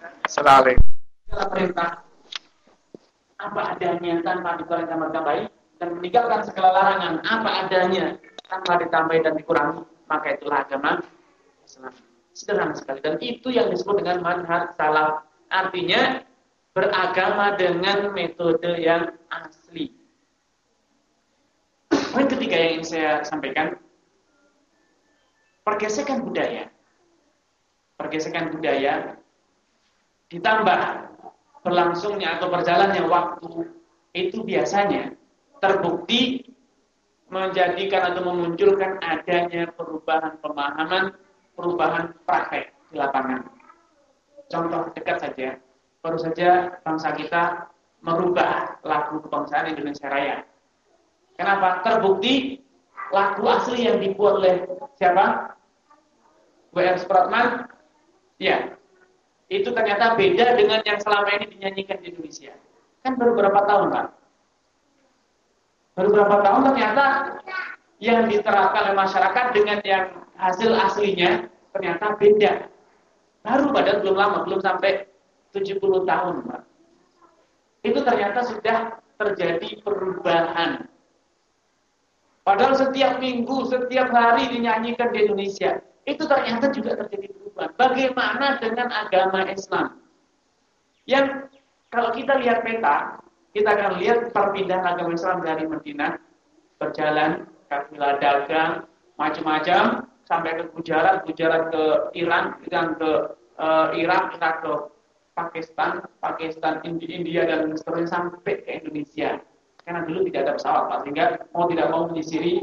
Assalamualaikum. Segala perintah apa adanya tanpa dikurangi tambah tambahi dan meninggalkan segala larangan apa adanya tanpa ditambahi dan dikurangi maka itulah agama Islam. Sederhana sekali dan itu yang disebut dengan manhaj salaf. Artinya beragama dengan metode yang asli. Poin ketiga yang ingin saya sampaikan pergesekan budaya. Pergesekan budaya ditambah berlangsungnya atau berjalannya waktu itu biasanya terbukti menjadikan atau memunculkan adanya perubahan pemahaman, perubahan praktek di lapangan. Contoh dekat saja, baru saja bangsa kita merubah lagu kebangsaan Indonesia Raya. Kenapa? Terbukti lagu asli yang dibuat oleh siapa? W.R. Supratman, ya, itu ternyata beda dengan yang selama ini dinyanyikan di Indonesia. Kan baru berapa tahun, Pak? Baru berapa tahun ternyata yang diterapkan oleh masyarakat dengan yang hasil aslinya ternyata beda. Baru padahal belum lama, belum sampai 70 tahun, Pak. Itu ternyata sudah terjadi perubahan. Padahal setiap minggu, setiap hari dinyanyikan di Indonesia. Itu ternyata juga terjadi perubahan. Bagaimana dengan agama Islam? Yang kalau kita lihat peta, kita akan lihat perpindahan agama Islam dari Madinah berjalan kafilah dagang macam-macam sampai ke Gujarat, Gujarat ke Iran, Iran ke uh, Irak, Irak ke Pakistan, Pakistan, India dan seterusnya sampai ke Indonesia. Karena dulu tidak ada pesawat, sehingga mau tidak mau menyisiri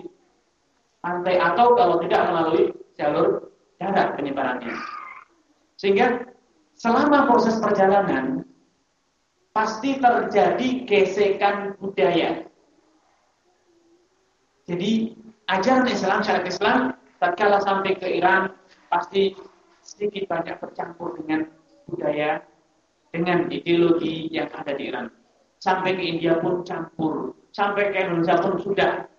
pantai atau kalau tidak melalui jalur darat penyebarannya. Sehingga selama proses perjalanan pasti terjadi gesekan budaya. Jadi ajaran Islam, syariat Islam tatkala sampai ke Iran pasti sedikit banyak bercampur dengan budaya dengan ideologi yang ada di Iran. Sampai ke India pun campur, sampai ke Indonesia pun sudah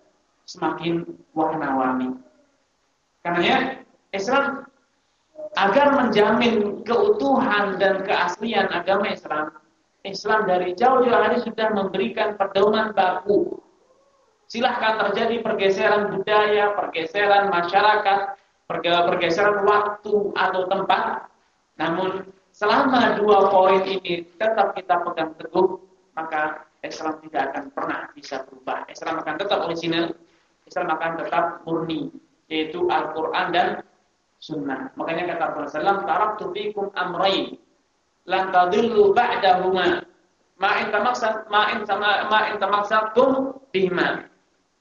semakin warna-warni. Karenanya Islam agar menjamin keutuhan dan keaslian agama Islam, Islam dari jauh-jauh hari sudah memberikan pedoman baku. Silahkan terjadi pergeseran budaya, pergeseran masyarakat, pergeseran waktu atau tempat. Namun selama dua poin ini tetap kita pegang teguh, maka Islam tidak akan pernah bisa berubah. Islam akan tetap original, Islam akan tetap murni, yaitu Al-Quran dan sunnah. Makanya kata Rasulullah, "Taraktu fikum amrayn lan tadillu ba'dahuma ma in tamaksat ma sama ma in tamaksatum bihima."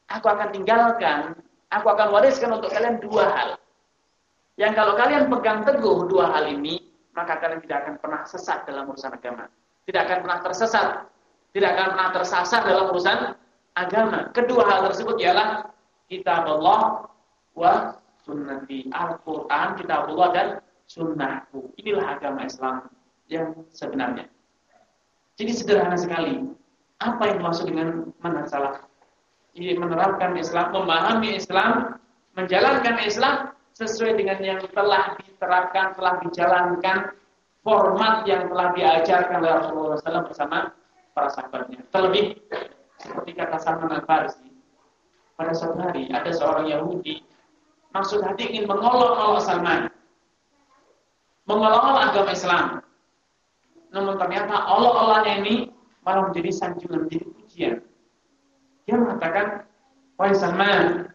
Aku akan tinggalkan, aku akan wariskan untuk kalian dua hal. Yang kalau kalian pegang teguh dua hal ini, maka kalian tidak akan pernah sesat dalam urusan agama. Tidak akan pernah tersesat, tidak akan pernah tersasar dalam urusan agama. Kedua hal tersebut ialah kitab Allah wa sunnati Al-Quran, kitabullah dan sunnahku. Inilah agama Islam yang sebenarnya. Jadi sederhana sekali. Apa yang dimaksud dengan salah? Jadi menerapkan Islam, memahami Islam, menjalankan Islam sesuai dengan yang telah diterapkan, telah dijalankan, format yang telah diajarkan oleh Rasulullah SAW bersama para sahabatnya. Terlebih seperti kata Salman Al-Farisi, pada suatu hari ada seorang Yahudi maksud hati ingin mengolok-olok Salman. Mengolok-olok agama Islam. Namun ternyata olok-oloknya ini malah menjadi sanjungan, menjadi pujian. Dia mengatakan, Wahai Salman,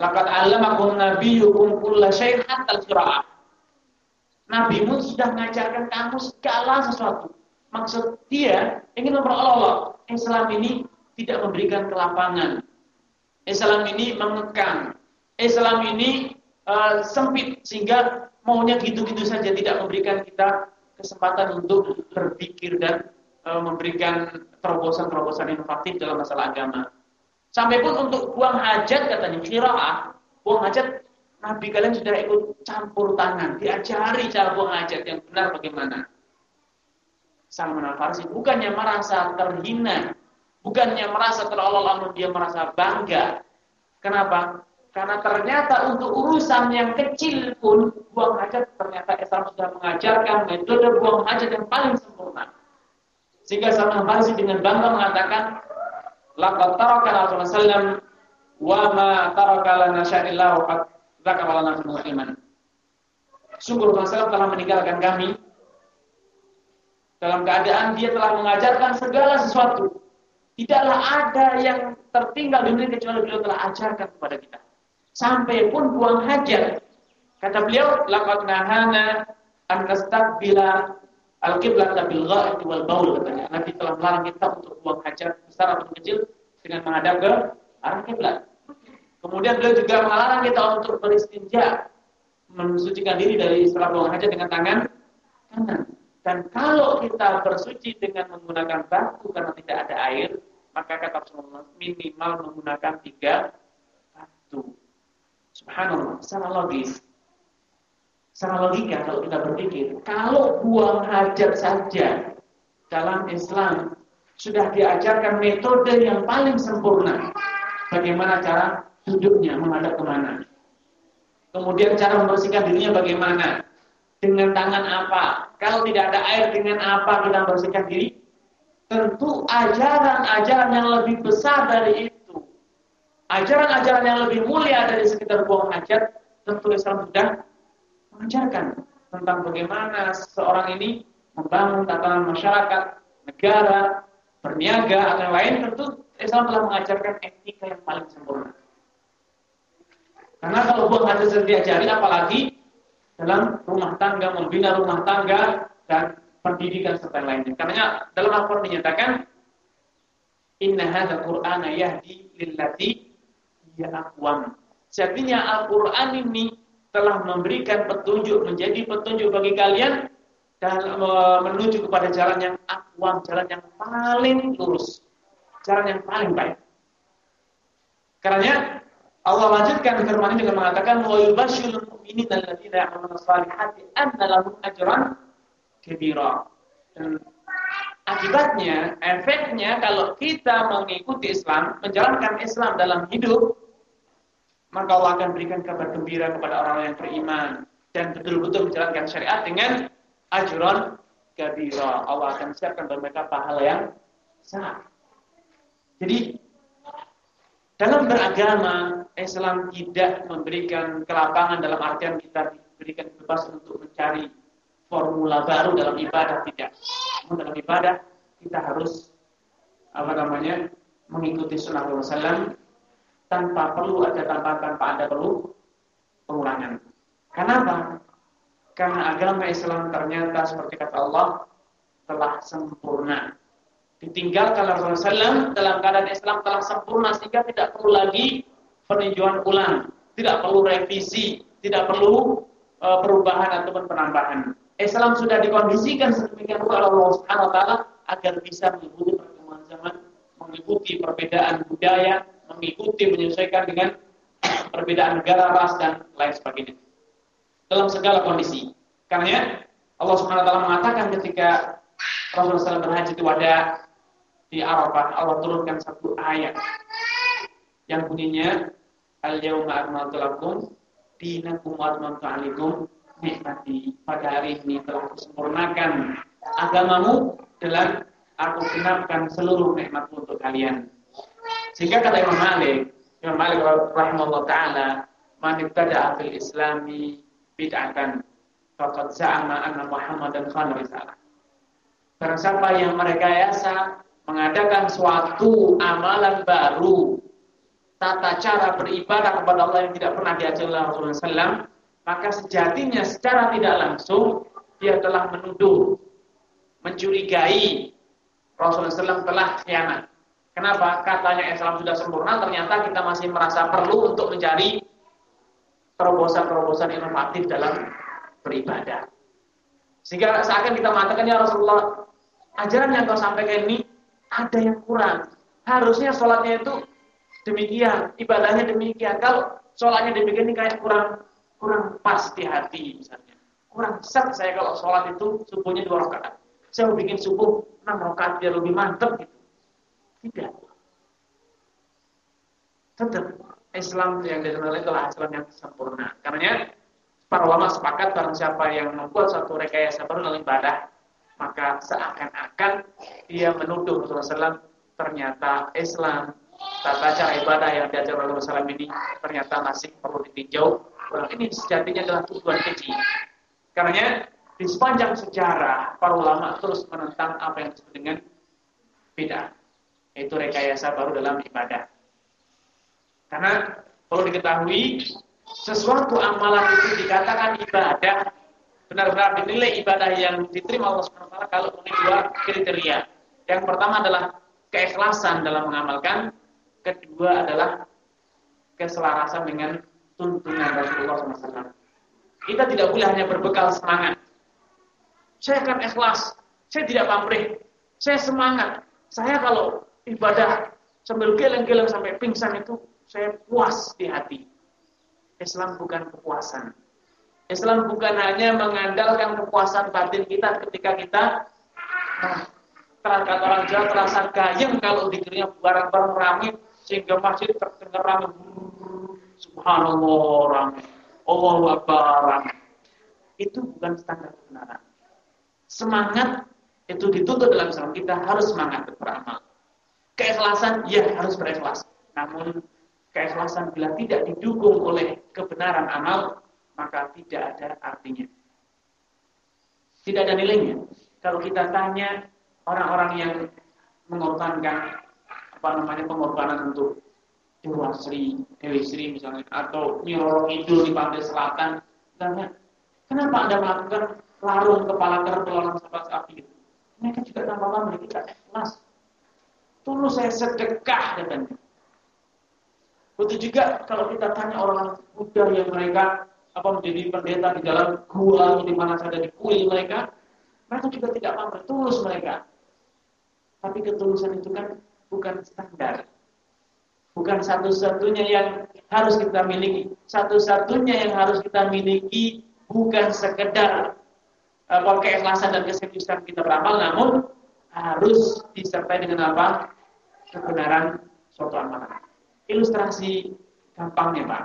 Laqad allamakum nabiyyukum kulla syai'in hatta al-qira'ah. Nabimu sudah mengajarkan kamu segala sesuatu. Maksud dia ingin memperolok Islam ini tidak memberikan kelapangan. Islam ini mengekang. Islam ini uh, sempit sehingga maunya gitu-gitu saja tidak memberikan kita kesempatan untuk berpikir dan uh, memberikan terobosan-terobosan inovatif dalam masalah agama. Sampai pun untuk buang hajat katanya kiraah, buang hajat Nabi kalian sudah ikut campur tangan, diajari cara buang hajat yang benar bagaimana. Salman Al-Farsi bukannya merasa terhina, bukannya merasa lama dia merasa bangga. Kenapa? Karena ternyata untuk urusan yang kecil pun buang hajat ternyata Islam sudah mengajarkan metode buang hajat yang paling sempurna. Sehingga Salman Farisi dengan bangga mengatakan, "Laqad taraka Rasulullah wa ma taraka lana sya'illahu qad dzakara lana iman." Sungguh Rasulullah telah meninggalkan kami dalam keadaan dia telah mengajarkan segala sesuatu. Tidaklah ada yang tertinggal di dunia kecuali beliau telah ajarkan kepada kita sampai pun buang hajat. Kata beliau, laqad nahana an nastaqbila al-qiblat bil gha'it wal baul katanya. Nabi telah melarang kita untuk buang hajat besar atau kecil dengan menghadap ke arah kiblat. Kemudian beliau juga melarang kita untuk beristinja, mensucikan diri dari setelah buang hajat dengan tangan kanan. Dan kalau kita bersuci dengan menggunakan batu karena tidak ada air, maka kata Rasulullah minimal menggunakan tiga batu. Subhanallah, secara logis. Secara logika kalau kita berpikir, kalau buang hajat saja dalam Islam sudah diajarkan metode yang paling sempurna. Bagaimana cara duduknya, menghadap ke mana. Kemudian cara membersihkan dirinya bagaimana. Dengan tangan apa. Kalau tidak ada air, dengan apa kita membersihkan diri. Tentu ajaran-ajaran yang lebih besar dari ajaran-ajaran yang lebih mulia dari sekitar buang hajat, tentu Islam sudah mengajarkan tentang bagaimana seorang ini membangun tatanan masyarakat, negara, berniaga, atau yang lain, tentu Islam telah mengajarkan etika yang paling sempurna. Karena kalau buang hajat sudah diajari, apalagi dalam rumah tangga, membina rumah tangga, dan pendidikan serta lainnya. Karena dalam Al-Quran dinyatakan, Inna hadha Qur'ana yahdi lillati ya akwam. Jadinya Al-Quran ini telah memberikan petunjuk, menjadi petunjuk bagi kalian dan menuju kepada jalan yang akwam, jalan yang paling lurus, jalan yang paling baik. Karena Allah lanjutkan firman ini dengan mengatakan wa yubashshirul mu'minina alladziina ya'maluna shalihati anna lahum ajran kabira. Akibatnya, efeknya kalau kita mengikuti Islam, menjalankan Islam dalam hidup, maka Allah akan berikan kabar gembira kepada orang-orang yang beriman dan betul-betul menjalankan syariat dengan ajron kabira. Allah akan siapkan bagi mereka pahala yang besar. Jadi dalam beragama Islam tidak memberikan kelapangan dalam artian kita diberikan bebas untuk mencari formula baru dalam ibadah tidak. Namun dalam ibadah kita harus apa namanya mengikuti sunnah Rasulullah tanpa perlu ada tambahan, tanpa ada perlu pengurangan. Kenapa? Karena agama Islam ternyata seperti kata Allah telah sempurna. Ditinggalkan Rasulullah SAW dalam keadaan Islam telah sempurna sehingga tidak perlu lagi peninjauan ulang, tidak perlu revisi, tidak perlu e, perubahan ataupun penambahan. Islam sudah dikondisikan sedemikian rupa oleh Allah Subhanahu wa taala agar bisa mengikuti perkembangan zaman, mengikuti perbedaan budaya, mengikuti, menyesuaikan dengan perbedaan negara, ras, dan lain sebagainya. Dalam segala kondisi. Karena Allah taala mengatakan ketika Rasulullah SAW berhaji di wada di Arafah, Allah turunkan satu ayat yang bunyinya Al-yawma akmaltu lakum dinakum wa atmamtu alaikum nikmati. Pada hari ini telah kusempurnakan agamamu dalam aku genapkan seluruh nikmatmu untuk kalian. Sehingga kata Imam Malik, Imam Malik rahimahullah taala, "Man ibtada'a fil Islami bid'atan faqad za'ama anna Muhammadan khan risalah." Barang siapa yang merekayasa mengadakan suatu amalan baru, tata cara beribadah kepada Allah yang tidak pernah diajar oleh Rasulullah SAW, maka sejatinya secara tidak langsung dia telah menuduh, mencurigai Rasulullah SAW telah khianat. Kenapa? Katanya Islam sudah sempurna, ternyata kita masih merasa perlu untuk mencari terobosan-terobosan inovatif dalam beribadah. Sehingga seakan kita mengatakan ya Rasulullah, ajaran yang kau sampaikan ini ada yang kurang. Harusnya sholatnya itu demikian, ibadahnya demikian. Kalau sholatnya demikian ini kayak kurang kurang pas di hati misalnya. Kurang set saya kalau sholat itu subuhnya dua rakaat. Saya mau bikin subuh enam rakaat biar lebih mantap gitu. Tidak. Tetap Islam yang dikenal adalah Islam yang sempurna. Karena para ulama sepakat barang siapa yang membuat satu rekayasa baru dalam ibadah, maka seakan-akan dia menuduh Rasulullah SAW ternyata Islam tata cara ibadah yang diajar oleh Rasulullah SAW ini ternyata masih perlu ditinjau. Well, ini sejatinya adalah tujuan keji. Karena di sepanjang sejarah para ulama terus menentang apa yang disebut dengan beda, yaitu rekayasa baru dalam ibadah. Karena perlu diketahui sesuatu amalan itu dikatakan ibadah benar-benar dinilai ibadah yang diterima Allah Subhanahu kalau memenuhi dua kriteria. Yang pertama adalah keikhlasan dalam mengamalkan, kedua adalah keselarasan dengan tuntunan Rasulullah SAW. Kita tidak boleh hanya berbekal semangat. Saya akan ikhlas, saya tidak pamrih, saya semangat. Saya kalau ibadah sambil geleng-geleng sampai pingsan itu saya puas di hati. Islam bukan kepuasan. Islam bukan hanya mengandalkan kepuasan batin kita ketika kita nah, terangkat orang Jawa terasa gayeng kalau dikirnya barang-barang ramai sehingga masjid terdengar ramai. Subhanallah ramai. Allahu Akbar. Itu bukan standar kebenaran. Semangat itu dituntut dalam Islam. Kita harus semangat beramal. Keikhlasan, ya harus berikhlas. Namun keikhlasan bila tidak didukung oleh kebenaran amal, maka tidak ada artinya. Tidak ada nilainya. Kalau kita tanya orang-orang yang mengorbankan apa namanya pengorbanan untuk Dewa Sri, Dewi Sri misalnya, atau Nyiroro Kidul di pantai selatan, tanya, kenapa Anda melakukan larung kepala kerbau sahabat api? Mereka juga tanpa lama kita ikhlas. Tulus saya sedekah katanya. Begitu juga kalau kita tanya orang Buddha yang mereka apa menjadi pendeta di dalam gua di mana saja di kuil mereka, mereka juga tidak mampu tulus mereka. Tapi ketulusan itu kan bukan standar. Bukan satu-satunya yang harus kita miliki. Satu-satunya yang harus kita miliki bukan sekedar apa keikhlasan dan keseriusan kita beramal, namun harus disertai dengan apa? Kebenaran suatu amalan ilustrasi gampangnya Pak.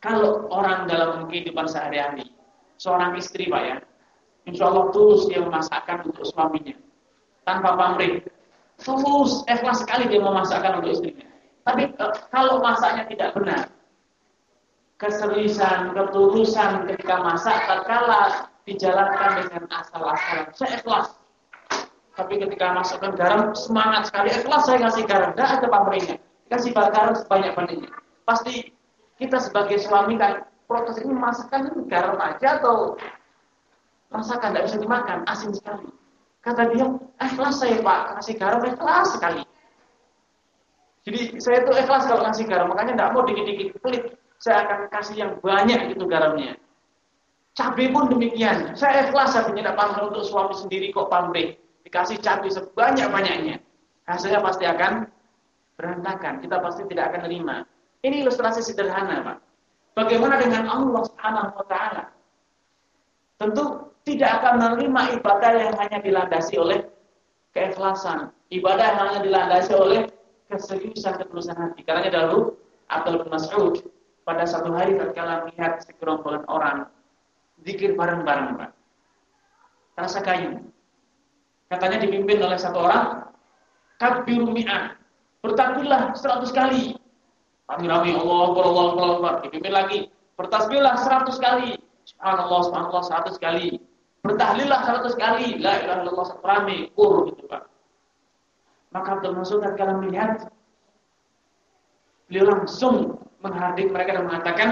Kalau orang dalam kehidupan sehari-hari, seorang istri Pak ya, insya Allah tulus dia memasakkan untuk suaminya. Tanpa pamrih. Tulus, ikhlas sekali dia memasakkan untuk istrinya. Tapi eh, kalau masaknya tidak benar, keseriusan, ketulusan ketika masak, tatkala dijalankan dengan asal-asalan. Ikhlas. Tapi ketika masukkan garam, semangat sekali. Ikhlas saya kasih garam. Tidak ada pamrihnya kasih bakaran sebanyak-banyaknya. Pasti kita sebagai suami kan protes ini masakan ini garam aja atau masakan tidak bisa dimakan, asin sekali. Kata dia, ikhlas saya pak, kasih garam ikhlas sekali. Jadi saya itu ikhlas kalau kasih garam, makanya tidak mau dikit-dikit pelit. Saya akan kasih yang banyak itu garamnya. Cabai pun demikian. Saya ikhlas saya tidak pamrih untuk suami sendiri kok pamrih. Dikasih cabai sebanyak-banyaknya. Hasilnya pasti akan berantakan, kita pasti tidak akan terima. Ini ilustrasi sederhana, Pak. Bagaimana dengan Allah Subhanahu wa taala? Tentu tidak akan menerima ibadah yang hanya dilandasi oleh keikhlasan. Ibadah yang hanya dilandasi oleh keseriusan ketulusan hati. Karena dahulu Abdul Mas'ud pada satu hari tatkala melihat segerombolan orang zikir bareng-bareng, Pak. Rasa kayu. Katanya dipimpin oleh satu orang, kabiru mi'ah. Bertakbirlah seratus kali. Rami-rami Allah, Allah, Allah, Allah. Dipimpin lagi. Bertasbihlah seratus kali. Subhanallah, subhanallah seratus kali. Bertahlillah seratus kali. La ilaha illallah rame. Kur gitu Pak. Maka Abdul Masud tatkala melihat beliau langsung menghardik mereka dan mengatakan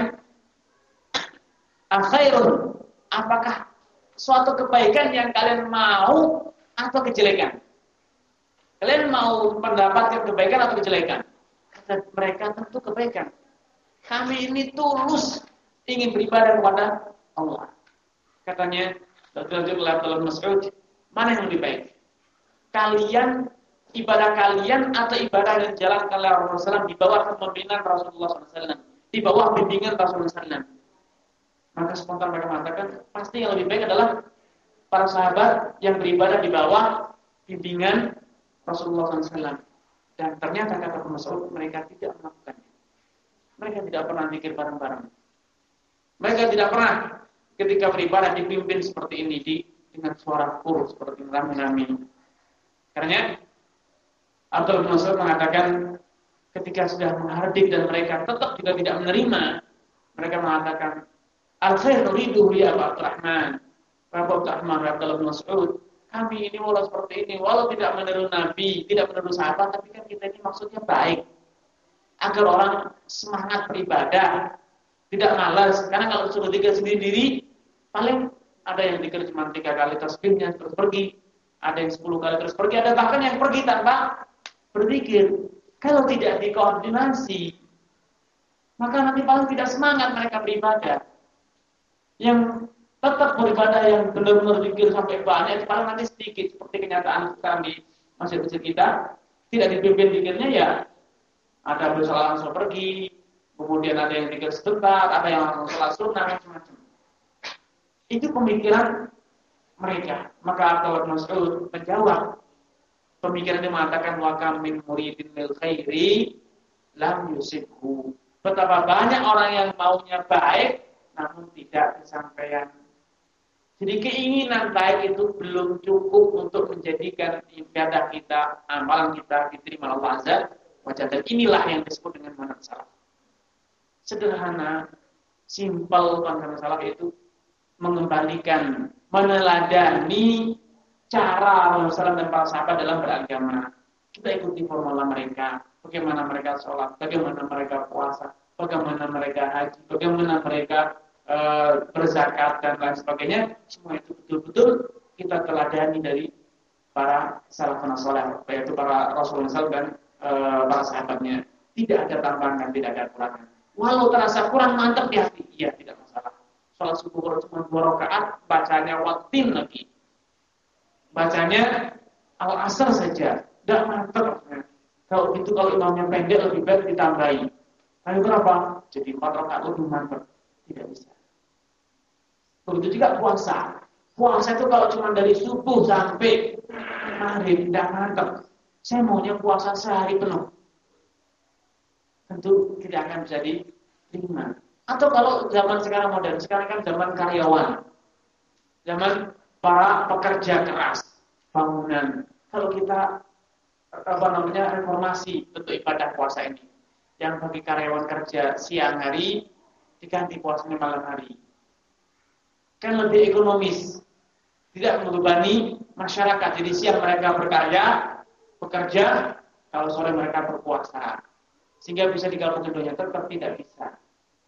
Akhairun apakah suatu kebaikan yang kalian mau atau kejelekan? Kalian mau mendapatkan kebaikan atau kejelekan? Kata mereka tentu kebaikan. Kami ini tulus ingin beribadah kepada Allah. Katanya, dalam Mas'ud, mana yang lebih baik? Kalian ibadah kalian atau ibadah yang dijalankan oleh Rasulullah SAW di bawah kepemimpinan Rasulullah SAW, di bawah bimbingan Rasulullah SAW. Maka spontan mereka mengatakan, pasti yang lebih baik adalah para sahabat yang beribadah di bawah bimbingan Rasulullah SAW. Dan ternyata kata Mas'ud mereka tidak melakukannya. Mereka tidak pernah mikir bareng-bareng. Mereka tidak pernah ketika beribadah dipimpin seperti ini di dengan suara kur seperti rame-rame. Karena Abdul Mas'ud mengatakan ketika sudah menghardik dan mereka tetap juga tidak menerima, mereka mengatakan al khair nuridu ya Abdurrahman. Abdurrahman Abdullah bin Mas'ud, kami ini walau seperti ini, walau tidak meniru Nabi, tidak meniru sahabat, tapi kan kita ini maksudnya baik. Agar orang semangat beribadah, tidak malas. Karena kalau suruh tiga sendiri-diri, paling ada yang dikira cuma tiga kali tasbihnya terus pergi, ada yang sepuluh kali terus pergi, ada bahkan yang pergi tanpa berpikir. Kalau tidak dikoordinasi, maka nanti paling tidak semangat mereka beribadah. Yang tetap beribadah yang benar-benar pikir sampai banyak, paling nanti sedikit. Seperti kenyataan sekarang di masjid-masjid kita, tidak dipimpin pikirnya ya ada bersalah langsung pergi, kemudian ada yang pikir sebentar, ada yang langsung sholat sunnah, macam-macam. Itu pemikiran mereka. Maka Abdullah Mas'ud menjawab, Pemikiran ini mengatakan wakam min muridin lil khairi lam yusibhu. Betapa banyak orang yang maunya baik namun tidak kesampaian. Jadi keinginan baik itu belum cukup untuk menjadikan ibadah kita, amalan kita diterima Allah Azza wajah dan inilah yang disebut dengan manhaj salaf. Sederhana, simpel manhaj salaf itu mengembalikan, meneladani cara Rasulullah dan para sahabat dalam beragama. Kita ikuti formula mereka, bagaimana mereka sholat, bagaimana mereka puasa, bagaimana mereka haji, bagaimana mereka e, berzakat dan lain sebagainya. Semua itu betul-betul kita teladani dari para salafun soleh, yaitu para Rasulullah SAW dan e, para sahabatnya. Tidak ada tambahan, tidak ada kurangan. Walau terasa kurang mantap di hati, iya tidak masalah. Sholat subuh cuma dua rakaat, bacanya waktin lagi bacanya al-asr saja, tidak mantap. Kalau itu kalau imamnya pendek lebih baik ditambahi. Ayo berapa? Jadi empat rakaat lebih mantap. Tidak bisa. Begitu juga puasa. Puasa itu kalau cuma dari subuh sampai maghrib tidak mantap. Saya maunya puasa sehari penuh. Tentu tidak akan bisa diterima. Atau kalau zaman sekarang modern, sekarang kan zaman karyawan. Zaman para pekerja keras, bangunan. Kalau kita apa namanya reformasi bentuk ibadah puasa ini, yang bagi karyawan kerja siang hari diganti puasanya malam hari, kan lebih ekonomis, tidak membebani masyarakat. Jadi siang mereka berkarya, bekerja, kalau sore mereka berpuasa, sehingga bisa digabung keduanya. Tetap tidak bisa.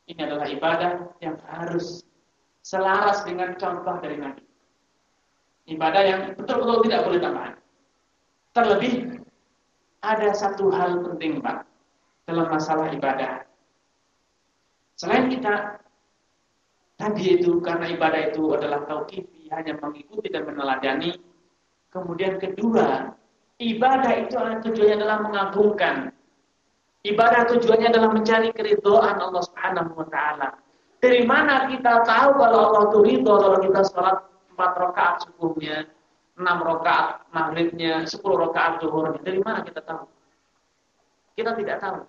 Ini adalah ibadah yang harus selaras dengan contoh dari Nabi ibadah yang betul-betul tidak boleh tambahan. Terlebih ada satu hal penting Pak dalam masalah ibadah. Selain kita tadi itu karena ibadah itu adalah tauqifi hanya mengikuti dan meneladani. Kemudian kedua, ibadah itu tujuannya adalah mengagungkan. Ibadah tujuannya adalah mencari keridhaan Allah Subhanahu wa taala. Dari mana kita tahu kalau Allah itu ridho kalau kita sholat empat rakaat subuhnya, enam rakaat maghribnya, sepuluh rakaat zuhurnya. Dari mana kita tahu? Kita tidak tahu.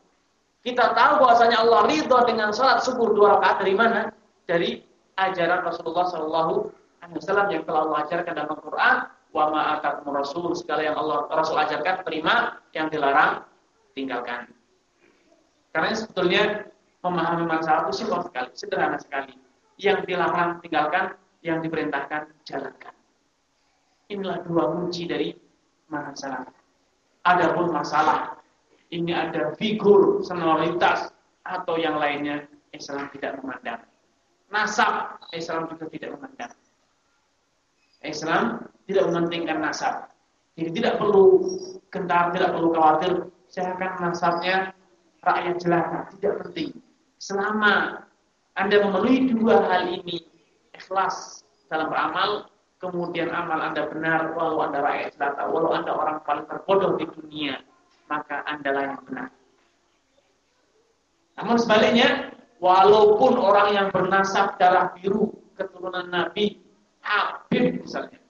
Kita tahu bahwasanya Allah ridho dengan sholat subuh dua rakaat dari mana? Dari ajaran Rasulullah Shallallahu Alaihi Wasallam yang telah Allah ajarkan dalam Al-Quran. Wa ma'akatum rasul segala yang Allah Rasul ajarkan terima, yang dilarang tinggalkan. Karena sebetulnya memahami masalah itu simpel sekali, sederhana sekali. Yang dilarang tinggalkan, yang diperintahkan jalankan. Inilah dua kunci dari masalah. Adapun masalah ini ada figur, sonoritas atau yang lainnya Islam tidak memandang. Nasab Islam juga tidak memandang. Islam tidak mementingkan nasab. Jadi tidak perlu gentar, tidak perlu khawatir. Saya akan nasabnya rakyat jelata. Tidak penting. Selama Anda memenuhi dua hal ini, ikhlas dalam beramal, kemudian amal Anda benar, walau Anda rakyat jelata, walau Anda orang paling terbodoh di dunia, maka Anda lah yang benar. Namun sebaliknya, walaupun orang yang bernasab darah biru, keturunan Nabi, Habib misalnya,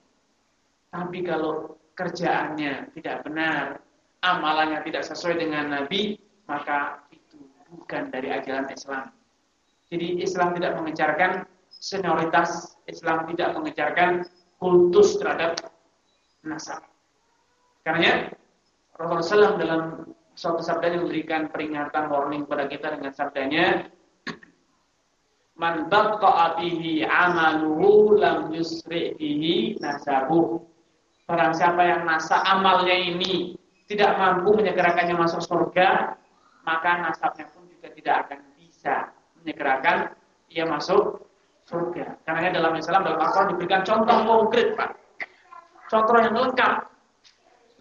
tapi kalau kerjaannya tidak benar, amalannya tidak sesuai dengan Nabi, maka itu bukan dari ajaran Islam. Jadi Islam tidak mengejarkan senioritas, Islam tidak mengejarkan kultus terhadap nasab. Karena Rasulullah SAW dalam suatu sabda yang memberikan peringatan warning kepada kita dengan sabdanya Man batta'a bihi amaluhu lam yusri bihi nasabuh. Barang siapa yang nasa amalnya ini tidak mampu menyegerakannya masuk surga, maka nasabnya pun juga tidak akan bisa menyegerakan ia masuk surga. Karena dalam Islam dalam Al-Quran diberikan contoh konkret, Pak. Contoh yang lengkap.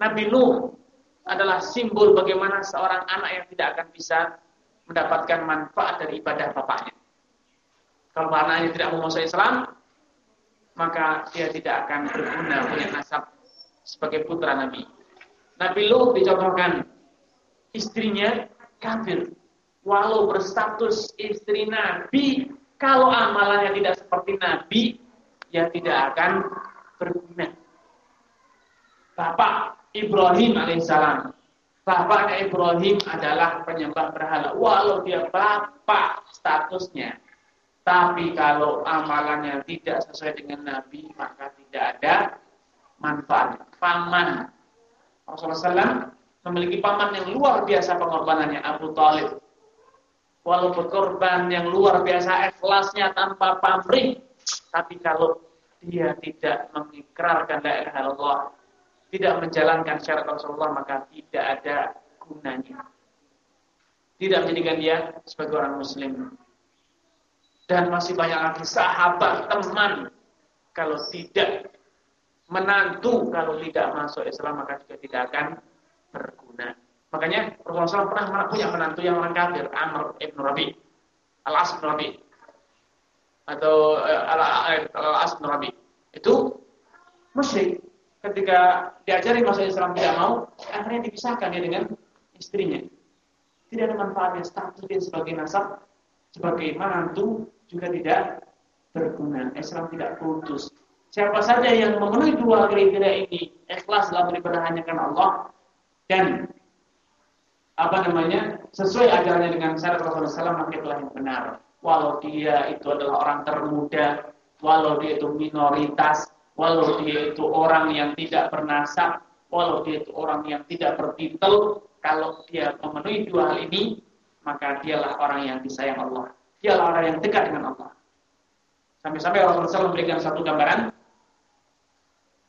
Nabi Nuh adalah simbol bagaimana seorang anak yang tidak akan bisa mendapatkan manfaat dari ibadah bapaknya. Kalau anaknya tidak mau Islam, maka dia tidak akan berguna punya nasab sebagai putra Nabi. Nabi Lut dicontohkan istrinya kafir. Walau berstatus istri Nabi, kalau amalannya tidak seperti Nabi, ya tidak akan berguna. Bapak Ibrahim alaihissalam. Bapaknya Ibrahim adalah penyembah berhala. Walau dia bapak statusnya. Tapi kalau amalannya tidak sesuai dengan Nabi, maka tidak ada manfaat. Paman. Rasulullah SAW memiliki paman yang luar biasa pengorbanannya, Abu Talib. Walau berkorban yang luar biasa ikhlasnya tanpa pamrih. Tapi kalau dia tidak mengikrarkan la ilaha illallah tidak menjalankan syarat Rasulullah maka tidak ada gunanya. Tidak menjadikan dia sebagai orang muslim. Dan masih banyak lagi sahabat, teman. Kalau tidak menantu, kalau tidak masuk Islam maka juga tidak akan berguna. Makanya Rasulullah pernah punya menantu yang orang kafir, Amr ibn Rabi, Al-As ibn Rabi, atau uh, Al-As ibn Rabi. Itu musyrik ketika diajari masuk Islam tidak mau, akhirnya dipisahkan dia dengan istrinya. Tidak ada manfaatnya status dia sebagai nasab, sebagai mantu juga tidak berguna. Islam tidak putus. Siapa saja yang memenuhi dua kriteria ini, ikhlas dalam beribadah hanya karena Allah dan apa namanya sesuai ajarannya dengan syarat Rasulullah SAW maka itulah yang benar. Walau dia itu adalah orang termuda, walau dia itu minoritas, walau dia itu orang yang tidak bernasab, walau dia itu orang yang tidak bertitel, kalau dia memenuhi dua hal ini, maka dialah orang yang disayang Allah. Dialah orang yang dekat dengan Allah. Sampai-sampai Rasulullah SAW memberikan satu gambaran,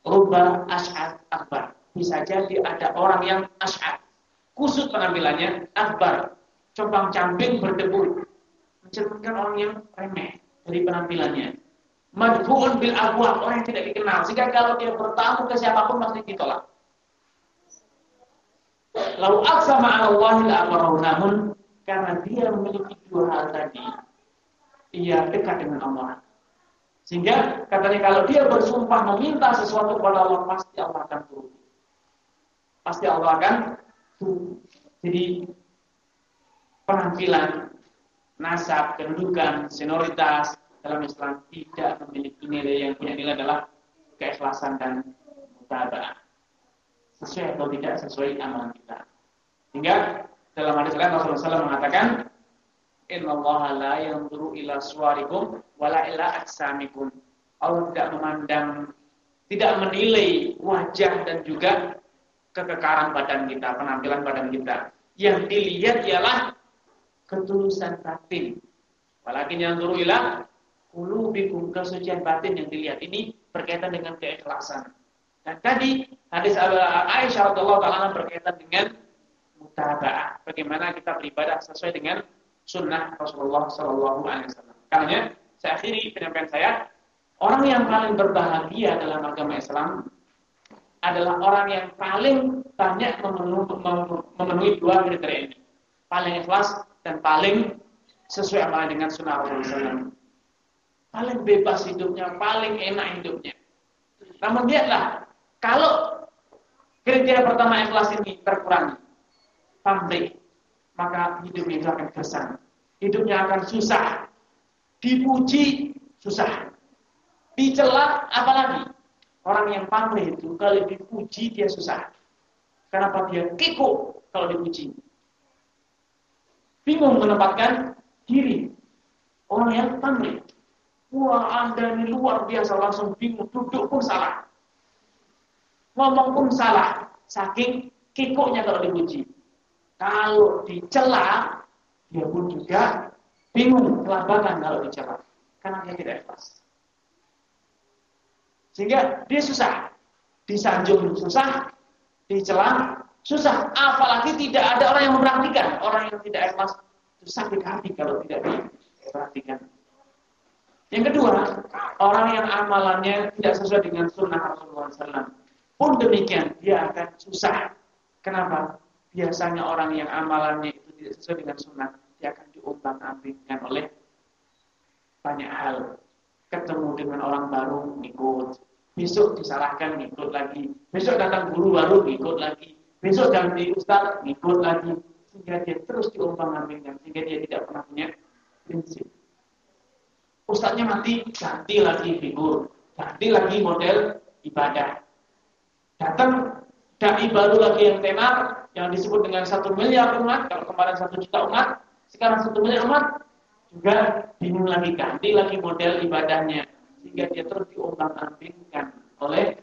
Rubah ash'ad akbar. Bisa jadi ada orang yang ash'ad. Kusut penampilannya, akbar. Cobang cambing berdebu. Mencerminkan orang yang remeh dari penampilannya madhuun bil abwab, orang yang tidak dikenal. Sehingga kalau dia bertamu ke siapa pun pasti ditolak. Lalu aksa ma'alallahi la'amarahu namun karena dia memiliki dua hal tadi, ia dekat dengan Allah. Sehingga katanya kalau dia bersumpah meminta sesuatu kepada Allah, pasti Allah akan turun. Pasti Allah akan turun. Jadi penampilan, nasab, kedudukan, senioritas, dalam Islam tidak memiliki nilai yang punya nilai adalah keikhlasan dan mutabah. Sesuai atau tidak sesuai amalan kita. Hingga dalam hadis lain Rasulullah SAW mengatakan, Inna Allah la yanzuru ila suarikum wala ila aksamikum. Allah tidak memandang, tidak menilai wajah dan juga kekekaran badan kita, penampilan badan kita. Yang dilihat ialah ketulusan batin. Walakin yang ila Ulubikum kesucian batin yang dilihat ini berkaitan dengan keikhlasan. Dan tadi hadis Aisyah radhiyallahu taala berkaitan dengan mutaba'ah. Bagaimana kita beribadah sesuai dengan sunnah Rasulullah Shallallahu Alaihi Wasallam. Karena saya akhiri penyampaian saya, orang yang paling berbahagia dalam agama Islam adalah orang yang paling banyak memenuhi, memenuhi dua kriteria ini. Paling ikhlas dan paling sesuai amalan dengan sunnah Rasulullah SAW paling bebas hidupnya, paling enak hidupnya. Namun lihatlah, kalau kriteria pertama ikhlas ini terkurangi, pamrih, maka hidupnya itu akan gersang. Hidupnya akan susah. Dipuji, susah. Dicela, apalagi. Orang yang pamrih itu, kalau dipuji, dia susah. Kenapa dia kiko kalau dipuji? bingung menempatkan diri. Orang yang tamri. Wah, Anda ini luar biasa langsung bingung, duduk pun salah. Ngomong pun salah, saking kikuknya kalau dipuji. Kalau dicela, dia pun juga bingung, kelabakan kalau dicela. Karena dia tidak ikhlas. Sehingga dia susah. Disanjung susah, dicela susah. Apalagi tidak ada orang yang memperhatikan. Orang yang tidak ikhlas itu sakit hati kalau tidak diperhatikan. Yang kedua, orang yang amalannya tidak sesuai dengan sunnah Rasulullah SAW. Pun demikian, dia akan susah. Kenapa? Biasanya orang yang amalannya itu tidak sesuai dengan sunnah, dia akan diumbang-ambingkan oleh banyak hal. Ketemu dengan orang baru, ikut. Besok disalahkan, ikut lagi. Besok datang guru baru, ikut lagi. Besok ganti ustaz, ikut lagi. Sehingga dia terus diumbang-ambingkan. Sehingga dia tidak pernah punya prinsip. Ustaznya mati, ganti lagi figur. Ganti lagi model ibadah. Datang dai baru lagi yang tenar, yang disebut dengan satu miliar umat. Kalau kemarin satu juta umat, sekarang satu miliar umat juga bingung lagi ganti lagi model ibadahnya sehingga dia terus diombang-ambingkan oleh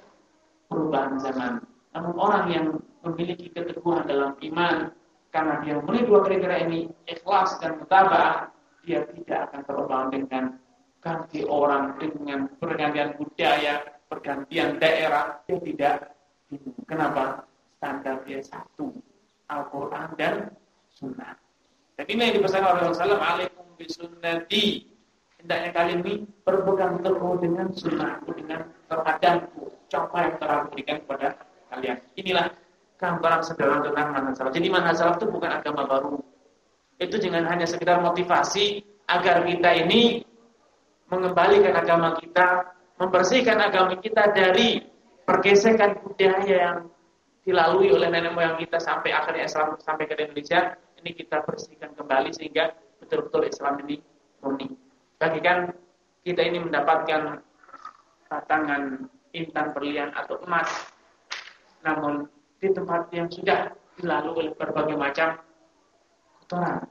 perubahan zaman. Namun orang yang memiliki keteguhan dalam iman karena dia memiliki dua kriteria ini ikhlas dan mutabah, dia tidak akan terombang-ambingkan ganti orang dengan pergantian budaya, pergantian daerah, dia tidak. Kenapa? Standar dia satu, Al-Quran dan Sunnah. Dan ini yang dipesankan oleh Rasulullah alaikum bisunnati. Hendaknya kalian ini berpegang teguh dengan sunnahku, dengan terhadapku. Contoh yang telah berikan kepada kalian. Inilah gambaran sederhana tentang manhaj salaf. Jadi manhaj salaf itu bukan agama baru. Itu jangan hanya sekedar motivasi agar kita ini mengembalikan agama kita, membersihkan agama kita dari pergesekan budaya yang dilalui oleh nenek moyang kita sampai akhirnya Islam sampai ke Indonesia ini kita bersihkan kembali sehingga betul-betul Islam ini murni. Bagikan kita ini mendapatkan batangan intan berlian atau emas, namun di tempat yang sudah dilalui oleh berbagai macam kotoran,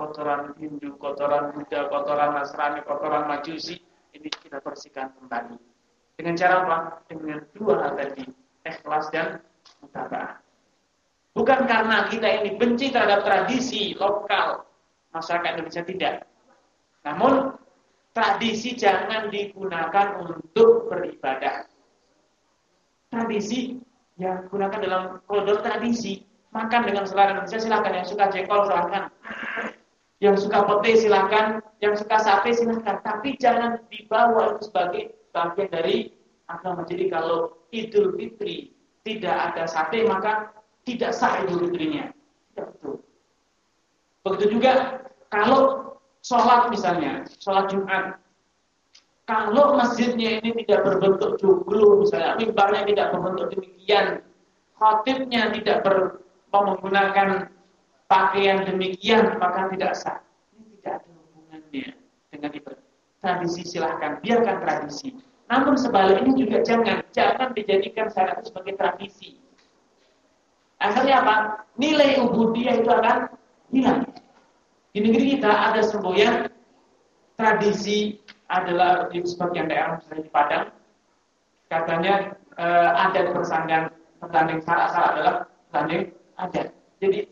kotoran Hindu, kotoran Buddha, kotoran Nasrani, kotoran Majusi, ini kita bersihkan kembali. Dengan cara apa? Dengan dua hal tadi, ikhlas dan mutabah. Bukan karena kita ini benci terhadap tradisi lokal masyarakat Indonesia tidak. Namun tradisi jangan digunakan untuk beribadah. Tradisi yang digunakan dalam koridor tradisi. Makan dengan selera Indonesia silahkan. Yang suka jengkol silahkan. Yang suka pete silahkan. Yang suka sate silahkan. Tapi jangan dibawa itu sebagai bagian dari agama. Jadi kalau Idul Fitri tidak ada sate maka tidak sah Idul Fitrinya. Tidak betul. Begitu juga kalau sholat misalnya, sholat Jumat, kalau masjidnya ini tidak berbentuk joglo misalnya, mimbarnya tidak berbentuk demikian, khotibnya tidak ber, menggunakan pakaian demikian, maka tidak sah. Ini tidak ada hubungannya dengan ibadah. Tradisi silahkan, biarkan tradisi. Namun sebaliknya juga jangan, jangan dijadikan syariat sebagai tradisi. Akhirnya apa? Nilai ubudiyah itu akan hilang. Di negeri kita ada semboyan tradisi adalah di sebagian daerah misalnya di Padang katanya eh, adat bersandang bertanding salah-salah adalah bertanding adat. Jadi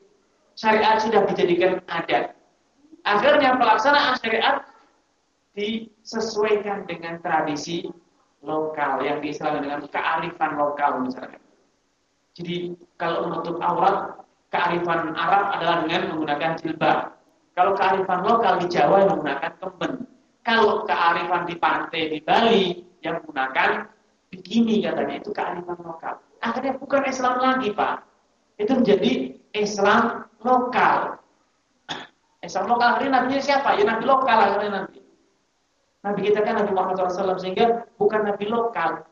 syariat sudah dijadikan adat. Akhirnya pelaksanaan syariat disesuaikan dengan tradisi lokal yang diistilahkan dengan kearifan lokal misalnya. Jadi kalau menutup aurat, kearifan Arab adalah dengan menggunakan jilbab. Kalau kearifan lokal di Jawa yang menggunakan kemben. Kalau kearifan di pantai di Bali yang menggunakan bikini katanya itu kearifan lokal. Akhirnya bukan Islam lagi Pak. Itu menjadi Islam lokal. Islam lokal hari nabi siapa? Ya nabi lokal akhirnya nanti. Nabi kita kan Nabi Muhammad SAW sehingga bukan nabi lokal.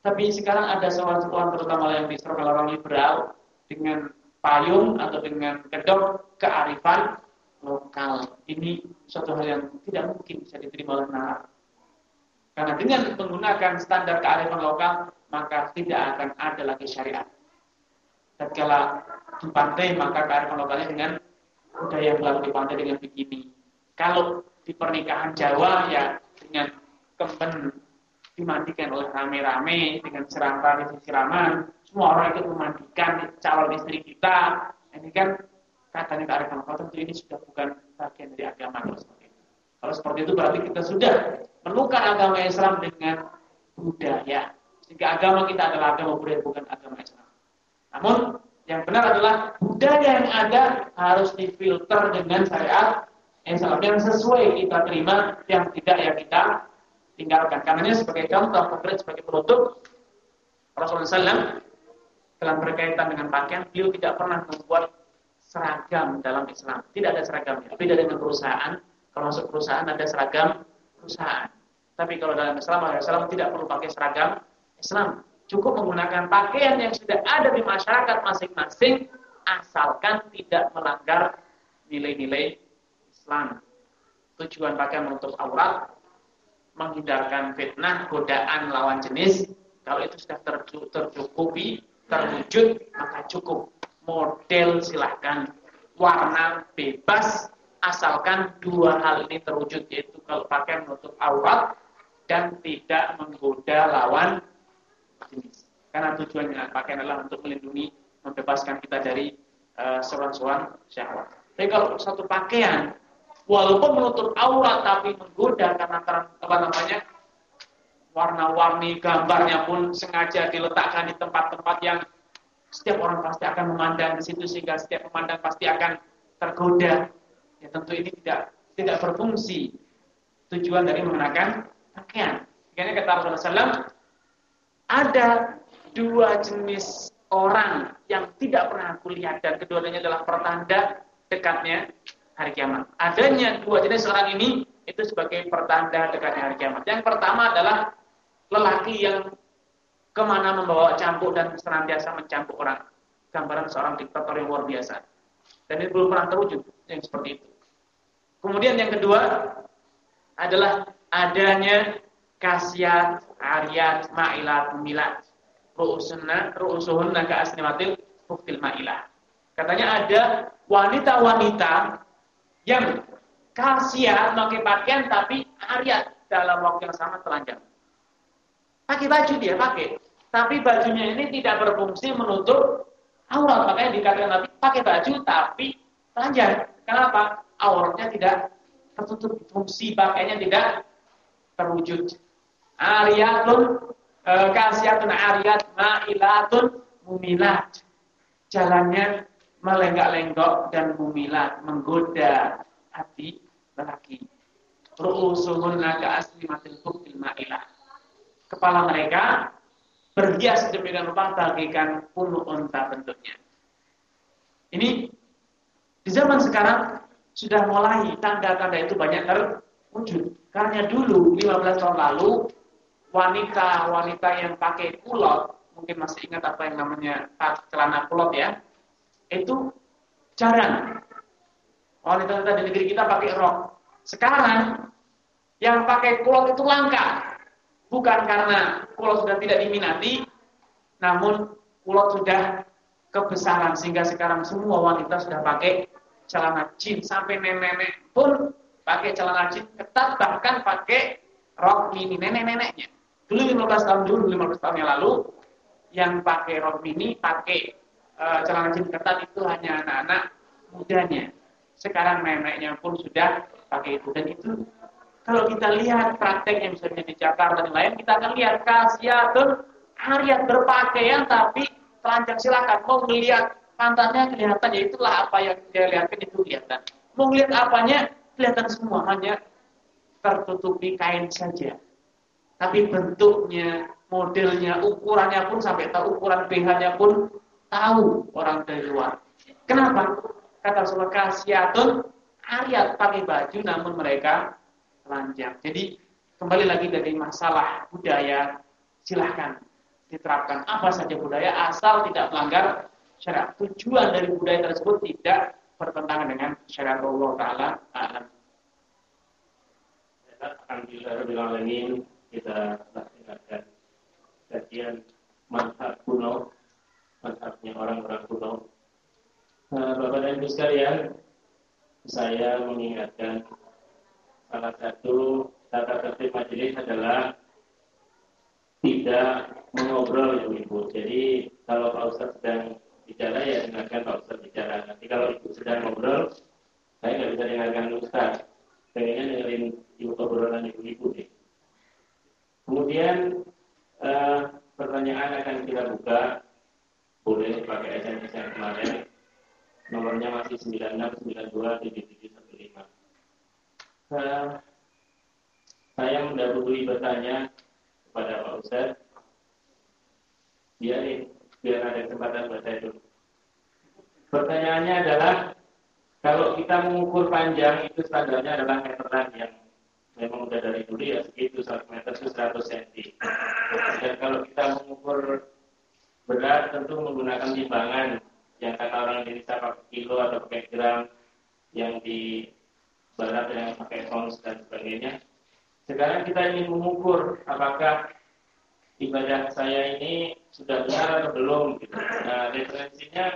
Tapi sekarang ada seorang-seorang terutama yang diserang orang liberal dengan payung atau dengan kedok kearifan lokal. Ini suatu hal yang tidak mungkin bisa diterima oleh nalar. Karena dengan menggunakan standar kearifan lokal, maka tidak akan ada lagi syariat. Tatkala di pantai, maka kearifan lokalnya dengan budaya baru di pantai dengan begini. Kalau di pernikahan Jawa ya dengan kemben dimandikan oleh rame-rame dengan serampa di siraman, semua orang ikut memandikan calon istri kita. Ini kan katanya kearifan lokal tentu ini sudah bukan bagian dari agama kalau seperti itu. Kalau seperti itu berarti kita sudah menukar agama Islam dengan budaya. Sehingga agama kita adalah agama budaya bukan agama Islam. Namun yang benar adalah budaya yang ada harus difilter dengan syariat Islam yang sesuai kita terima, yang tidak ya kita tinggalkan. Karena sebagai contoh konkret sebagai penutup Rasulullah SAW dalam berkaitan dengan pakaian, beliau tidak pernah membuat seragam dalam Islam. Tidak ada seragamnya. Beda dengan perusahaan. Kalau masuk perusahaan ada seragam perusahaan. Tapi kalau dalam Islam, Islam tidak perlu pakai seragam Islam. Cukup menggunakan pakaian yang sudah ada di masyarakat masing-masing, asalkan tidak melanggar nilai-nilai Islam. Tujuan pakaian menutup aurat, menghindarkan fitnah, godaan lawan jenis. Kalau itu sudah tercukupi, terwujud, maka cukup model silahkan, warna bebas, asalkan dua hal ini terwujud, yaitu kalau pakai menutup aurat dan tidak menggoda lawan jenis. Karena tujuannya pakaian adalah untuk melindungi, membebaskan kita dari uh, seruan-seruan syahwat. Tapi kalau satu pakaian, walaupun menutup aurat tapi menggoda karena apa namanya warna-warni gambarnya pun sengaja diletakkan di tempat-tempat yang setiap orang pasti akan memandang di situ sehingga setiap memandang pasti akan tergoda. Ya tentu ini tidak tidak berfungsi tujuan dari mengenakan pakaian. Karena kata Rasulullah SAW, ada dua jenis orang yang tidak pernah aku lihat dan keduanya adalah pertanda dekatnya hari kiamat. Adanya dua jenis orang ini itu sebagai pertanda dekatnya hari kiamat. Yang pertama adalah lelaki yang ke mana membawa campur dan senantiasa mencampur orang. Gambaran seorang diktator yang luar biasa. Dan ini belum pernah terwujud yang seperti itu. Kemudian yang kedua adalah adanya kasiat, ariat, ma'ilat, milat. Ru'usunna, ru'usuhunna ka'asnimatil buktil ma'ilah. Katanya ada wanita-wanita yang kasiat pakai pakaian tapi ariat dalam waktu yang sama telanjang. Pakai baju dia, pakai. Tapi bajunya ini tidak berfungsi menutup aurat. Makanya dikatakan Nabi pakai baju tapi telanjang. Kenapa? Auratnya tidak tertutup. Fungsi pakainya tidak terwujud. Ariyatun e, kasiatun ariyat ma'ilatun mumilat. Jalannya melenggak-lenggok dan mumilat, menggoda hati lelaki. Ru'usuhunna ka'aslimatil buktil ma'ilah. Kepala mereka berhias demikian rupa bagikan ulu unta bentuknya. Ini di zaman sekarang sudah mulai tanda-tanda itu banyak terwujud. Karena dulu 15 tahun lalu wanita-wanita yang pakai kulot, mungkin masih ingat apa yang namanya celana kulot ya, itu jarang. Wanita-wanita di negeri kita pakai rok. Sekarang yang pakai kulot itu langka. Bukan karena pulau sudah tidak diminati, namun pulau sudah kebesaran sehingga sekarang semua wanita sudah pakai celana jeans sampai nenek-nenek pun pakai celana jeans ketat bahkan pakai rok mini nenek-neneknya. Dulu 15 tahun dulu 15 tahun yang lalu yang pakai rok mini pakai uh, celana jeans ketat itu hanya anak-anak mudanya. Sekarang neneknya pun sudah pakai itu dan itu kalau kita lihat praktek yang misalnya di Jakarta dan lain, kita akan lihat kasiatun Ariat berpakaian tapi telanjang silakan. Mau melihat pantatnya kelihatan, ya itulah apa yang dia lihatkan itu kelihatan. Mau lihat apanya kelihatan semua, hanya tertutupi kain saja. Tapi bentuknya, modelnya, ukurannya pun sampai tahu ukuran BH-nya pun tahu orang dari luar. Kenapa? Kata Rasulullah kasiatun Ariat pakai baju namun mereka telanjang. Jadi kembali lagi dari masalah budaya, silahkan diterapkan apa saja budaya asal tidak melanggar syariat. Tujuan dari budaya tersebut tidak bertentangan dengan syariat Allah Taala. Alhamdulillah kita laksanakan kajian manhaj kuno, manhajnya orang-orang kuno. Nah, Bapak dan Ibu sekalian, saya mengingatkan salah satu tata tertib majelis adalah tidak mengobrol ya Ibu. Jadi kalau Pak Ustadz sedang bicara ya dengarkan Pak Ustadz bicara. Nanti kalau Ibu sedang ngobrol, saya nggak bisa dengarkan Ustadz. Pengennya dengerin ibu obrolan ibu-ibu deh. Kemudian eh, pertanyaan akan kita buka. Boleh pakai SMS yang kemarin. Nomornya masih 96927715. Eh, saya mendahului bertanya kepada Pak Ustadz. Biar, biar ada kesempatan buat saya dulu. Pertanyaannya adalah, kalau kita mengukur panjang, itu standarnya adalah meteran yang memang udah dari dulu ya segitu 1 meter itu 100 cm. Dan kalau kita mengukur berat tentu menggunakan timbangan yang kata orang Indonesia pakai kilo atau pakai gram yang di barat yang pakai ons dan sebagainya. Sekarang kita ingin mengukur apakah ibadah saya ini sudah benar atau belum. Gitu. Nah, referensinya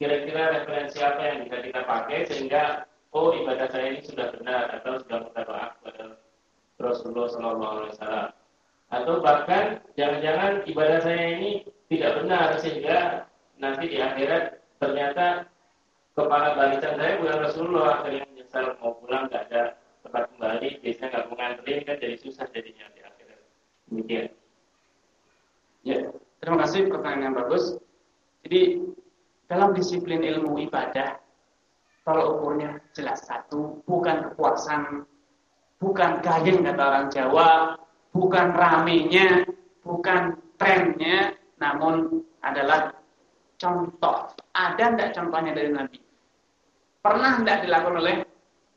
kira-kira referensi apa yang bisa kita pakai sehingga oh ibadah saya ini sudah benar atau sudah mutabah kepada Rasulullah SAW. Atau bahkan jangan-jangan ibadah saya ini tidak benar sehingga nanti di akhirat ternyata kepala barisan saya bukan Rasulullah akhirnya menyesal mau pulang nggak ada tempat kembali biasanya nggak menganterin kan jadi susah jadinya di akhirat. Demikian. Ya terima kasih pertanyaan yang bagus. Jadi dalam disiplin ilmu ibadah kalau ukurnya jelas satu bukan kepuasan bukan gayeng kata orang Jawa bukan ramenya bukan trennya namun adalah contoh ada tidak contohnya dari Nabi pernah tidak dilakukan oleh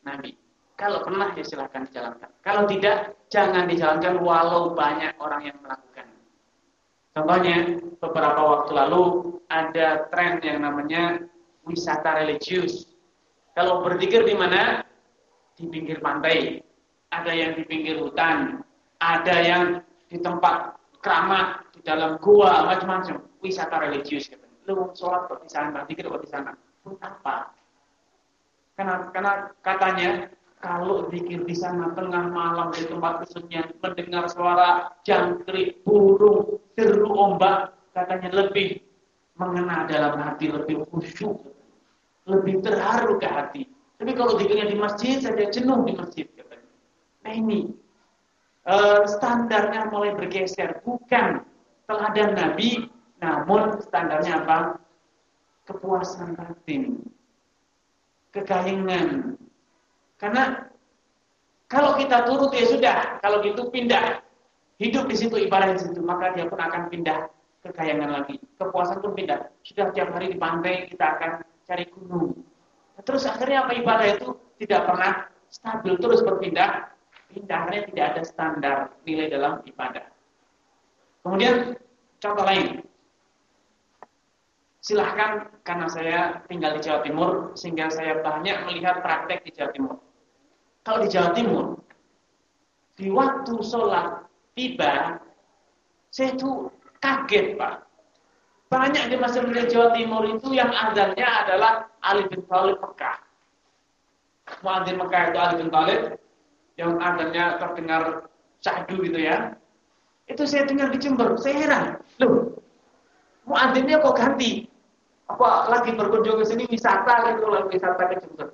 Nabi kalau pernah ya silahkan dijalankan. Kalau tidak, jangan dijalankan walau banyak orang yang melakukan. Contohnya, beberapa waktu lalu ada tren yang namanya wisata religius. Kalau berpikir di mana? Di pinggir pantai. Ada yang di pinggir hutan. Ada yang di tempat keramat, di dalam gua, macam-macam. Wisata religius. Lu sholat kok di sana, pikir kok di sana. Buat apa? Karena, karena katanya kalau zikir di sana tengah malam di tempat kesunyian mendengar suara jangkrik, burung, seru ombak, katanya lebih mengena dalam hati, lebih khusyuk, lebih terharu ke hati. Tapi kalau zikirnya di masjid saja jenuh di masjid katanya. Nah ini uh, standarnya mulai bergeser, bukan teladan Nabi, namun standarnya apa? Kepuasan batin, kekayangan, karena kalau kita turut ya sudah, kalau gitu pindah. Hidup di situ ibadah di situ, maka dia pun akan pindah ke kayangan lagi. Kepuasan pun pindah. Sudah tiap hari di pantai kita akan cari gunung. Terus akhirnya apa ibadah itu tidak pernah stabil terus berpindah. Pindahnya tidak ada standar nilai dalam ibadah. Kemudian contoh lain. Silahkan karena saya tinggal di Jawa Timur sehingga saya banyak melihat praktek di Jawa Timur. Kalau di Jawa Timur, di waktu sholat tiba, saya itu kaget Pak. Banyak di masjid Jawa Timur itu yang azannya adalah Ali bin Thalib Mekah. Muadzin Mekah itu Ali bin Thalib, yang azannya terdengar syahdu gitu ya. Itu saya dengar di Jember, saya heran. Loh, muadzinnya kok ganti? Apa lagi berkunjung ke sini wisata gitu, wisata ke Jember?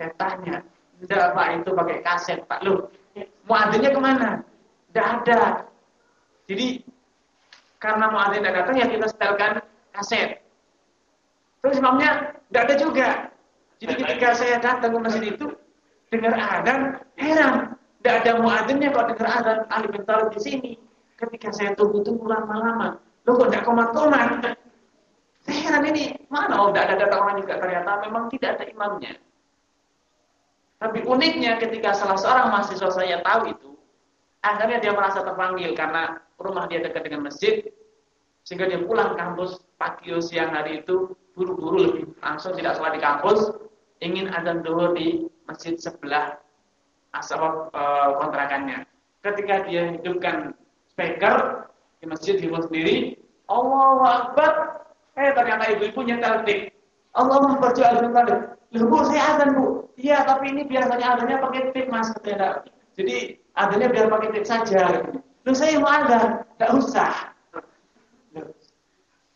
Saya tanya, tidak Pak, itu pakai kaset Pak. Loh, muadzinnya ke mana? Tidak ada. Jadi karena muadzin tidak datang ya kita setelkan kaset. Terus imamnya tidak ada juga. Jadi ketika saya datang ke masjid itu dengar adzan, heran. Tidak ada muadzinnya kok dengar adzan Ali bin di sini. Ketika saya tunggu-tunggu lama-lama, lo kok tidak komat-komat? Saya heran ini, mana oh tidak ada data orang juga ternyata memang tidak ada imamnya. Tapi uniknya ketika salah seorang mahasiswa saya tahu itu, akhirnya dia merasa terpanggil karena rumah dia dekat dengan masjid, sehingga dia pulang kampus pagi siang hari itu buru-buru lebih langsung tidak sholat di kampus, ingin azan dulu di masjid sebelah asal e, kontrakannya. Ketika dia hidupkan speaker di masjid di sendiri, Allah Akbar, eh ternyata ibu-ibu nyetel dik. Allah Akbar jual Loh bu, saya azan bu. Iya, tapi ini biasanya adanya pakai tip mas, tidak. Jadi adanya biar pakai tip saja. Lu saya mau ada, tidak usah.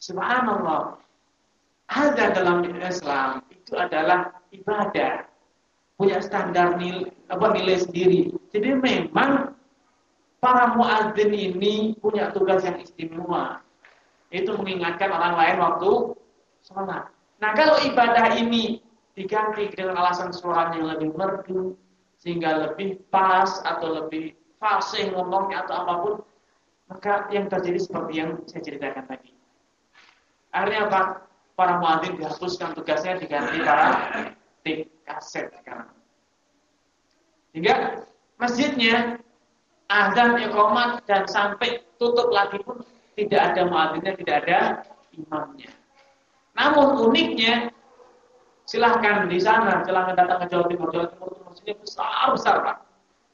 Subhanallah. Ada dalam Islam itu adalah ibadah, punya standar nilai, apa nilai sendiri. Jadi memang para muadzin ini punya tugas yang istimewa. Itu mengingatkan orang lain waktu sholat. Nah kalau ibadah ini diganti dengan alasan suaranya yang lebih merdu, sehingga lebih pas atau lebih fasih ngomongnya atau apa pun, maka yang terjadi seperti yang saya ceritakan tadi. Akhirnya apa? Para muadzin dihapuskan tugasnya diganti para tip kaset sekarang. Hingga masjidnya azan iqamat dan sampai tutup lagi pun tidak ada muadzinnya, tidak ada imamnya. Namun uniknya silahkan di sana, silahkan datang ke Jawa Timur. Jawa Timur itu masjidnya besar besar pak.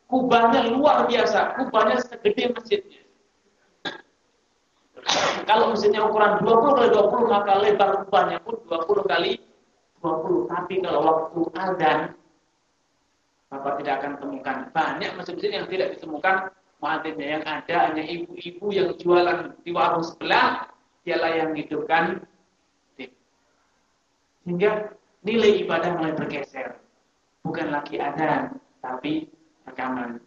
Kubahnya luar biasa, kubahnya segede masjidnya. Kalau masjidnya ukuran 20 kali 20 maka lebar kubahnya pun 20 kali 20. Tapi kalau waktu azan Bapak tidak akan temukan banyak masjid-masjid yang tidak ditemukan muadzinnya yang ada hanya ibu-ibu yang jualan di warung sebelah dialah yang hidupkan sehingga nilai ibadah mulai bergeser. Bukan lagi ada, tapi rekaman.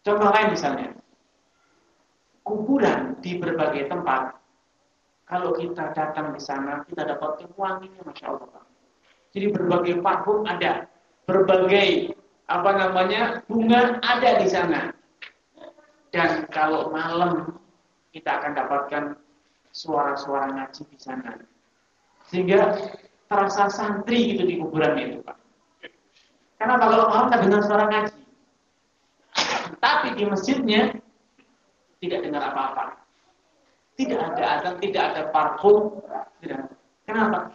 Contoh lain misalnya, kuburan di berbagai tempat. Kalau kita datang di sana, kita dapat wanginya, masya Allah. Jadi berbagai parfum ada, berbagai apa namanya bunga ada di sana. Dan kalau malam kita akan dapatkan suara-suara ngaji di sana. Sehingga terasa santri gitu di kuburan itu, Pak. Karena kalau malam tak dengar suara ngaji. Tapi di masjidnya tidak dengar apa-apa. Tidak ada azan, tidak ada parfum. Tidak. Kenapa?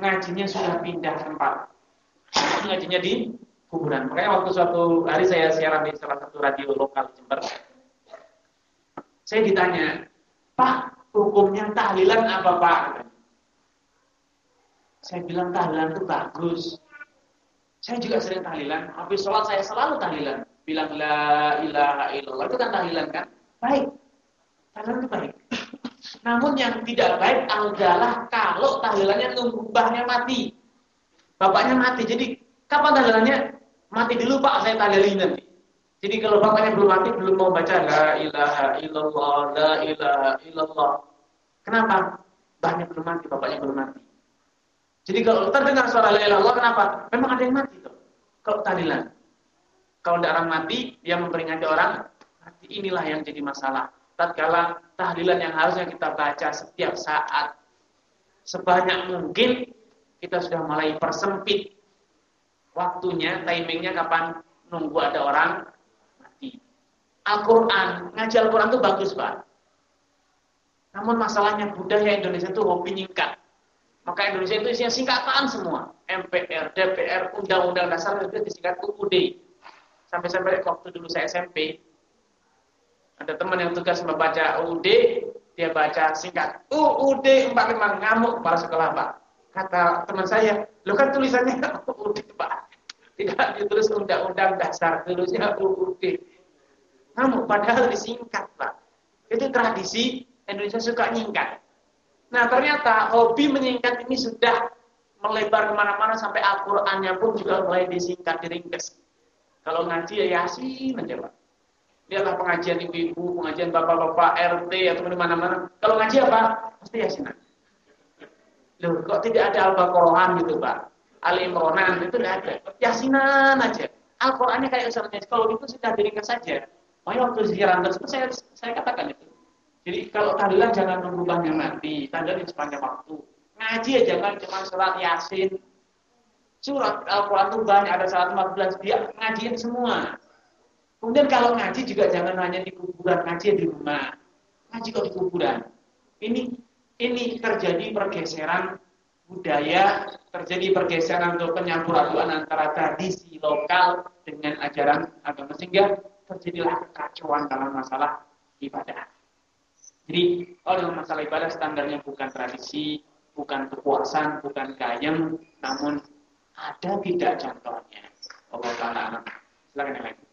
Ngajinya sudah pindah tempat. Ngajinya di kuburan. Makanya waktu suatu hari saya siaran di salah satu radio lokal Jember. Saya ditanya, Pak, hukumnya tahlilan apa Pak? Saya bilang tahlilan itu bagus. Saya juga sering tahlilan. Habis sholat saya selalu tahlilan. Bilang la ilaha illallah. Itu kan tahlilan kan? Baik. Tahlilan itu baik. Namun yang tidak baik adalah kalau tahlilannya nunggu mbahnya mati. Bapaknya mati. Jadi kapan tahlilannya? Mati dulu Pak, saya tahlilin nanti. Jadi kalau bapaknya belum mati, belum mau baca la ilaha illallah, la ilaha illallah. Kenapa? Mbahnya belum mati, bapaknya belum mati. Jadi kalau terdengar suara la ilaha illallah, kenapa? Memang ada yang mati tuh. Kalau tahlilan. Kalau ada orang mati, dia memperingati orang mati. Inilah yang jadi masalah. Tatkala tahlilan yang harusnya kita baca setiap saat sebanyak mungkin kita sudah mulai persempit waktunya, timingnya kapan nunggu ada orang mati. Al-Quran, ngaji Al-Quran itu bagus Pak. Namun masalahnya budaya Indonesia itu hobi nyingkat. Maka Indonesia itu isinya singkatan semua. MPR, DPR, Undang-Undang Dasar itu disingkat UUD. Sampai-sampai waktu dulu saya SMP, ada teman yang tugas membaca UUD, dia baca singkat. UUD 45 ngamuk kepala sekolah Pak. Kata teman saya, lo kan tulisannya UUD Pak. Tidak ditulis Undang-Undang Dasar, tulisnya UUD. Ngamuk, padahal disingkat Pak. Itu tradisi Indonesia suka nyingkat. Nah ternyata hobi menyingkat ini sudah melebar ke mana-mana sampai Al-Qur'annya pun juga mulai disingkat, diringkes. Kalau ngaji ya yasin aja Pak. Lihatlah pengajian ibu-ibu, pengajian bapak-bapak, RT atau di mana-mana. Kalau ngaji apa? Pasti yasin. Loh, kok tidak ada Al-Baqarahan gitu Pak? Ali Imronan itu tidak ada. Yasinan aja. Al-Qur'annya kayak misalnya kalau itu sudah diringkas saja. Makanya waktu siaran tersebut saya saya katakan itu. Jadi kalau tahlilan jangan menunggu mati, tahlilan di sepanjang waktu. Ngaji ya jangan cuma surat Yasin. Surat Al-Quran itu banyak, ada surat 14, dia ngajiin semua. Kemudian kalau ngaji juga jangan hanya di kuburan, ngaji di rumah. Ngaji kok di kuburan. Ini ini terjadi pergeseran budaya, terjadi pergeseran untuk penyamburaduan antara tradisi lokal dengan ajaran agama sehingga terjadilah kekacauan dalam masalah ibadah. Jadi kalau dalam masalah ibadah standarnya bukan tradisi, bukan kepuasan, bukan gayem, namun Ada tidak contohnya? Allah Ta'ala. Silakan yang lain.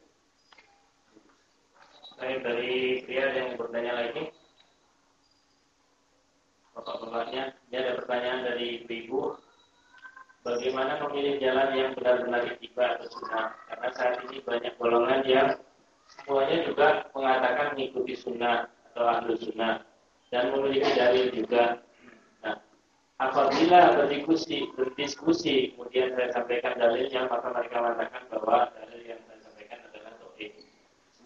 Saya dari pria yang bertanya lagi. Bapak-bapaknya, ini ada pertanyaan dari ibu. Bagaimana memilih jalan yang benar-benar tiba atau sunnah? Karena saat ini banyak golongan yang semuanya juga mengatakan mengikuti sunnah atau ahlu sunnah dan memiliki dalil juga. Nah, apabila berdiskusi, berdiskusi, kemudian saya sampaikan dalilnya, maka mereka mengatakan bahwa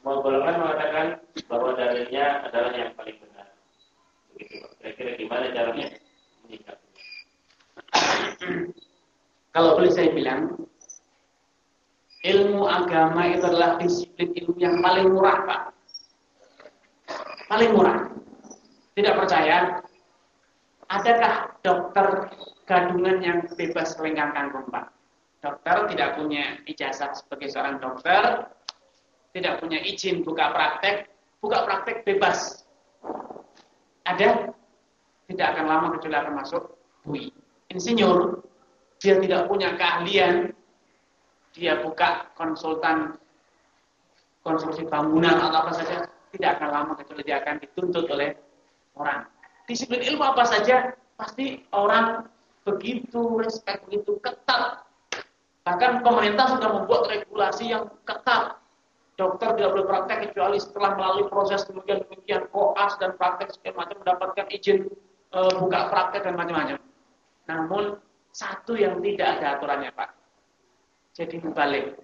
semua golongan mengatakan bahwa dalilnya adalah yang paling benar. Begitu Kira-kira gimana caranya menyikapi? Kalau boleh saya bilang, ilmu agama itu adalah disiplin ilmu yang paling murah, Pak. Paling murah. Tidak percaya? Adakah dokter gadungan yang bebas kelenggang kangkung, Pak? Dokter tidak punya ijazah sebagai seorang dokter, tidak punya izin buka praktek, buka praktek bebas. Ada? Tidak akan lama kecuali akan masuk bui. Insinyur, dia tidak punya keahlian, dia buka konsultan konstruksi bangunan atau apa saja, tidak akan lama kecuali dia akan dituntut oleh orang. Disiplin ilmu apa saja, pasti orang begitu respect, begitu ketat. Bahkan pemerintah sudah membuat regulasi yang ketat dokter tidak boleh praktek kecuali setelah melalui proses demikian demikian koas dan praktek segala macam mendapatkan izin e, buka praktek dan macam-macam. Namun satu yang tidak ada aturannya Pak. Jadi mubalik.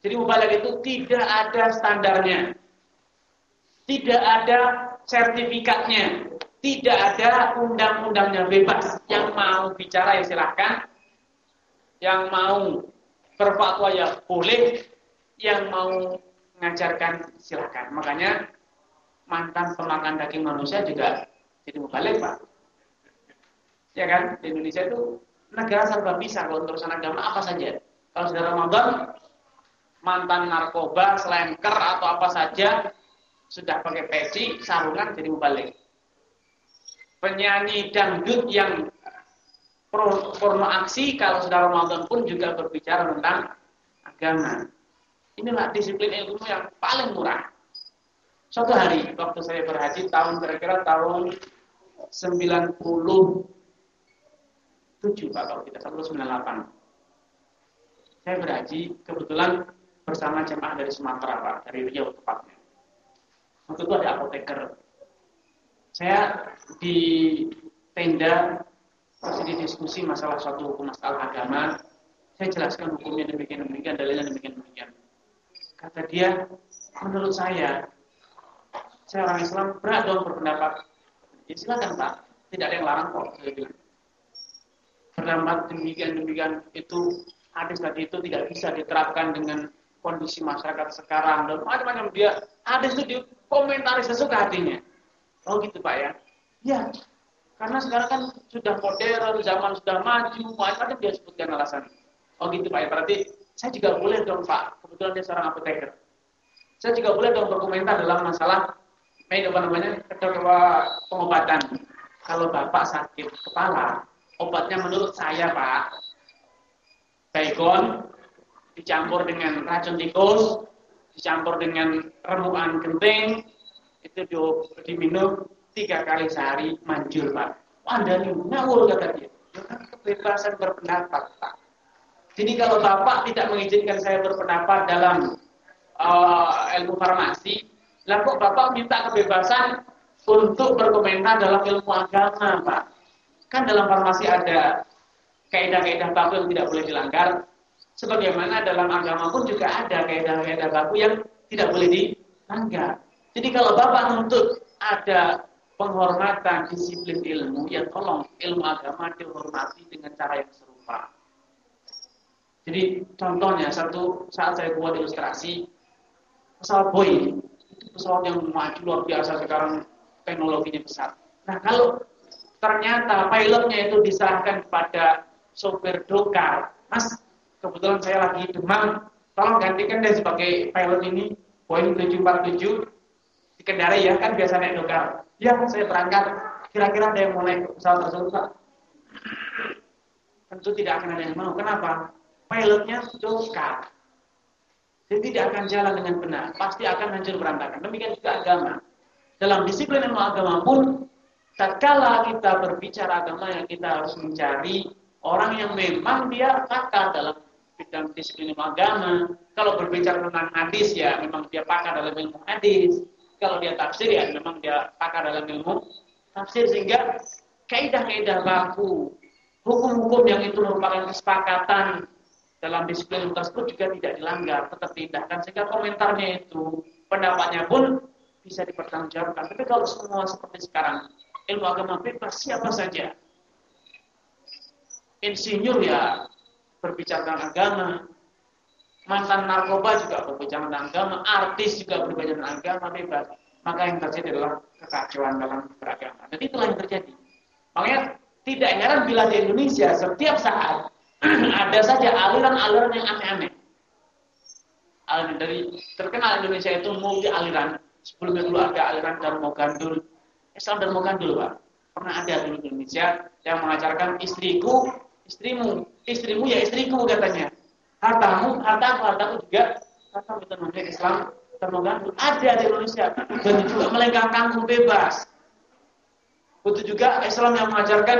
Jadi mubalik itu tidak ada standarnya. Tidak ada sertifikatnya. Tidak ada undang-undangnya bebas. Yang mau bicara ya silahkan. Yang mau berfatwa ya boleh yang mau mengajarkan silakan. Makanya mantan pemakan daging manusia juga jadi mubalik pak. Ya kan di Indonesia itu negara serba bisa kalau untuk urusan agama apa saja. Kalau sudah Ramadan mantan narkoba, selengker atau apa saja sudah pakai peci, sarungan jadi mubalik. Penyanyi dangdut yang porno aksi kalau sudah Ramadan pun juga berbicara tentang agama. Inilah disiplin ilmu yang paling murah. Suatu hari waktu saya berhaji tahun kira-kira tahun 97 Pak kalau tidak salah 98. Saya berhaji kebetulan bersama jemaah dari Sumatera Pak, dari Riau tepatnya. Waktu itu ada apoteker. Saya di tenda terjadi diskusi masalah suatu hukum masalah agama. Saya jelaskan hukumnya demikian demikian, dalilnya demikian demikian. Kata dia, menurut saya, saya orang Islam berat dong berpendapat. Ya silakan Pak, tidak ada yang larang kok. Demikian-demikian itu hadis tadi itu tidak bisa diterapkan dengan kondisi masyarakat sekarang dan macam-macam dia hadis itu dikomentari sesuka hatinya. Oh gitu Pak ya? Ya, karena sekarang kan sudah modern, zaman sudah maju, macam-macam dia sebutkan alasan. Oh gitu Pak ya, berarti saya juga boleh dong Pak, kebetulan dia seorang apoteker. Saya juga boleh dong berkomentar dalam masalah apa namanya ketua pengobatan. Kalau Bapak sakit kepala, obatnya menurut saya Pak, baygon dicampur dengan racun tikus, dicampur dengan remuan genting, itu diminum tiga kali sehari manjur Pak. Anda ini ngawur kata dia. Kebebasan berpendapat Pak. Jadi kalau Bapak tidak mengizinkan saya berpendapat dalam uh, ilmu farmasi, lah kok Bapak minta kebebasan untuk berkomentar dalam ilmu agama, Pak? Kan dalam farmasi ada kaidah-kaidah baku yang tidak boleh dilanggar. Sebagaimana dalam agama pun juga ada kaidah-kaidah baku yang tidak boleh dilanggar. Jadi kalau Bapak menuntut ada penghormatan disiplin ilmu, ya tolong ilmu agama dihormati dengan cara yang serupa. Jadi contohnya satu saat saya buat ilustrasi pesawat Boeing itu pesawat yang maju luar biasa sekarang teknologinya besar. Nah kalau ternyata pilotnya itu diserahkan kepada sopir dokar, Mas kebetulan saya lagi demam, tolong gantikan deh sebagai pilot ini Boeing 747 dikendarai ya kan biasa naik dokar. Ya saya berangkat. Kira-kira ada yang mau naik pesawat tersebut tentu tidak akan ada yang mau. Kenapa? Pilotnya dosa. Jadi tidak akan jalan dengan benar. Pasti akan hancur berantakan. Demikian juga agama. Dalam disiplin ilmu agama pun, tatkala kita berbicara agama yang kita harus mencari orang yang memang dia pakar dalam bidang disiplin ilmu agama. Kalau berbicara tentang hadis ya memang dia pakar dalam ilmu hadis. Kalau dia tafsir ya memang dia pakar dalam ilmu tafsir sehingga kaidah-kaidah baku, hukum-hukum yang itu merupakan kesepakatan dalam disiplin tersebut juga tidak dilanggar, tetap diindahkan sehingga komentarnya itu, pendapatnya pun bisa dipertanggungjawabkan. Tapi kalau semua seperti sekarang, ilmu agama bebas siapa saja. Insinyur ya berbicara tentang agama, mantan narkoba juga berbicara tentang agama, artis juga berbicara tentang agama bebas. Maka yang terjadi adalah kekacauan dalam beragama. Dan itulah yang terjadi. Makanya tidak heran bila di Indonesia setiap saat ada saja aliran-aliran yang aneh-aneh. Dari terkenal Indonesia itu multi aliran. Sebelumnya dulu ada aliran Darmo Gandul. Islam Darmo Gandul, Pak. Pernah ada di Indonesia yang mengajarkan istriku, istrimu, istrimu ya istriku katanya. Hartamu, hartaku, hartaku juga. Kata itu namanya Islam Darmo Gandul. Ada di Indonesia dan juga melengkapkan bebas. Begitu juga Islam yang mengajarkan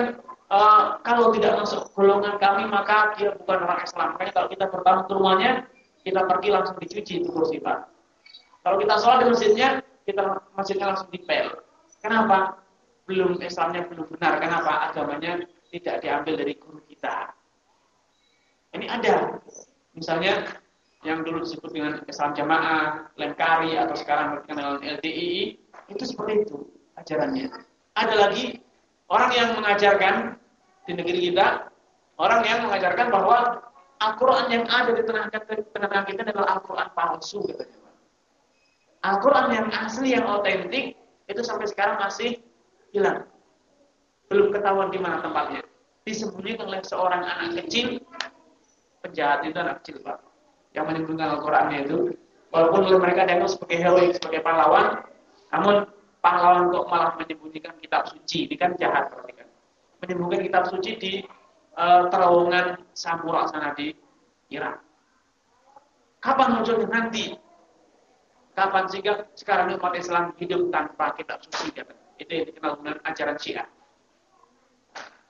uh, kalau tidak masuk golongan kami maka dia bukan orang Islam. Makanya kalau kita bertamu ke rumahnya, kita pergi langsung dicuci itu kursi Pak. Kalau kita sholat di masjidnya, kita masjidnya langsung dipel. Kenapa? Belum Islamnya belum benar. Kenapa? Agamanya tidak diambil dari guru kita. Ini ada. Misalnya yang dulu disebut dengan Islam Jamaah, Lemkari atau sekarang dengan LDII, itu seperti itu ajarannya ada lagi orang yang mengajarkan di negeri kita, orang yang mengajarkan bahwa Al-Quran yang ada di tengah-tengah kita adalah Al-Quran palsu. Al-Quran yang asli, yang otentik, itu sampai sekarang masih hilang. Belum ketahuan di mana tempatnya. Disembunyikan oleh seorang anak kecil, penjahat itu anak kecil, Pak. Yang menyembunyikan Al-Qurannya itu. Walaupun mereka dianggap sebagai heroik, sebagai pahlawan, namun pahlawan kok malah menyembunyikan kitab suci. Ini kan jahat berarti kan. Menyembunyikan kitab suci di uh, terowongan Sampura sana di Irak. Kapan munculnya nanti? Kapan sehingga sekarang umat Islam hidup tanpa kitab suci? Itu yang dikenal dengan ajaran Syiah.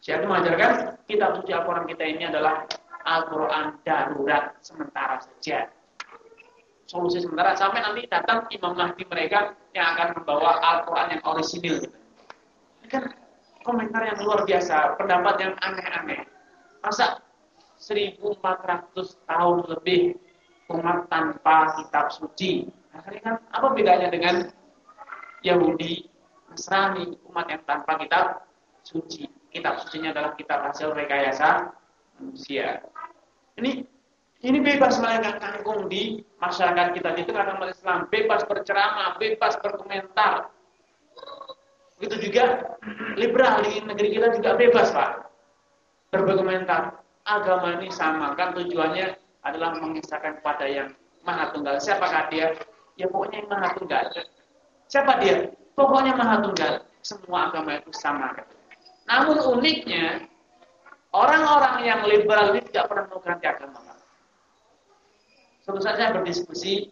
Syiah itu mengajarkan kitab suci Al-Quran kita ini adalah Al-Quran darurat sementara saja solusi sementara sampai nanti datang Imam Mahdi mereka yang akan membawa Al-Quran yang orisinil. Ini kan komentar yang luar biasa, pendapat yang aneh-aneh. Masa 1400 tahun lebih umat tanpa kitab suci. Akhirnya kan apa bedanya dengan Yahudi, Nasrani, umat yang tanpa kitab suci. Kitab sucinya adalah kitab hasil rekayasa manusia. Ini ini bebas melenggang kangkung di masyarakat kita di tengah umat Islam, bebas berceramah, bebas berkomentar. Begitu juga liberal di negeri kita juga bebas, Pak. Berkomentar. Agama ini sama, kan tujuannya adalah mengisahkan kepada yang maha tunggal. Siapakah dia? Ya pokoknya yang maha tunggal. Siapa dia? Pokoknya maha tunggal. Semua agama itu sama. Namun uniknya, orang-orang yang liberal ini tidak pernah mengganti agama. Saat saya berdiskusi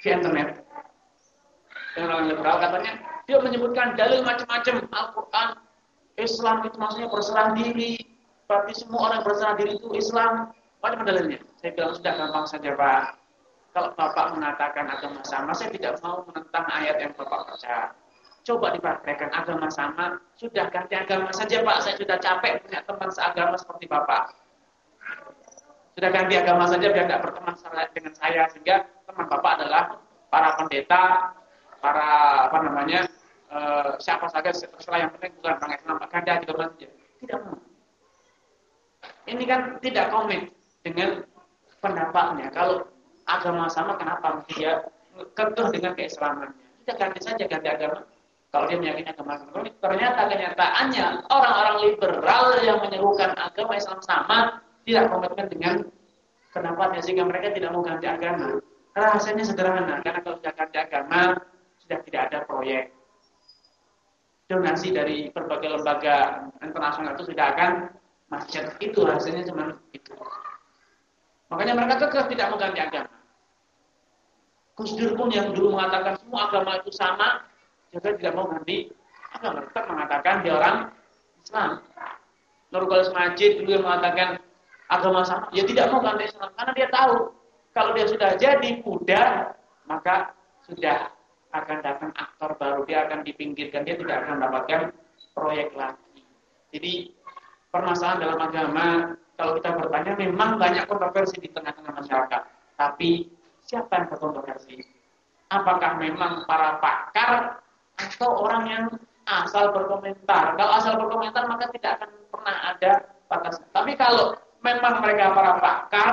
di internet. Dengan orang liberal katanya dia menyebutkan dalil macam-macam Al-Quran Islam itu maksudnya berserah diri. Berarti semua orang berserah diri itu Islam. Macam dalilnya. Saya bilang sudah gampang saja Pak. Kalau Bapak mengatakan agama sama saya tidak mau menentang ayat yang Bapak baca. Coba dipraktekkan agama sama sudah ganti agama saja Pak. Saya sudah capek punya teman seagama seperti Bapak sudah ganti agama saja biar tidak berteman dengan saya sehingga teman bapak adalah para pendeta, para apa namanya uh, siapa saja terserah yang penting bukan orang Islam ganti agama saja. Tidak mau. Ini kan tidak komit dengan pendapatnya. Kalau agama sama kenapa dia kekeh dengan keislamannya? Kita ganti saja ganti agama. Kalau dia meyakini agama Islam, ternyata kenyataannya orang-orang liberal yang menyerukan agama Islam sama tidak komitmen dengan pendapatnya sehingga mereka tidak mau ganti agama. Rasanya sederhana karena kalau sudah ganti agama sudah tidak ada proyek. Donasi dari berbagai lembaga internasional itu sudah akan macet. Itu hasilnya cuma itu. Makanya mereka kekeh tidak mengganti agama. Gus Dur pun yang dulu mengatakan semua agama itu sama, juga tidak mau ganti agama. Tetap mengatakan dia orang Islam. Nurul Majid dulu yang mengatakan agama sama, ya tidak mau ganti Islam karena dia tahu kalau dia sudah jadi kuda, maka sudah akan datang aktor baru, dia akan dipinggirkan, dia tidak akan mendapatkan proyek lagi. Jadi permasalahan dalam agama kalau kita bertanya memang banyak kontroversi di tengah-tengah masyarakat. Tapi siapa yang berkontroversi? Apakah memang para pakar atau orang yang asal berkomentar? Kalau asal berkomentar maka tidak akan pernah ada batas. Tapi kalau memang mereka para pakar,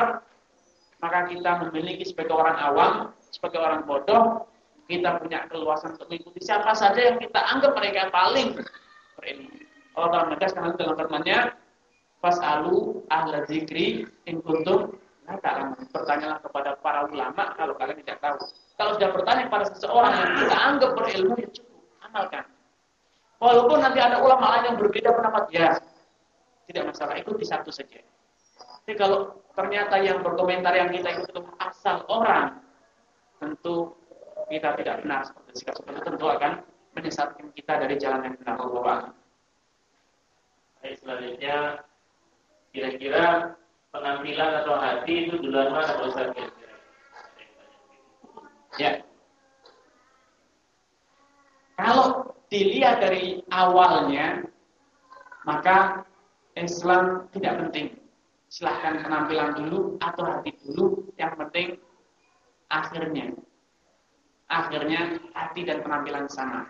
maka kita memiliki sebagai orang awam, sebagai orang bodoh, kita punya keluasan untuk mengikuti siapa saja yang kita anggap mereka paling berilmu. Allah Taala menegaskan dalam firman-Nya, Fas'alu ahla zikri in kuntum la. Bertanyalah kepada para ulama kalau kalian tidak tahu. Kalau sudah bertanya kepada seseorang yang kita anggap berilmu ya cukup, amalkan. Walaupun nanti ada ulama lain yang berbeda pendapat, ya tidak masalah, ikuti satu saja. Tapi kalau ternyata yang berkomentar yang kita ikuti itu asal orang, tentu kita tidak benar seperti sikap seperti itu tentu akan menyesatkan kita dari jalan yang benar Allah. Baik, selanjutnya Kira-kira penampilan atau hati itu duluan mana Pak Ustaz? Ya. Kalau dilihat dari awalnya, maka Islam tidak penting. Silahkan penampilan dulu atau hati dulu, yang penting akhirnya. Akhirnya hati dan penampilan sama.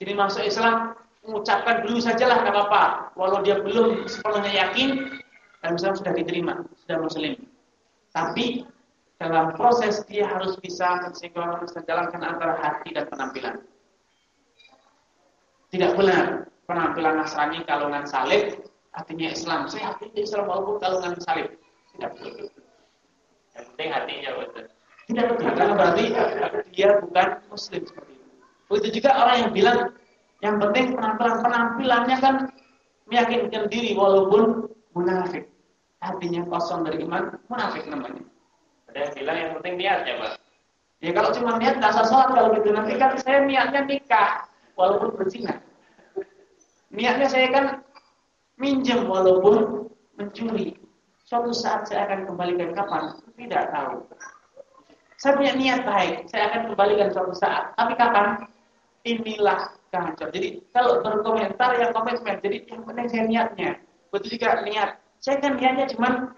Jadi masuk Islam mengucapkan dulu sajalah nggak apa-apa, walau dia belum sepenuhnya yakin dan misalnya sudah diterima, sudah muslim. Tapi dalam proses dia harus bisa menjalankan antara hati dan penampilan. Tidak benar penampilan Nasrani kalungan salib artinya Islam. Saya hati Islam walaupun kalungan salib. Tidak betul. Yang penting hatinya betul. Tidak betul karena berarti dia bukan muslim seperti itu. Begitu juga orang yang bilang yang penting penampilan penampilannya kan meyakinkan diri walaupun munafik. Hatinya kosong dari iman, munafik namanya. Ada yang bilang yang penting niatnya, Pak. Ya kalau cuma niat dasar sholat kalau gitu nanti kan saya niatnya nikah walaupun berzina. Niatnya saya kan minjem walaupun mencuri. Suatu saat saya akan kembalikan kapan? Tidak tahu. Saya punya niat baik, saya akan kembalikan suatu saat. Tapi kapan? Inilah kacau. Jadi kalau berkomentar yang komitmen. Jadi yang penting saya niatnya. Betul juga niat. Saya kan niatnya cuma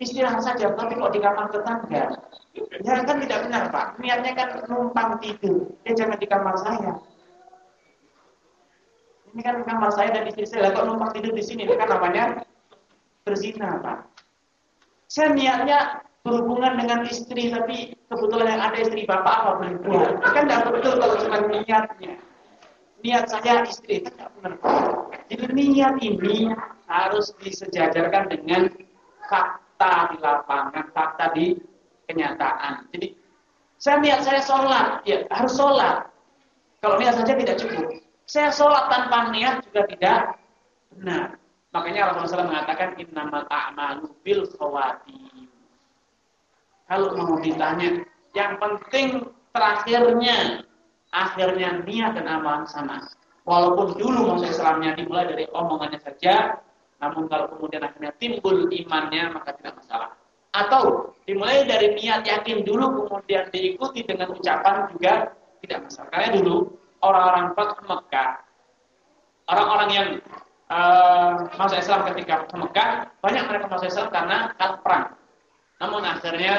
istirahat saja, tapi kok di kamar tetangga. Ya kan tidak benar Pak. Niatnya kan numpang tidur. Ya jangan di kamar saya. Ini kan kamar saya dan istri saya. Kok numpang tidur di sini? Ini kan namanya berzina Pak. Saya niatnya berhubungan dengan istri, tapi kebetulan yang ada istri bapak apa boleh buat. Kan tidak betul kalau cuma niatnya niat saya istri itu tidak benar. Jadi niat ini harus disejajarkan dengan fakta di lapangan, fakta di kenyataan. Jadi saya niat saya sholat, ya harus sholat. Kalau niat saja tidak cukup. Saya sholat tanpa niat juga tidak benar. Makanya Rasulullah SAW mengatakan innamal a'malu bil khawatim. Kalau mau ditanya, yang penting terakhirnya akhirnya niat dan amalan sama. Walaupun dulu masa Islamnya dimulai dari omongannya saja, namun kalau kemudian akhirnya timbul imannya maka tidak masalah. Atau dimulai dari niat yakin dulu kemudian diikuti dengan ucapan juga tidak masalah. Karena dulu orang-orang Fatah Mekah, orang-orang yang uh, masuk Islam ketika ke Mekah, banyak mereka masuk Islam karena kalah perang. Namun akhirnya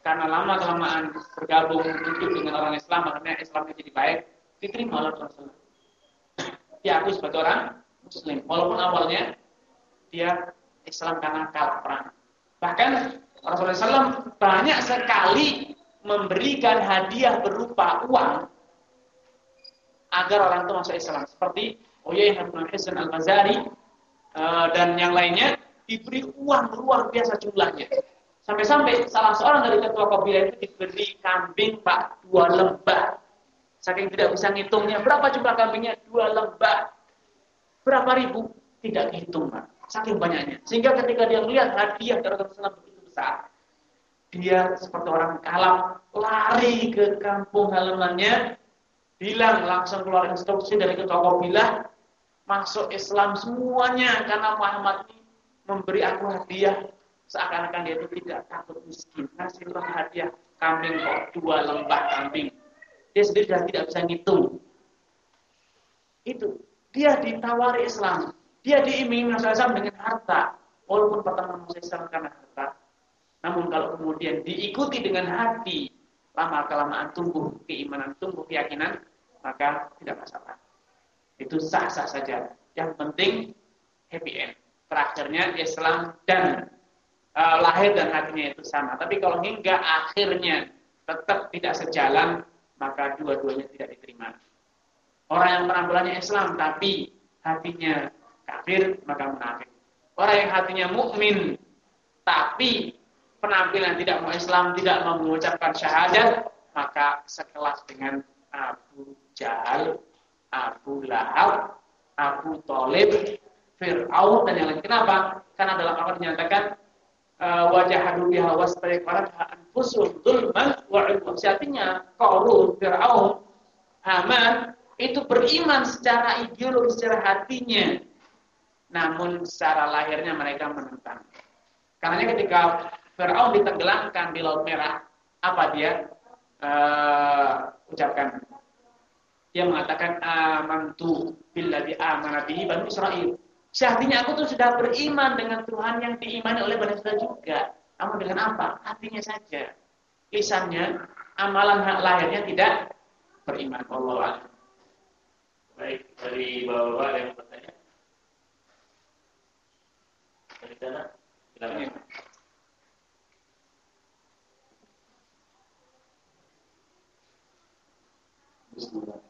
karena lama kelamaan bergabung hidup dengan orang Islam akhirnya Islamnya jadi baik diterima oleh Rasulullah. Dia aku sebagai orang Muslim. Walaupun awalnya dia Islam karena kalah perang. Bahkan Rasulullah SAW banyak sekali memberikan hadiah berupa uang agar orang itu masuk Islam seperti Uyayh bin Hasan al-Mazari eh, dan yang lainnya diberi uang luar biasa jumlahnya Sampai-sampai salah seorang dari ketua kabilah itu diberi kambing pak dua lembah. Saking tidak bisa ngitungnya berapa jumlah kambingnya dua lembah. Berapa ribu? tidak dihitung, Pak. Saking banyaknya. Sehingga ketika dia melihat hadiah dari Rasulullah begitu besar, dia seperti orang kalap, lari ke kampung halamannya, bilang langsung keluar instruksi dari ketua kabilah, masuk Islam semuanya karena Muhammad ini memberi aku hadiah seakan-akan dia itu tidak takut miskin. Ngasihlah hadiah kambing kok dua lembah kambing. Dia sendiri sudah tidak bisa ngitung. Itu dia ditawari Islam, dia diiming Islam dengan harta, walaupun pertama masuk Islam karena harta. Namun kalau kemudian diikuti dengan hati, lama kelamaan tumbuh keimanan, tumbuh keyakinan, maka tidak masalah. Itu sah-sah saja. Yang penting happy end. Terakhirnya Islam dan uh, lahir dan hatinya itu sama. Tapi kalau hingga akhirnya tetap tidak sejalan, maka dua-duanya tidak diterima. Orang yang penampilannya Islam tapi hatinya kafir, maka munafik. Orang yang hatinya mukmin tapi penampilan tidak mau Islam, tidak mau mengucapkan syahadat, maka sekelas dengan Abu Jahal, Abu Lahab, Abu Talib, Fir'aun dan yang lain. Kenapa? Karena dalam Al-Quran dinyatakan eh, wajah biha wastaiqarat anfusum dzulman wa Artinya Qarun, Fir'aun, Haman itu beriman secara ideologi, secara hatinya. Namun secara lahirnya mereka menentang. Karena ketika Fir'aun ditenggelamkan di Laut Merah, apa dia uh, ucapkan? Dia mengatakan amantu billadzi amana bihi Bani Israel. Sehatinya aku tuh sudah beriman dengan Tuhan yang diimani oleh Bani Israel juga. Namun dengan apa? Hatinya saja. Lisannya, amalan hak lahirnya tidak beriman. Allah Baik, dari bawah ada yang bertanya? Dari sana? Silakan. Bismillah.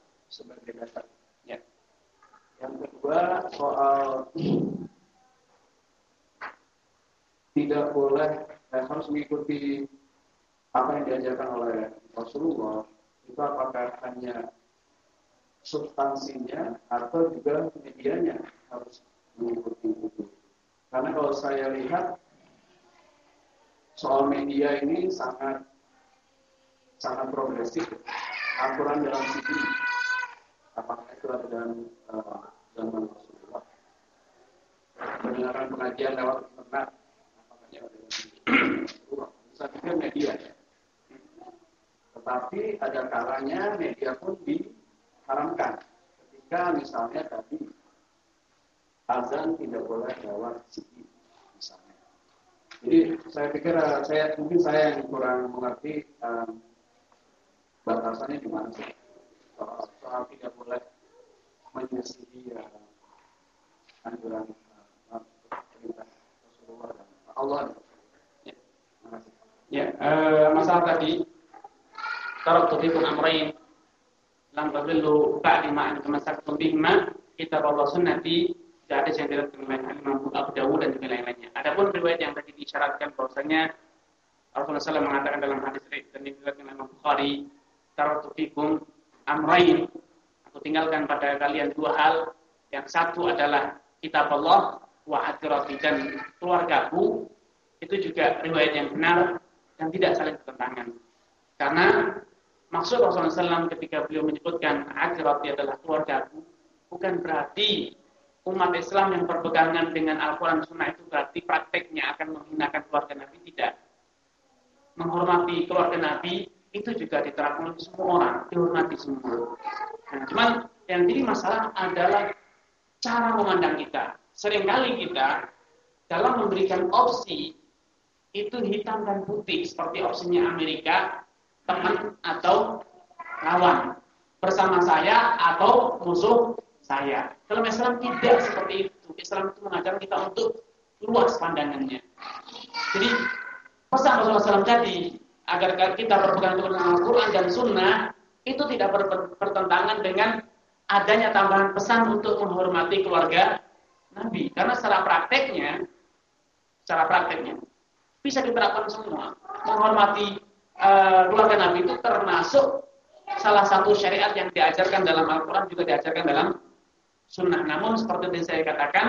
ya. ya. sebagai dasar. Ya. Yang kedua soal tidak boleh eh, harus mengikuti apa yang diajarkan oleh Rasulullah itu apakah hanya substansinya atau juga medianya harus mengikuti itu. Karena kalau saya lihat soal media ini sangat sangat progresif. Aturan dalam sini apakah itu ada dalam uh, Rasulullah. Mendengarkan pengajian lewat internet apakah ada dalam Rasulullah bisa juga media. Ya tetapi ada kalanya media pun diharamkan. Ketika misalnya tadi azan tidak boleh lewat CD misalnya. Jadi saya pikir uh, saya mungkin saya yang kurang mengerti um, batasannya di mana sih soal, soal tidak boleh menyelisihi ya. Ya, tidak ada yang diriwayatkan oleh Imam Abu Dawud dan juga lain-lainnya. Adapun riwayat yang tadi disyaratkan bahwasanya Rasulullah SAW mengatakan dalam hadis dan diriwayatkan oleh Imam Bukhari, taraktu fikum tinggalkan pada kalian dua hal. Yang satu adalah kitab Allah wa adirati dan keluargaku. Itu juga riwayat yang benar dan tidak saling bertentangan. Karena maksud Rasulullah SAW ketika beliau menyebutkan adirati adalah keluargaku bukan berarti umat Islam yang berpegangan dengan Al-Quran Sunnah itu berarti prakteknya akan menghinakan keluarga Nabi. Tidak. Menghormati keluarga Nabi itu juga diterapkan oleh semua orang, dihormati semua. Nah, cuman yang jadi masalah adalah cara memandang kita. Seringkali kita dalam memberikan opsi itu hitam dan putih seperti opsinya Amerika, teman atau lawan, bersama saya atau musuh saya. Dalam Islam tidak seperti itu. Islam itu mengajar kita untuk luas pandangannya. Jadi pesan Rasulullah SAW tadi agar kita berpegang teguh dengan Al-Quran dan Sunnah itu tidak bertentangan dengan adanya tambahan pesan untuk menghormati keluarga Nabi. Karena secara prakteknya, secara prakteknya bisa diterapkan semua. Menghormati uh, keluarga Nabi itu termasuk salah satu syariat yang diajarkan dalam Al-Quran juga diajarkan dalam Sunnah. Namun seperti yang saya katakan,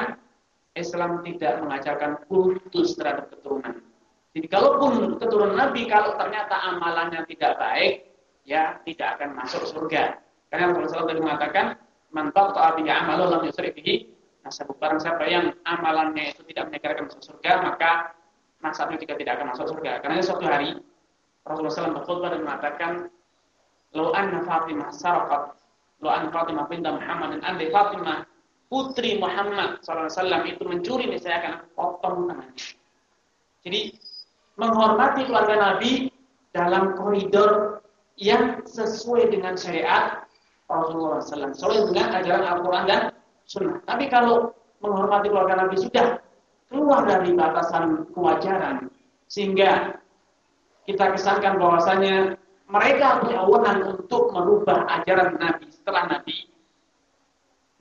Islam tidak mengajarkan kultus terhadap keturunan. Jadi kalaupun keturunan Nabi, kalau ternyata amalannya tidak baik, ya tidak akan masuk surga. Karena Rasulullah tadi mengatakan, man taqta'a bihi amalu lam yusri bihi nasab. Barang siapa yang amalannya itu tidak menyegerakan masuk surga, maka nasabnya juga tidak akan masuk surga. Karena suatu hari Rasulullah SAW berkhutbah dan mengatakan, "Lo anna Fatimah sarqat, lo anna Fatimah binta Muhammad dan andai Fatimah putri Muhammad SAW itu mencuri, saya akan potong tangannya." Jadi menghormati keluarga Nabi dalam koridor yang sesuai dengan syariat Rasulullah SAW, sesuai dengan ajaran Al-Quran dan Sunnah. Tapi kalau menghormati keluarga Nabi sudah keluar dari batasan kewajaran, sehingga kita kesankan bahwasanya mereka punya wewenang untuk merubah ajaran Nabi setelah Nabi.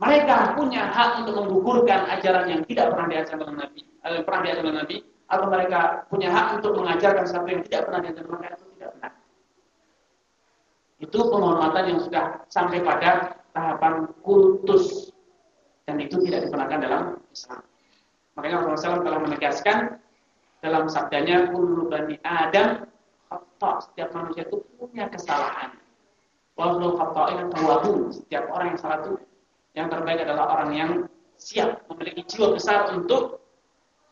Mereka punya hak untuk menggugurkan ajaran yang tidak pernah diajarkan oleh Nabi, eh, pernah diajarkan oleh Nabi atau mereka punya hak untuk mengajarkan sesuatu yang tidak pernah diajarkan mereka itu tidak benar. Itu penghormatan yang sudah sampai pada tahapan kultus. Dan itu tidak dibenarkan dalam Islam. Makanya Rasulullah SAW telah menegaskan dalam sabdanya kullu bani Adam khata setiap manusia itu punya kesalahan. Walaupun khata'in tawabun setiap orang yang salah itu yang terbaik adalah orang yang siap memiliki jiwa besar untuk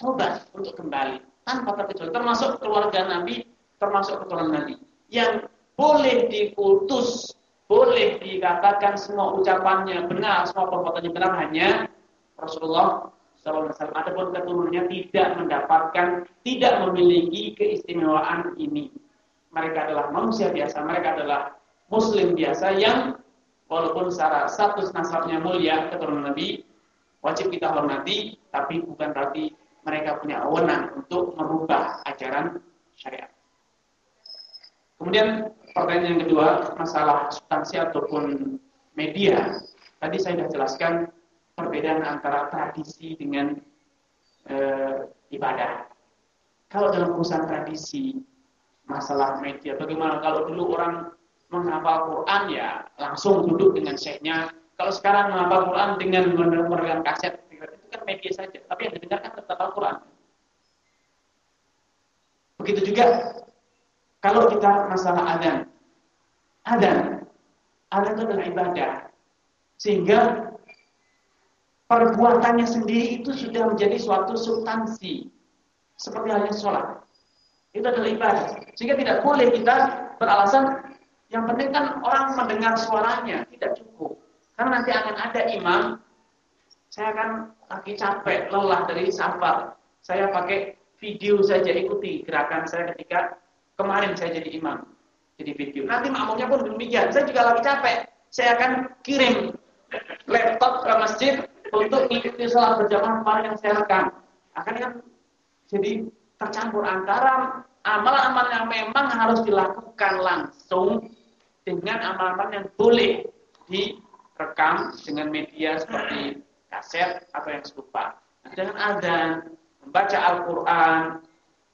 tobat untuk kembali. Tanpa terkecuali termasuk keluarga Nabi termasuk keturunan Nabi. Yang boleh diputus boleh dikatakan semua ucapannya benar semua perbuatannya benar hanya Rasulullah SAW ataupun keturunannya tidak mendapatkan tidak memiliki keistimewaan ini mereka adalah manusia biasa mereka adalah muslim biasa yang walaupun secara status nasabnya mulia keturunan Nabi wajib kita hormati tapi bukan berarti mereka punya wewenang untuk merubah ajaran syariat. Kemudian pertanyaan yang kedua, masalah substansi ataupun media. Tadi saya sudah jelaskan perbedaan antara tradisi dengan e, ibadah. Kalau dalam urusan tradisi, masalah media, bagaimana kalau dulu orang menghafal Quran ya langsung duduk dengan syekhnya. Kalau sekarang menghafal Quran dengan menemukan kaset kan media saja, tapi yang didengarkan tetap Al-Quran. Begitu juga kalau kita masalah adan. Adan. Adan itu adalah ibadah. Sehingga perbuatannya sendiri itu sudah menjadi suatu substansi. Seperti halnya sholat. Itu adalah ibadah. Sehingga tidak boleh kita beralasan yang penting kan orang mendengar suaranya. Tidak cukup. Karena nanti akan ada imam saya kan lagi capek, lelah dari safar. Saya pakai video saja ikuti gerakan saya ketika kemarin saya jadi imam. Jadi video. Nanti makmumnya pun demikian. Saya juga lagi capek. Saya akan kirim laptop ke masjid untuk mengikuti sholat berjamaah kemarin yang saya rekam. Akan kan jadi tercampur antara amalan-amalan yang memang harus dilakukan langsung dengan amalan-amalan yang boleh direkam dengan media seperti kaset atau yang serupa. Nah, dengan azan, membaca Al-Quran,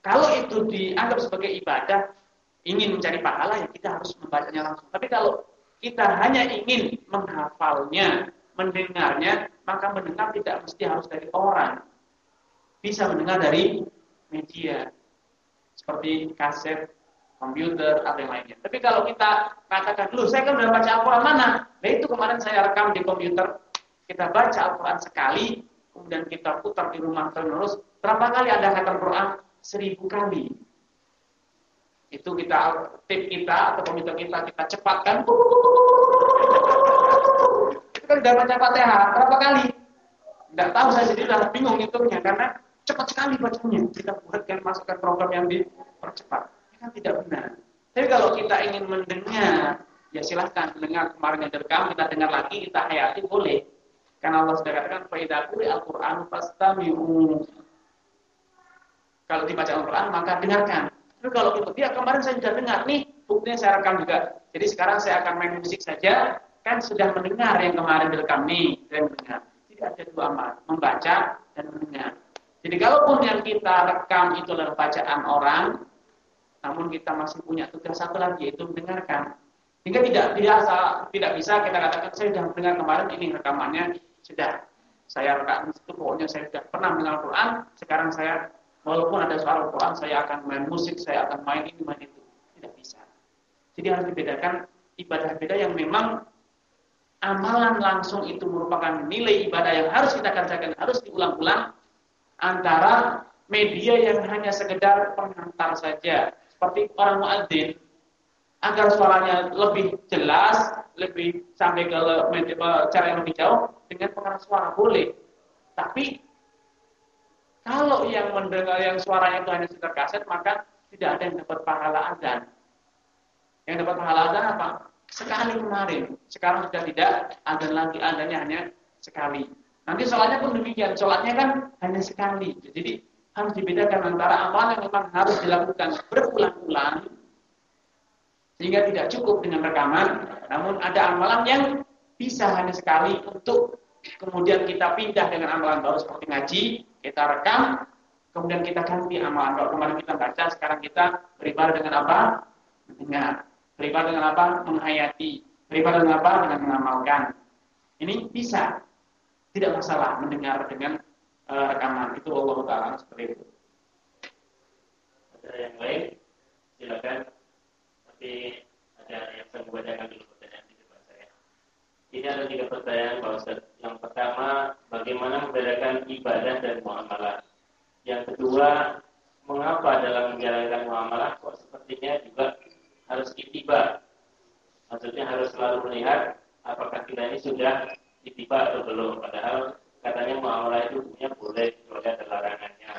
kalau itu dianggap sebagai ibadah, ingin mencari pahala, ya kita harus membacanya langsung. Tapi kalau kita hanya ingin menghafalnya, mendengarnya, maka mendengar tidak mesti harus dari orang. Bisa mendengar dari media. Seperti kaset, komputer, atau yang lainnya. Tapi kalau kita katakan dulu, saya kan baca Al-Quran mana? Nah itu kemarin saya rekam di komputer, kita baca Al-Quran sekali, kemudian kita putar di rumah terus, berapa kali Anda kata Al-Quran? Seribu kali. Itu kita, tip kita atau komputer kita, kita cepatkan. Itu kan sudah baca Fatihah, berapa kali? Tidak tahu saya jadi sudah bingung hitungnya, karena cepat sekali bacanya. Kita buatkan, masukkan program yang dipercepat. Ini kan tidak benar. Tapi kalau kita ingin mendengar, ya silahkan mendengar kemarin yang direkam, kita dengar lagi, kita hayati boleh. Karena Allah sudah katakan faida al-Qur'an fastami'u. Kalau dibaca Al-Qur'an maka dengarkan. Tapi kalau itu dia kemarin saya sudah dengar nih, buktinya saya rekam juga. Jadi sekarang saya akan main musik saja, kan sudah mendengar yang kemarin direkam nih, saya mendengar. Tidak ada dua amal, membaca dan mendengar. Jadi kalaupun yang kita rekam itu adalah bacaan orang, namun kita masih punya tugas satu lagi yaitu mendengarkan. Hingga tidak biasa, tidak bisa kita katakan saya sudah mendengar kemarin ini rekamannya sudah saya rekam itu pokoknya saya sudah pernah mendengar Quran, sekarang saya walaupun ada suara Quran saya akan main musik, saya akan main ini main itu. Tidak bisa. Jadi harus dibedakan ibadah-ibadah yang memang amalan langsung itu merupakan nilai ibadah yang harus kita kerjakan, harus diulang-ulang antara media yang hanya sekedar pengantar saja seperti orang muadzin agar suaranya lebih jelas, lebih sampai ke cara yang lebih jauh dengan pengeras suara boleh. Tapi kalau yang mendengar yang suaranya itu hanya sekedar kaset, maka tidak ada yang dapat pahala azan. Yang dapat pahala azan apa? Sekali kemarin. Sekarang sudah tidak, azan lagi, azannya hanya sekali. Nanti sholatnya pun demikian. Sholatnya kan hanya sekali. Jadi harus dibedakan antara amal yang memang harus dilakukan berulang-ulang sehingga tidak cukup dengan rekaman, namun ada amalan yang bisa hanya sekali untuk kemudian kita pindah dengan amalan baru seperti ngaji, kita rekam, kemudian kita ganti amalan baru kemarin kita baca, sekarang kita beribadah dengan apa? Mendengar. Beribadah dengan apa? Menghayati. Beribadah dengan apa? Dengan mengamalkan. Ini bisa. Tidak masalah mendengar dengan uh, rekaman. Itu Allah Ta'ala seperti itu. Ada yang lain? Silakan tapi ada yang saya membacakan dulu pertanyaan di depan saya. Ini ada tiga pertanyaan Pak Ustaz. Yang pertama, bagaimana membedakan ibadah dan muamalah? Yang kedua, mengapa dalam menjalankan muamalah kok sepertinya juga harus itiba? Maksudnya harus selalu melihat apakah kita ini sudah itiba atau belum. Padahal katanya muamalah itu punya boleh kecuali ada larangannya.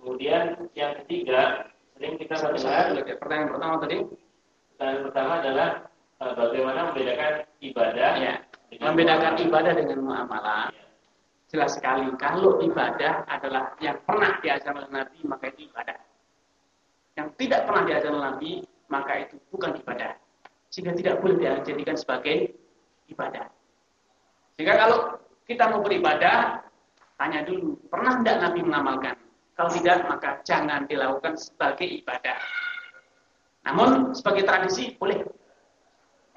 Kemudian yang ketiga, sering kita mendengar pertanyaan pertama tadi Pertanyaan pertama adalah bagaimana membedakan ibadah ya. Membedakan ibadah dengan muamalah. Ya. Jelas sekali kalau ibadah adalah yang pernah diajarkan Nabi maka itu ibadah. Yang tidak pernah diajarkan Nabi maka itu bukan ibadah. Sehingga tidak boleh dijadikan sebagai ibadah. Sehingga kalau kita mau beribadah, tanya dulu, pernah tidak Nabi mengamalkan? Kalau tidak, maka jangan dilakukan sebagai ibadah. Namun sebagai tradisi boleh.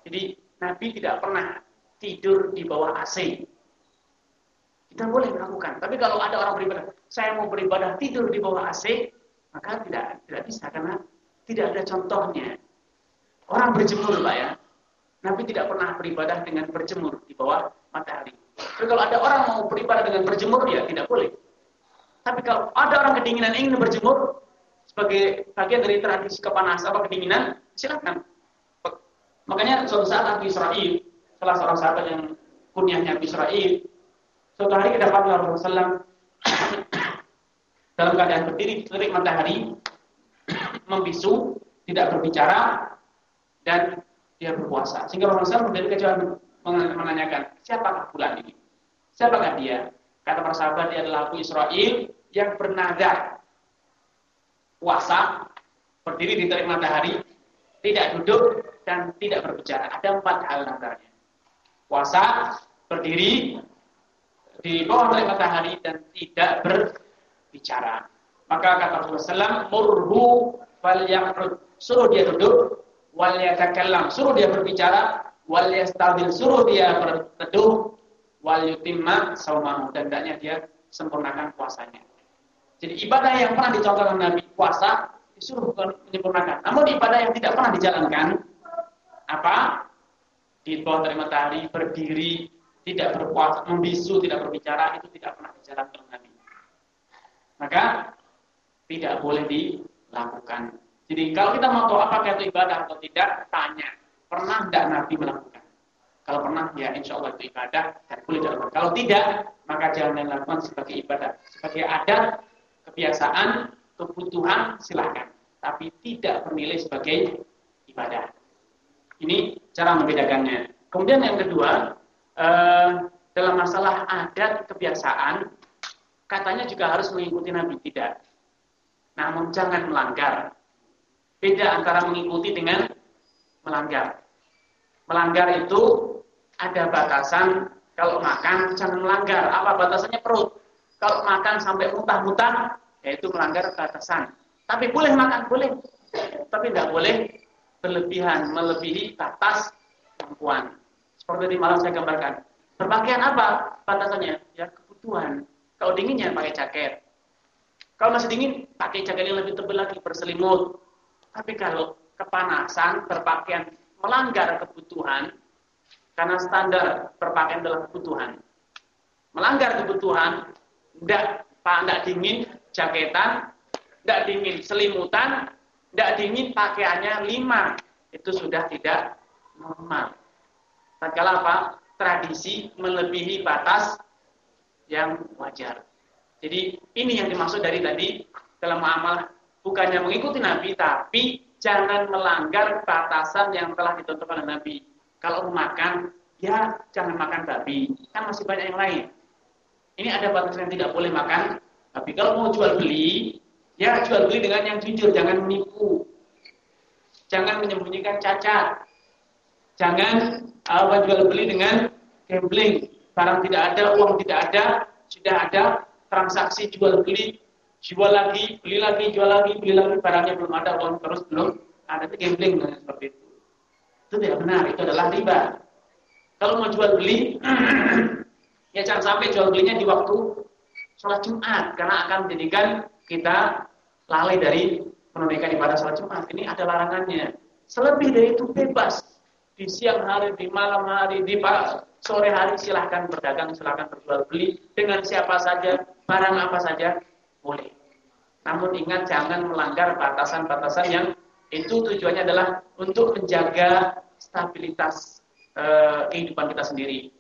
Jadi Nabi tidak pernah tidur di bawah AC. Kita boleh melakukan. Tapi kalau ada orang beribadah, saya mau beribadah tidur di bawah AC, maka tidak tidak bisa karena tidak ada contohnya. Orang berjemur, Pak ya. Nabi tidak pernah beribadah dengan berjemur di bawah matahari. Tapi kalau ada orang mau beribadah dengan berjemur, ya tidak boleh. Tapi kalau ada orang kedinginan ingin berjemur, sebagai bagian dari tradisi kepanasan atau kedinginan, silakan. Makanya suatu saat Nabi Israel, salah seorang sahabat yang kunyahnya Nabi Israel, suatu hari kedapatan Rasulullah dalam keadaan berdiri di terik matahari, membisu, tidak berbicara, dan dia berpuasa. Sehingga Rasulullah menjadi kejuan menanyakan, siapakah bulan ini? Siapakah dia? Kata para sahabat, dia adalah Abu Israel yang bernada puasa, berdiri di terik matahari, tidak duduk dan tidak berbicara. Ada empat hal antaranya. Puasa, berdiri di bawah terik matahari dan tidak berbicara. Maka kata Rasulullah SAW, murhu wal yakrud. Suruh dia duduk, wal yatakallam. Suruh dia berbicara, wal yastadil. Suruh dia berteduh, wal yutimma saumahu. Dan hendaknya dia sempurnakan puasanya. Jadi ibadah yang pernah dicontohkan Nabi puasa disuruh menyempurnakan. Namun ibadah yang tidak pernah dijalankan apa? Di bawah dari matahari berdiri, tidak berpuasa, membisu, tidak berbicara itu tidak pernah dijalankan Nabi. Maka tidak boleh dilakukan. Jadi kalau kita mau tahu apakah itu ibadah atau tidak, tanya. Pernah tidak Nabi melakukan? Kalau pernah, ya insya Allah itu ibadah dan boleh dilakukan. Kalau tidak, maka jangan dilakukan sebagai ibadah. Sebagai adat kebiasaan, kebutuhan, silahkan. Tapi tidak bernilai sebagai ibadah. Ini cara membedakannya. Kemudian yang kedua, eh, dalam masalah adat kebiasaan, katanya juga harus mengikuti Nabi tidak. Namun jangan melanggar. Beda antara mengikuti dengan melanggar. Melanggar itu ada batasan kalau makan jangan melanggar. Apa batasannya perut? Kalau makan sampai muntah-muntah, yaitu melanggar batasan. Tapi boleh makan, boleh. Tapi tidak boleh berlebihan, melebihi batas kemampuan. Seperti di malam saya gambarkan. Berpakaian apa batasannya? Ya kebutuhan. Kalau dingin ya pakai jaket. Kalau masih dingin, pakai jaket yang lebih tebal lagi, berselimut. Tapi kalau kepanasan, berpakaian melanggar kebutuhan, karena standar berpakaian adalah kebutuhan. Melanggar kebutuhan, tidak pak tidak dingin, jaketan, tidak dingin, selimutan, tidak dingin, pakaiannya lima. Itu sudah tidak normal. Tatkala apa? Tradisi melebihi batas yang wajar. Jadi ini yang dimaksud dari tadi dalam amalah bukannya mengikuti Nabi, tapi jangan melanggar batasan yang telah ditentukan oleh Nabi. Kalau makan, ya jangan makan babi. Kan masih banyak yang lain. Ini ada batasan yang tidak boleh makan Tapi Kalau mau jual beli, ya jual beli dengan yang jujur, jangan menipu. Jangan menyembunyikan cacat. Jangan apa jual beli dengan gambling. Barang tidak ada, uang tidak ada, sudah ada transaksi jual beli, jual lagi, beli lagi, jual lagi, beli lagi, barangnya belum ada, uang terus belum ada itu gambling seperti itu. Itu tidak benar, itu adalah riba. Kalau mau jual beli, ya jangan sampai jual belinya di waktu sholat Jumat, karena akan menjadikan kita lalai dari menunaikan ibadah sholat Jumat. Ini ada larangannya. Selebih dari itu bebas. Di siang hari, di malam hari, di sore hari silahkan berdagang, silahkan berjual beli dengan siapa saja, barang apa saja, boleh. Namun ingat jangan melanggar batasan-batasan yang itu tujuannya adalah untuk menjaga stabilitas Eh, kehidupan kita sendiri.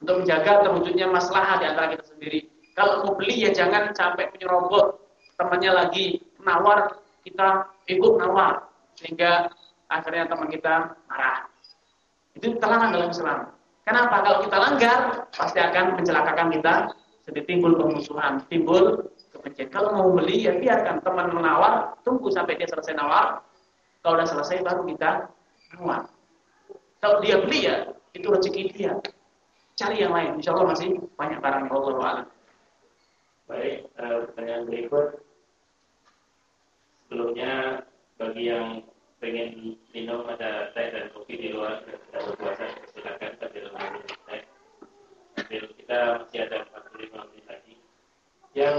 Untuk menjaga terwujudnya masalah di antara kita sendiri. Kalau mau beli ya jangan sampai menyerobot temannya lagi nawar kita ikut nawar sehingga akhirnya teman kita marah. Itu terlarang dalam Islam. Kenapa? Kalau kita langgar pasti akan mencelakakan kita. Jadi timbul permusuhan, timbul kebencian. Kalau mau beli ya biarkan teman menawar, tunggu sampai dia selesai nawar. Kalau sudah selesai baru kita nawar. Kalau dia beli ya, itu rezeki dia. Cari yang lain, insya Allah masih banyak barang Allah alam. Baik, uh, pertanyaan berikut. Sebelumnya, bagi yang pengen minum ada teh dan kopi di luar dan tidak berpuasa, silakan sambil minum teh. Sambil kita masih ada 45 menit lagi. Yang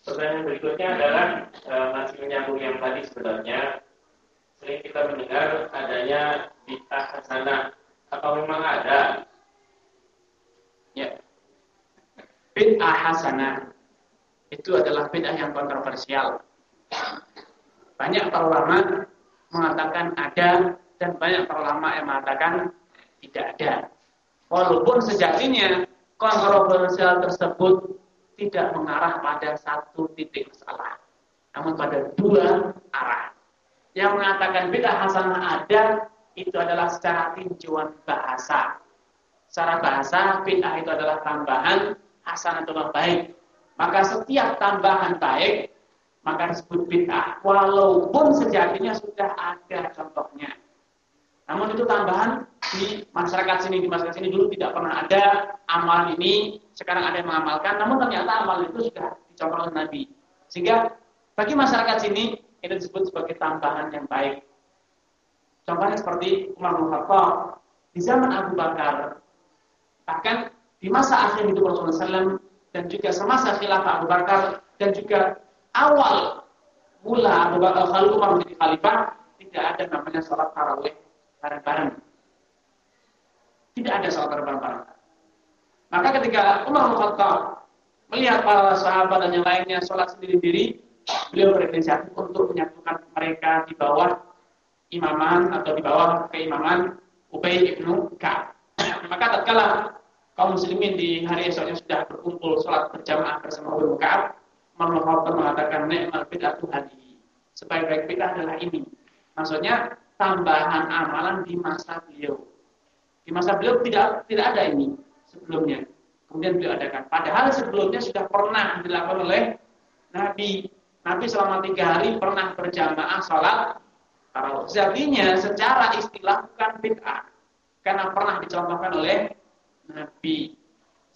pertanyaan berikutnya adalah uh, masih menyambung yang tadi sebenarnya sering kita mendengar adanya bid'ah hasanah. Apa memang ada? Ya. Bid'ah hasanah itu adalah bid'ah yang kontroversial. Banyak para ulama mengatakan ada dan banyak para ulama yang mengatakan tidak ada. Walaupun sejatinya kontroversial tersebut tidak mengarah pada satu titik masalah, namun pada dua arah yang mengatakan bid'ah hasanah ada itu adalah secara tinjauan bahasa. Secara bahasa bid'ah itu adalah tambahan hasanah adalah baik. Maka setiap tambahan baik maka disebut bid'ah walaupun sejatinya sudah ada contohnya. Namun itu tambahan di masyarakat sini di masyarakat sini dulu tidak pernah ada amal ini, sekarang ada yang mengamalkan, namun ternyata amal itu sudah dicontoh oleh Nabi. Sehingga bagi masyarakat sini itu disebut sebagai tambahan yang baik. Contohnya seperti Umar bin di zaman Abu Bakar, bahkan di masa akhir hidup Rasulullah SAW dan juga semasa khilafah Abu Bakar dan juga awal mula Abu Bakar Khalid Umar menjadi khalifah tidak ada namanya sholat tarawih bareng-bareng. Tidak ada sholat bareng-bareng. Maka ketika Umar Khattab melihat para sahabat dan yang lainnya sholat sendiri-sendiri, beliau berinisiatif untuk menyatukan mereka di bawah imaman atau di bawah keimaman Ubay ibnu Ka'ab. Maka tatkala kaum muslimin di hari esoknya sudah berkumpul sholat berjamaah bersama ibnu Ka'ab, Imam mengatakan ni'mal bid'atu hadi. Sebaik-baik bid'ah adalah ini. Maksudnya tambahan amalan di masa beliau. Di masa beliau tidak tidak ada ini sebelumnya. kemudian beliau adakan. Padahal sebelumnya sudah pernah dilakukan oleh Nabi. Nabi selama tiga hari pernah berjamaah sholat tarawih. Artinya secara istilah bukan bid'ah karena pernah dicontohkan oleh Nabi.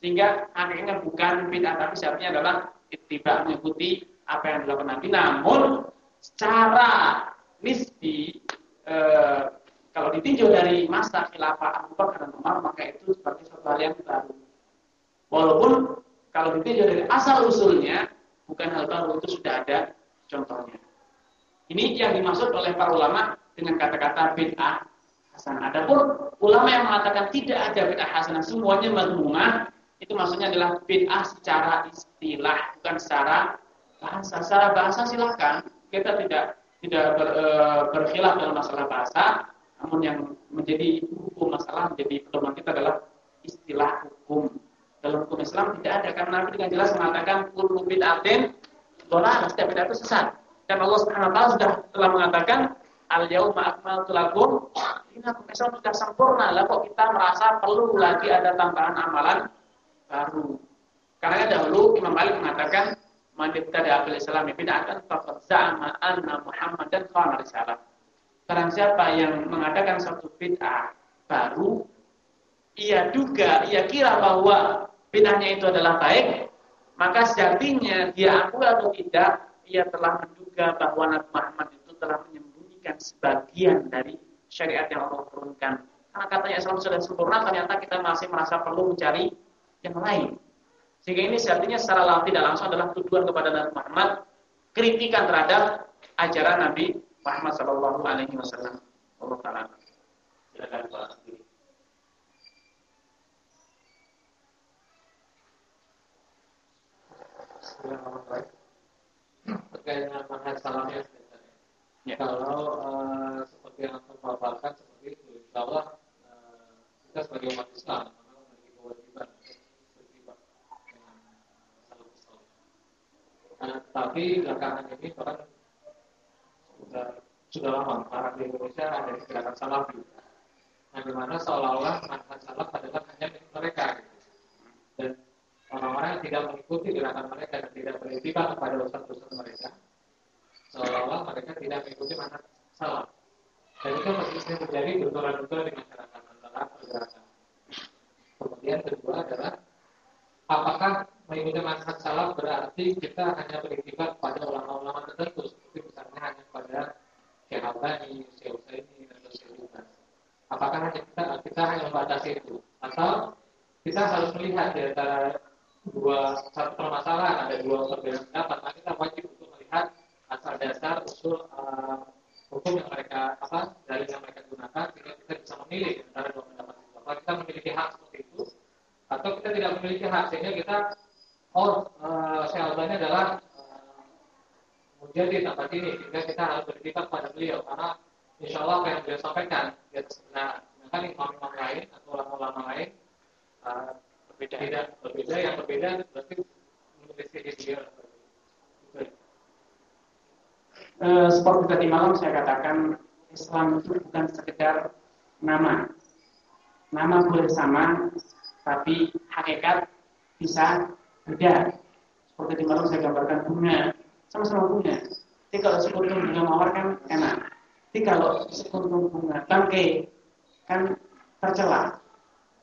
Sehingga akhirnya bukan bid'ah tapi sebenarnya adalah ittiba mengikuti apa yang dilakukan Nabi. Namun secara nisbi e, kalau ditinjau dari masa khilafah Abu Bakar dan Umar maka itu seperti suatu hal yang baru. Walaupun kalau ditinjau dari asal usulnya bukan hal baru itu sudah ada contohnya. Ini yang dimaksud oleh para ulama dengan kata-kata bid'ah hasanah. Adapun ulama yang mengatakan tidak ada bid'ah hasanah semuanya mazmumah itu maksudnya adalah bid'ah secara istilah bukan secara bahasa. Secara bahasa silahkan kita tidak tidak ber, e, berkhilaf dalam masalah bahasa, namun yang menjadi hukum masalah menjadi pedoman kita adalah istilah hukum. Dalam hukum Islam tidak ada karena Nabi dengan jelas mengatakan kullu bid'atin dhalalah, setiap bid'ah itu sesat. Dan Allah Subhanahu wa sudah telah mengatakan al yauma akmaltu lakum dinakum Islam sudah sempurna. Lah kok kita merasa perlu lagi ada tambahan amalan baru. Karena dahulu Imam Malik mengatakan man ibtada fil Islam bid'atan faqad za'ama anna Muhammadan khana risalah. Barang siapa yang mengadakan satu bid'ah baru, ia duga, ia kira bahwa bid'ahnya itu adalah baik, maka sejatinya dia akui atau tidak, ia telah menduga bahwa Nabi Muhammad itu telah menyembunyikan sebagian dari syariat yang Allah turunkan. Karena katanya Islam sudah sempurna, ternyata kita masih merasa perlu mencari yang lain. Sehingga ini artinya secara langsung tidak langsung adalah tujuan kepada Nabi Muhammad, kritikan terhadap ajaran Nabi Muhammad Shallallahu Alaihi Wasallam. Allah Taala. Silakan Pak. Terkait dengan manhaj salafnya ya. kalau uh, seperti yang aku paparkan seperti itu insya Allah uh, kita sebagai umat Islam memiliki kewajiban berjibat dengan salaf salaf nah, tapi belakangan ini orang sudah sudah lama marak di Indonesia ada gerakan salafi nah di mana seolah-olah manhaj salaf adalah hanya milik mereka gitu. dan orang-orang yang tidak mengikuti gerakan mereka dan tidak beritikat kepada usaha-usaha mereka seolah-olah mereka tidak mengikuti mana salah dan itu sering terjadi benturan-benturan di masyarakat antara pergerakan kemudian kedua adalah apakah mengikuti manhaj salah berarti kita hanya beritikat pada ulama-ulama tertentu? Seperti misalnya hanya pada Syekh Albani, Syekh Utsaimin atau Syekh Apakah hanya kita kita hanya membatasi itu? Atau kita harus melihat di antara dua satu permasalahan ada dua perbedaan pendapat maka kita wajib untuk melihat asal dasar usul uh, hukum yang mereka apa dari yang mereka gunakan sehingga kita bisa memilih antara dua pendapat itu. Apakah kita memiliki hak seperti itu atau kita tidak memiliki hak sehingga kita oh uh, saya adalah uh, menjadi tempat ini sehingga kita harus berpikir pada beliau karena insya Allah apa yang beliau sampaikan ya sebenarnya kan imam-imam lain atau ulama-ulama lain uh, berbeda. Tidak. Berbeda yang berbeda berarti menyelisih dia e, seperti tadi malam saya katakan Islam itu bukan sekedar nama. Nama boleh sama tapi hakikat bisa beda. Seperti tadi malam saya gambarkan bunga sama-sama bunga. Jadi kalau sekuntum bunga mawar kan enak. Tapi kalau sekuntum bunga bangkai kan tercela.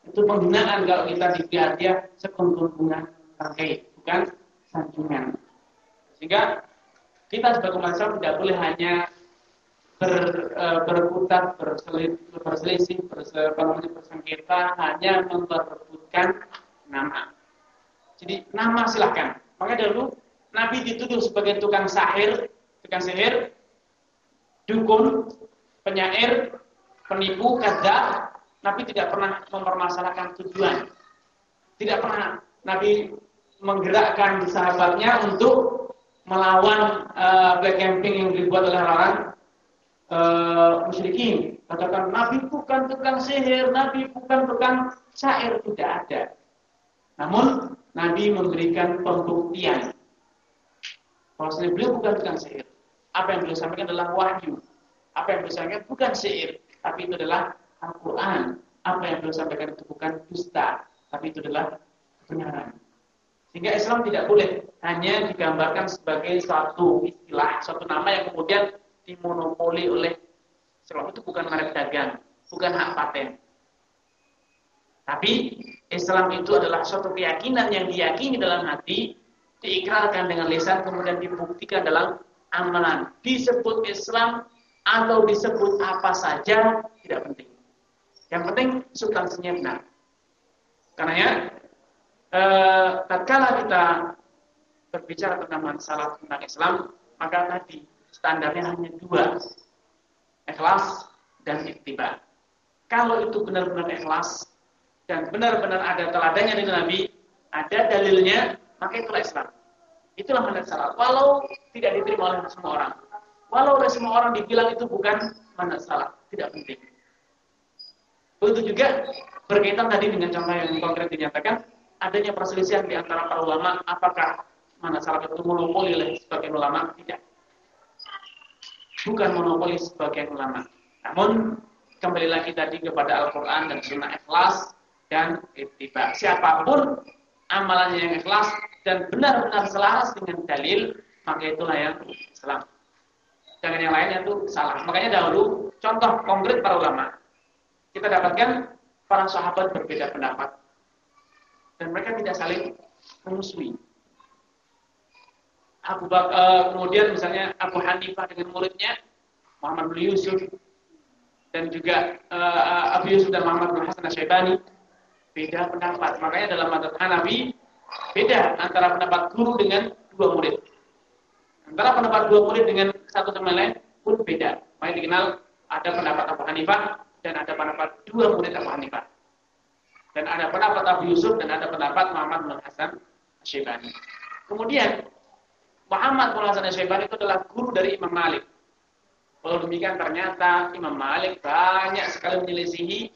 Itu penggunaan kalau kita diberi hadiah sekuntum bunga terkait, bukan sanjungan. Sehingga kita sebagai manusia tidak boleh hanya ber, e, berputar, berselisih, bersengketa, hanya memperebutkan nama. Jadi nama silahkan. Maka dulu Nabi dituduh sebagai tukang sahir, tukang sihir, dukun, penyair, penipu, kadzab, Nabi tidak pernah mempermasalahkan tujuan. Tidak pernah Nabi menggerakkan sahabatnya untuk melawan uh, black camping yang dibuat oleh orang uh, musyrikin. Katakan Nabi bukan tukang sihir, Nabi bukan tukang syair, tidak ada. Namun Nabi memberikan pembuktian. Kalau beliau bukan tukang sihir. Apa yang beliau sampaikan adalah wahyu. Apa yang beliau sampaikan bukan sihir, tapi itu adalah Al-Quran. Apa yang beliau sampaikan itu bukan dusta, tapi itu adalah kebenaran. Sehingga Islam tidak boleh hanya digambarkan sebagai suatu istilah, suatu nama yang kemudian dimonopoli oleh Islam itu bukan merek dagang, bukan hak paten. Tapi Islam itu adalah suatu keyakinan yang diyakini dalam hati, diikrarkan dengan lisan, kemudian dibuktikan dalam amalan. Disebut Islam atau disebut apa saja tidak penting. Yang penting substansinya benar. Karena ya, eh, tatkala kita berbicara tentang masalah tentang Islam, maka tadi standarnya hanya dua, ikhlas dan ittiba. Kalau itu benar-benar ikhlas dan benar-benar ada teladannya dari Nabi, ada dalilnya, maka itulah Islam. Itulah manhaj salaf. Walau tidak diterima oleh semua orang. Walau oleh semua orang dibilang itu bukan manhaj salaf, tidak penting. Begitu juga berkaitan tadi dengan contoh yang konkret dinyatakan, adanya perselisihan di antara para ulama, apakah manhaj salaf itu monopoli oleh sebagian ulama? Tidak. Bukan monopoli sebagian ulama. Namun kembali lagi tadi kepada Al-Quran dan Sunnah ikhlas dan ittiba. Siapa pun amalannya yang ikhlas dan benar-benar selaras dengan dalil, maka itulah yang Islam. Jangan yang lainnya itu salah. Makanya dahulu contoh konkret para ulama. Kita dapatkan para sahabat berbeda pendapat. Dan mereka tidak saling memusuhi. Abu Bakar, eh, kemudian misalnya Abu Hanifah dengan muridnya Muhammad bin Yusuf dan juga uh, Abu Yusuf dan Muhammad bin Hasan Asy-Syaibani beda pendapat. Makanya dalam madzhab Hanafi beda antara pendapat guru dengan dua murid. Antara pendapat dua murid dengan satu sama lain pun beda. Makanya dikenal ada pendapat Abu Hanifah dan ada pendapat dua murid Abu Hanifah. Dan ada pendapat Abu Yusuf dan ada pendapat Muhammad bin Hasan Asy-Syaibani. Kemudian Muhammad bin Hasan Asy-Syaibani itu adalah guru dari Imam Malik. Kalau demikian ternyata Imam Malik banyak sekali menyelisihi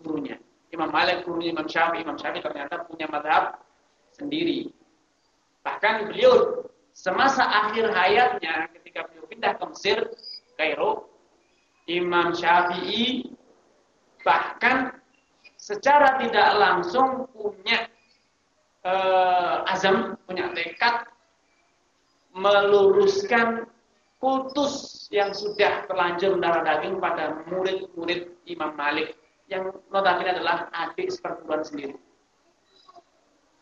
gurunya. Imam Malik, guru Imam Syafi'i, Imam Syafi'i ternyata punya madhab sendiri. Bahkan beliau semasa akhir hayatnya ketika beliau pindah ke Mesir, Kairo, Imam Syafi'i bahkan secara tidak langsung punya eh, azam, punya tekad meluruskan kultus yang sudah terlanjur darah daging pada murid-murid Imam Malik yang notabene adalah adik seperguruan sendiri.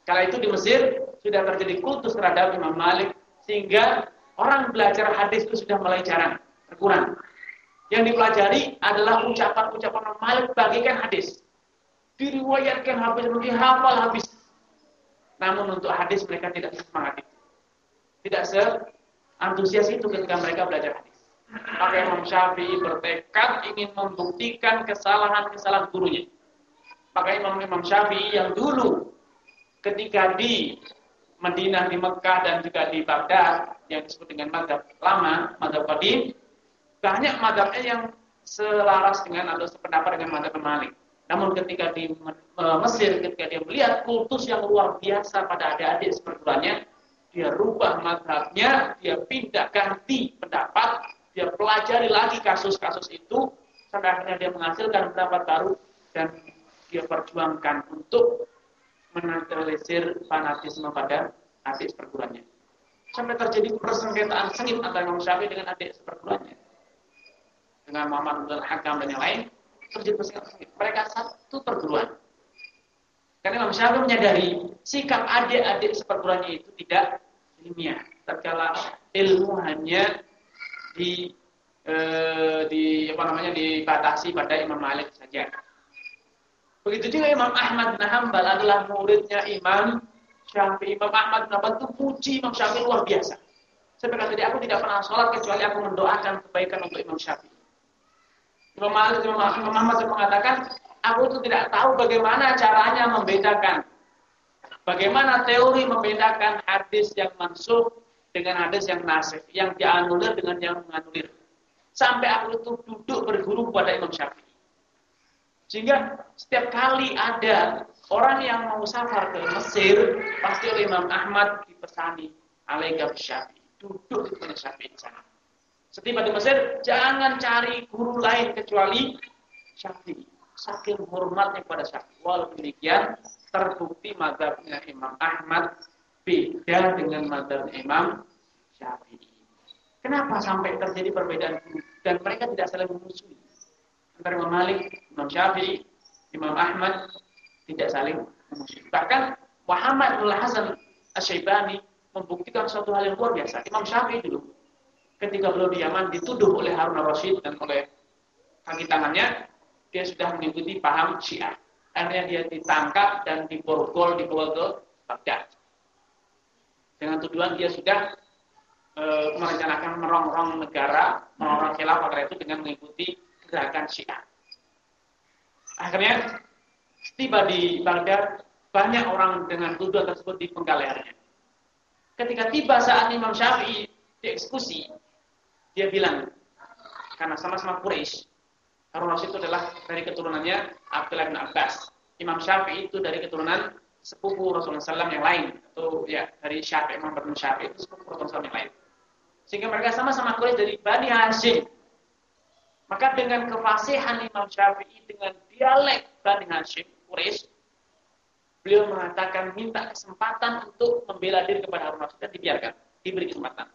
Kala itu di Mesir sudah terjadi kultus terhadap Imam Malik sehingga orang belajar hadis itu sudah mulai jarang, berkurang. Yang dipelajari adalah ucapan-ucapan Malik bagikan hadis. Diriwayatkan habis, mungkin hafal habis. Namun untuk hadis mereka tidak semangat. Tidak se antusias itu ketika mereka belajar hadis. Maka Imam Syafi'i bertekad ingin membuktikan kesalahan-kesalahan gurunya. Maka Imam Imam Syafi'i yang dulu ketika di Madinah, di Mekah dan juga di Baghdad yang disebut dengan madhab lama, madhab qadim, banyak madhabnya yang selaras dengan atau sependapat dengan madhab Malik. Namun ketika di Mesir, ketika dia melihat kultus yang luar biasa pada adik-adik seperguruannya, dia rubah madhabnya, dia pindah ganti pendapat, dia pelajari lagi kasus-kasus itu sampai akhirnya dia menghasilkan pendapat baru dan dia perjuangkan untuk menetralisir fanatisme pada adik seperguruannya. Sampai terjadi persengketaan sengit antara Imam Syafi'i dengan adik seperguruannya. Dengan Muhammad bin Hakam dan yang lain, persengketaan sengit. Mereka satu perguruan. Karena Imam Syafi'i menyadari sikap adik-adik seperguruannya itu tidak ilmiah. Tatkala ilmu hanya di eh, di apa namanya dibatasi pada Imam Malik saja. Begitu juga Imam Ahmad bin Hanbal adalah muridnya Imam Syafi'i. Imam Ahmad bin Hanbal itu puji Imam Syafi'i luar biasa. Sampai kata dia, aku tidak pernah sholat kecuali aku mendoakan kebaikan untuk Imam Syafi'i. Imam Malik, Ahmad mengatakan, aku itu tidak tahu bagaimana caranya membedakan. Bagaimana teori membedakan hadis yang mansuh dengan hadis yang nasif, yang dianulir dengan yang menganulir. Sampai aku itu duduk berguru kepada Imam Syafi'i. Sehingga setiap kali ada orang yang mau safar ke Mesir, pasti oleh Imam Ahmad dipesani alaika Syafi'i. Duduk di Syafi'i sana. Setiba di Mesir, jangan cari guru lain kecuali Syafi'i. Saking hormatnya kepada Syafi'i. Walau demikian, terbukti madhabnya Imam Ahmad beda dengan madhab Imam Syafi'i. Kenapa sampai terjadi perbedaan dan mereka tidak saling memusuhi? Antara Imam Malik, Imam Syafi'i, Imam Ahmad tidak saling memusuhi. Bahkan Muhammad bin Hasan Asy-Syaibani membuktikan suatu hal yang luar biasa. Imam Syafi'i dulu ketika beliau di Yaman dituduh oleh Harun al-Rasyid dan oleh kaki tangannya, dia sudah mengikuti paham Syiah. Akhirnya dia ditangkap dan diborgol dibawa ke Baghdad. Dengan tuduhan dia sudah e, merencanakan merongrong negara, merongrong khilafah itu dengan mengikuti gerakan Syiah. Akhirnya tiba di Baghdad, banyak orang dengan tuduhan tersebut di lehernya. Ketika tiba saat Imam Syafi'i dieksekusi, dia bilang, karena sama-sama Quraisy, Harun Rasyid itu adalah dari keturunannya Abdullah bin Abbas. Imam Syafi'i itu dari keturunan sepupu Rasulullah SAW yang lain. Atau ya dari Syafi'i, Imam bin Syafi'i itu sepupu Rasulullah SAW yang lain. Sehingga mereka sama-sama Quraisy dari Bani Hashim. Maka dengan kefasihan Imam Syafi'i dengan dialek Bani Hashim, Quraisy, beliau mengatakan minta kesempatan untuk membela diri kepada Harun Rasul dan dibiarkan, diberi kesempatan.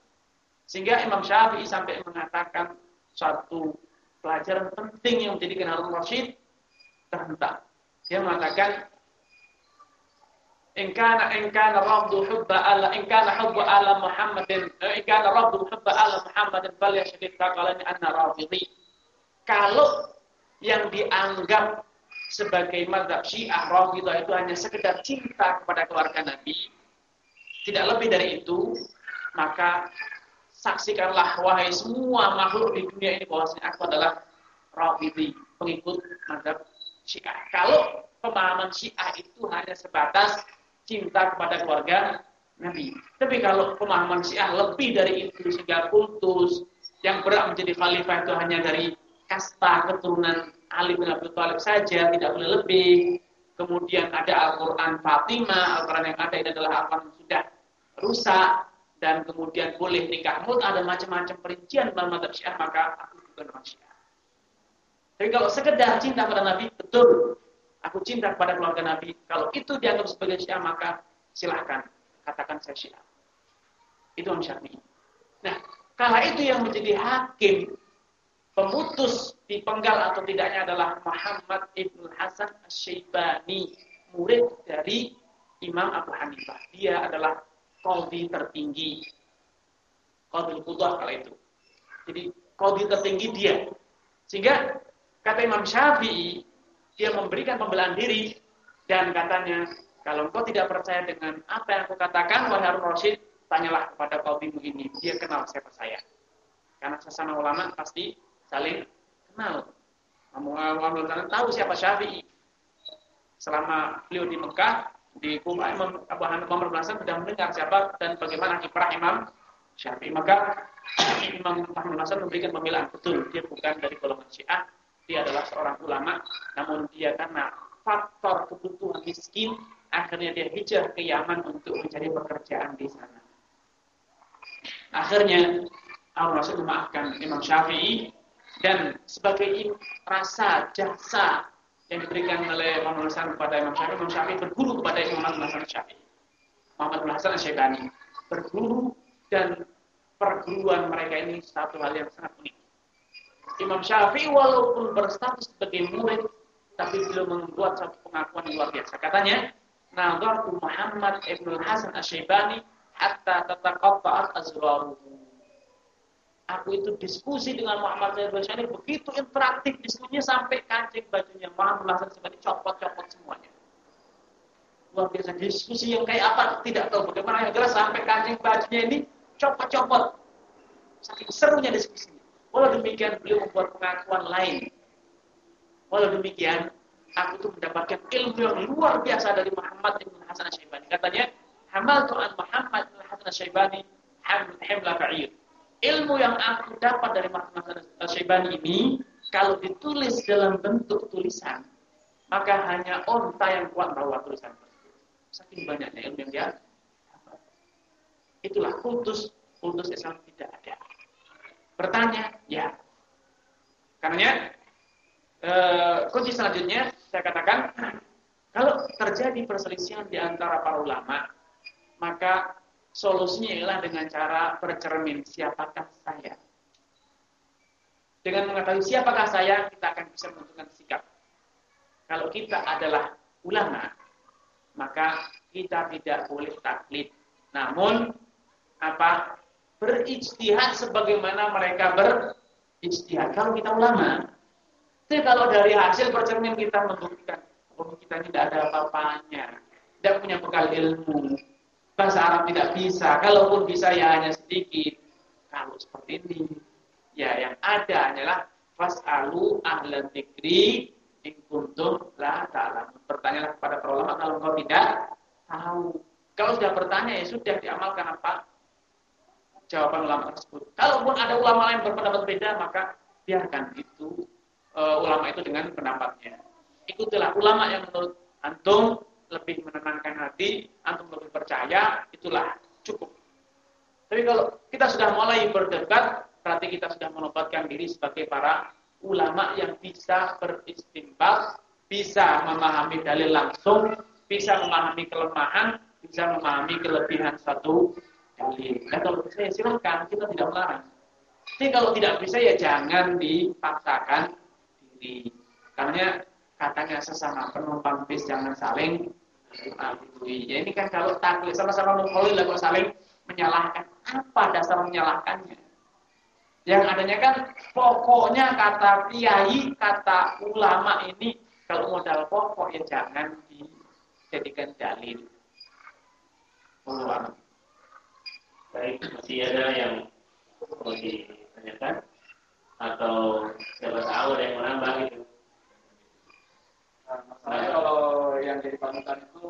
Sehingga Imam Syafi'i sampai mengatakan suatu pelajaran penting yang menjadikan Harun Rasid terhentak. Dia mengatakan in kana in kana rabdu hubba ala in kana hubba ala Muhammadin in kana rabdu hubba ala Muhammadin falyashhid taqalani anna rafidhi kalau yang dianggap sebagai mazhab Syiah Rafidhah itu hanya sekedar cinta kepada keluarga Nabi tidak lebih dari itu maka saksikanlah wahai semua makhluk di dunia ini bahwasanya aku adalah Rafidhi pengikut mazhab Syiah kalau pemahaman Syiah itu hanya sebatas cinta kepada keluarga Nabi. Tapi kalau pemahaman Syiah lebih dari itu sehingga kultus yang berat menjadi khalifah itu hanya dari kasta keturunan Ali bin Abi Thalib saja, tidak boleh lebih. Kemudian ada Al-Quran Fatimah, Al-Quran yang ada ini adalah Al-Quran yang sudah rusak, dan kemudian boleh nikah mut, ada macam-macam perincian dalam madhab syiah, maka aku bukan orang syiah. Tapi kalau sekedar cinta pada Nabi, betul. Aku cinta kepada keluarga Nabi. Kalau itu dianggap sebagai syiah, maka silahkan katakan saya syiah. Itu Imam Syafi'i. Nah, kala itu yang menjadi hakim pemutus dipenggal atau tidaknya adalah Muhammad ibn Hasan Asy-Syaibani, murid dari Imam Abu Hanifah. Dia adalah kodi tertinggi. Kodi Qudah kala itu. Jadi kodi tertinggi dia. Sehingga kata Imam Syafi'i, dia memberikan pembelaan diri dan katanya, kalau engkau tidak percaya dengan apa yang aku katakan, wahai Harun Rasyid, tanyalah kepada kaumimu ini. Dia kenal siapa saya. Karena sesama ulama pasti saling kenal. Muhammad tahu siapa Syafi'i. Selama beliau di Mekah, di Kufa Imam Abu Hanifah Hasan sudah mendengar siapa dan bagaimana kiprah Imam Syafi'i. Maka Imam Ahmad Hasan memberikan pembelaan betul dia bukan dari golongan Syiah, dia adalah seorang ulama, namun dia karena faktor kebutuhan miskin, akhirnya dia hijrah ke Yaman untuk mencari pekerjaan di sana. Akhirnya Allah Rasul memaafkan Imam Syafi'i dan sebagai rasa jasa yang diberikan oleh Muhammad Hasan kepada Imam Syafi'i, Imam Syafi'i berguru kepada Imam Hasan Syafi'i. Muhammad Hasan Syaibani berguru dan perguruan mereka ini satu hal yang sangat unik. Imam Syafi'i walaupun berstatus sebagai murid, tapi belum membuat satu pengakuan luar biasa. Katanya, Nazartu Muhammad Ibn Hasan Asyaibani hatta tataqatta'at azraruhu. Aku itu diskusi dengan Muhammad Zaid Basyani begitu interaktif diskusinya sampai kancing bajunya Muhammad Hasan Asyaibani copot-copot semuanya. Luar biasa diskusi yang kayak apa tidak tahu bagaimana yang jelas sampai kancing bajunya ini copot-copot. Saking serunya diskusinya. Walau demikian beliau membuat pengakuan lain. Walau demikian, aku tuh mendapatkan ilmu yang luar biasa dari Muhammad bin Hasan Asyaibani. Katanya, Hamal tu'an Muhammad bin Hasan Asyaibani hamla fa'ir. Ilmu yang aku dapat dari Muhammad Hasan Asyaibani ini, kalau ditulis dalam bentuk tulisan, maka hanya onta yang kuat bawa tulisan. Saking banyaknya ilmu yang dia. Itulah kultus, kultus Islam tidak ada. Bertanya, ya. Karena e, kunci selanjutnya saya katakan Kalau terjadi perselisihan di antara para ulama, maka solusinya ialah dengan cara bercermin siapakah saya. Dengan mengetahui siapakah saya, kita akan bisa menentukan sikap. Kalau kita adalah ulama, maka kita tidak boleh taklid. Namun apa? Berijtihad sebagaimana mereka berijtihad. Kalau kita ulama, tapi kalau dari hasil percermin kita membuktikan oh kita tidak ada apa-apanya, tidak punya bekal ilmu, bahasa Arab tidak bisa, kalaupun bisa ya hanya sedikit. Kalau seperti ini, ya yang ada hanyalah fasalu ahlan dzikri in kuntum la ta'lamun. Bertanyalah kepada para ulama kalau engkau tidak tahu. Kalau sudah bertanya ya sudah diamalkan apa jawaban ulama tersebut. Kalaupun ada ulama lain berpendapat beda maka biarkan itu uh, ulama itu dengan pendapatnya. Ikutilah ulama yang menurut antum lebih menenangkan hati, antum lebih percaya, itulah cukup. Tapi kalau kita sudah mulai berdebat, berarti kita sudah menobatkan diri sebagai para ulama yang bisa beristimbat, bisa memahami dalil langsung, bisa memahami kelemahan, bisa memahami kelebihan satu dalil. Dan kalau bisa ya silahkan, kita tidak melarang. Tapi kalau tidak bisa ya jangan dipaksakan diri. Karena katanya sesama penumpang bis jangan saling. Ya ini kan kalau taklid sama-sama mengkoli kok saling menyalahkan. Apa dasar menyalahkannya? Yang adanya kan pokoknya kata kiai, kata ulama ini kalau modal pokok ya jangan dijadikan dalil. Allah. Baik, masih ada yang mau ditanyakan atau siapa tahu ada yang menambah gitu. Masalahnya kalau yang jadi panutan itu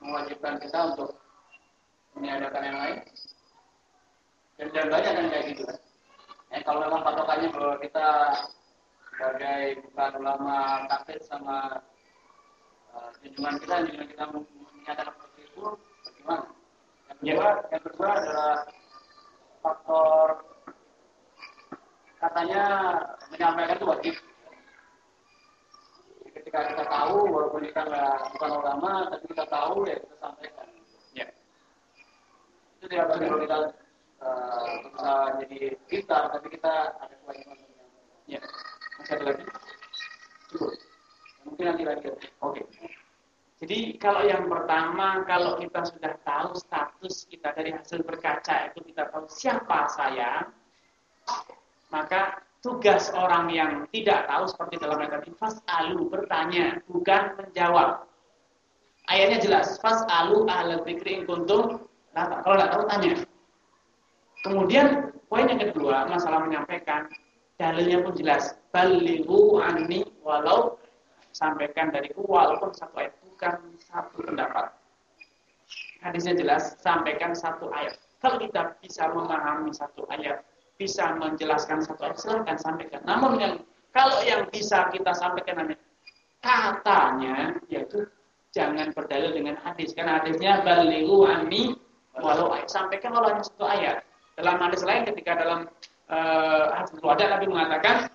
mewajibkan kita untuk meniadakan yang lain. Dan, dan banyak yang kayak gitu kan. Ya, kalau memang patokannya bahwa kita sebagai bukan ulama takfir sama uh, kita, junjungan kita menyatakan seperti itu, bagaimana? Yang kedua, ya. yang kedua adalah faktor katanya menyampaikan itu wajib ketika kita tahu walaupun kita nggak bukan ulama tapi kita tahu ya kita sampaikan. Ya. Itu tidak berarti kalau kita uh, bisa jadi kita tapi kita ada kewajiban ya. Masih ada lagi? Cukup. Mungkin nanti lagi. Oke. Jadi kalau yang pertama kalau kita sudah tahu status kita dari hasil berkaca itu kita tahu siapa saya maka tugas orang yang tidak tahu seperti dalam ayat tadi alu bertanya bukan menjawab. Ayatnya jelas alu ahla dzikri in kuntum kalau tidak tahu tanya. Kemudian poin yang kedua masalah menyampaikan dalilnya pun jelas. Balighu anni walau sampaikan dariku walaupun satu ayat bukan satu pendapat. Hadisnya jelas sampaikan satu ayat. Kalau kita bisa memahami satu ayat bisa menjelaskan satu ayat, silahkan sampaikan. Namun yang kalau yang bisa kita sampaikan hanya katanya, yaitu jangan berdalil dengan hadis. Karena hadisnya balihu ani walau ayat. Sampaikan walau hanya satu ayat. Dalam hadis lain ketika dalam uh, hadis ada Nabi mengatakan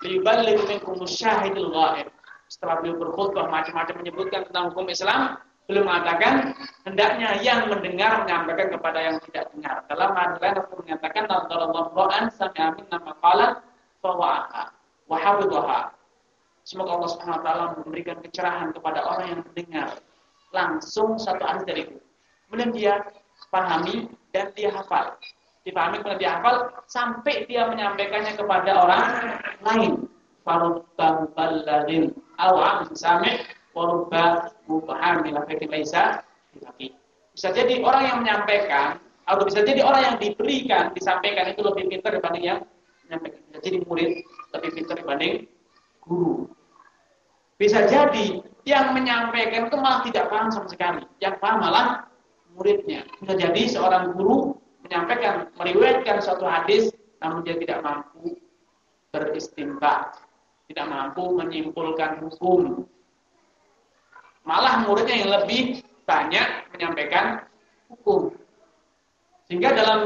liballigh minkum syahidul ghaib. Setelah beliau berkhutbah macam-macam menyebutkan tentang hukum Islam, belum mengatakan hendaknya yang mendengar menyampaikan kepada yang tidak dengar. Dalam hadis lain Rasul menyatakan Allahu an amin nama qalat fawa'aha wa Semoga Allah Subhanahu taala memberikan kecerahan kepada orang yang mendengar langsung satu hadis dari. Kemudian dia pahami dan dia hafal. Dipahami kemudian dia hafal sampai dia menyampaikannya kepada orang lain. Farubban balladin awam sami' warubba mubhamil laisa Bisa jadi orang yang menyampaikan atau bisa jadi orang yang diberikan disampaikan itu lebih pintar dibanding yang menyampaikan. Bisa jadi murid lebih pintar dibanding guru. Bisa jadi yang menyampaikan itu malah tidak paham sama sekali. Yang paham malah muridnya. Bisa jadi seorang guru menyampaikan, meriwayatkan suatu hadis, namun dia tidak mampu beristimbat, tidak mampu menyimpulkan hukum, Malah muridnya yang lebih banyak menyampaikan hukum. Sehingga dalam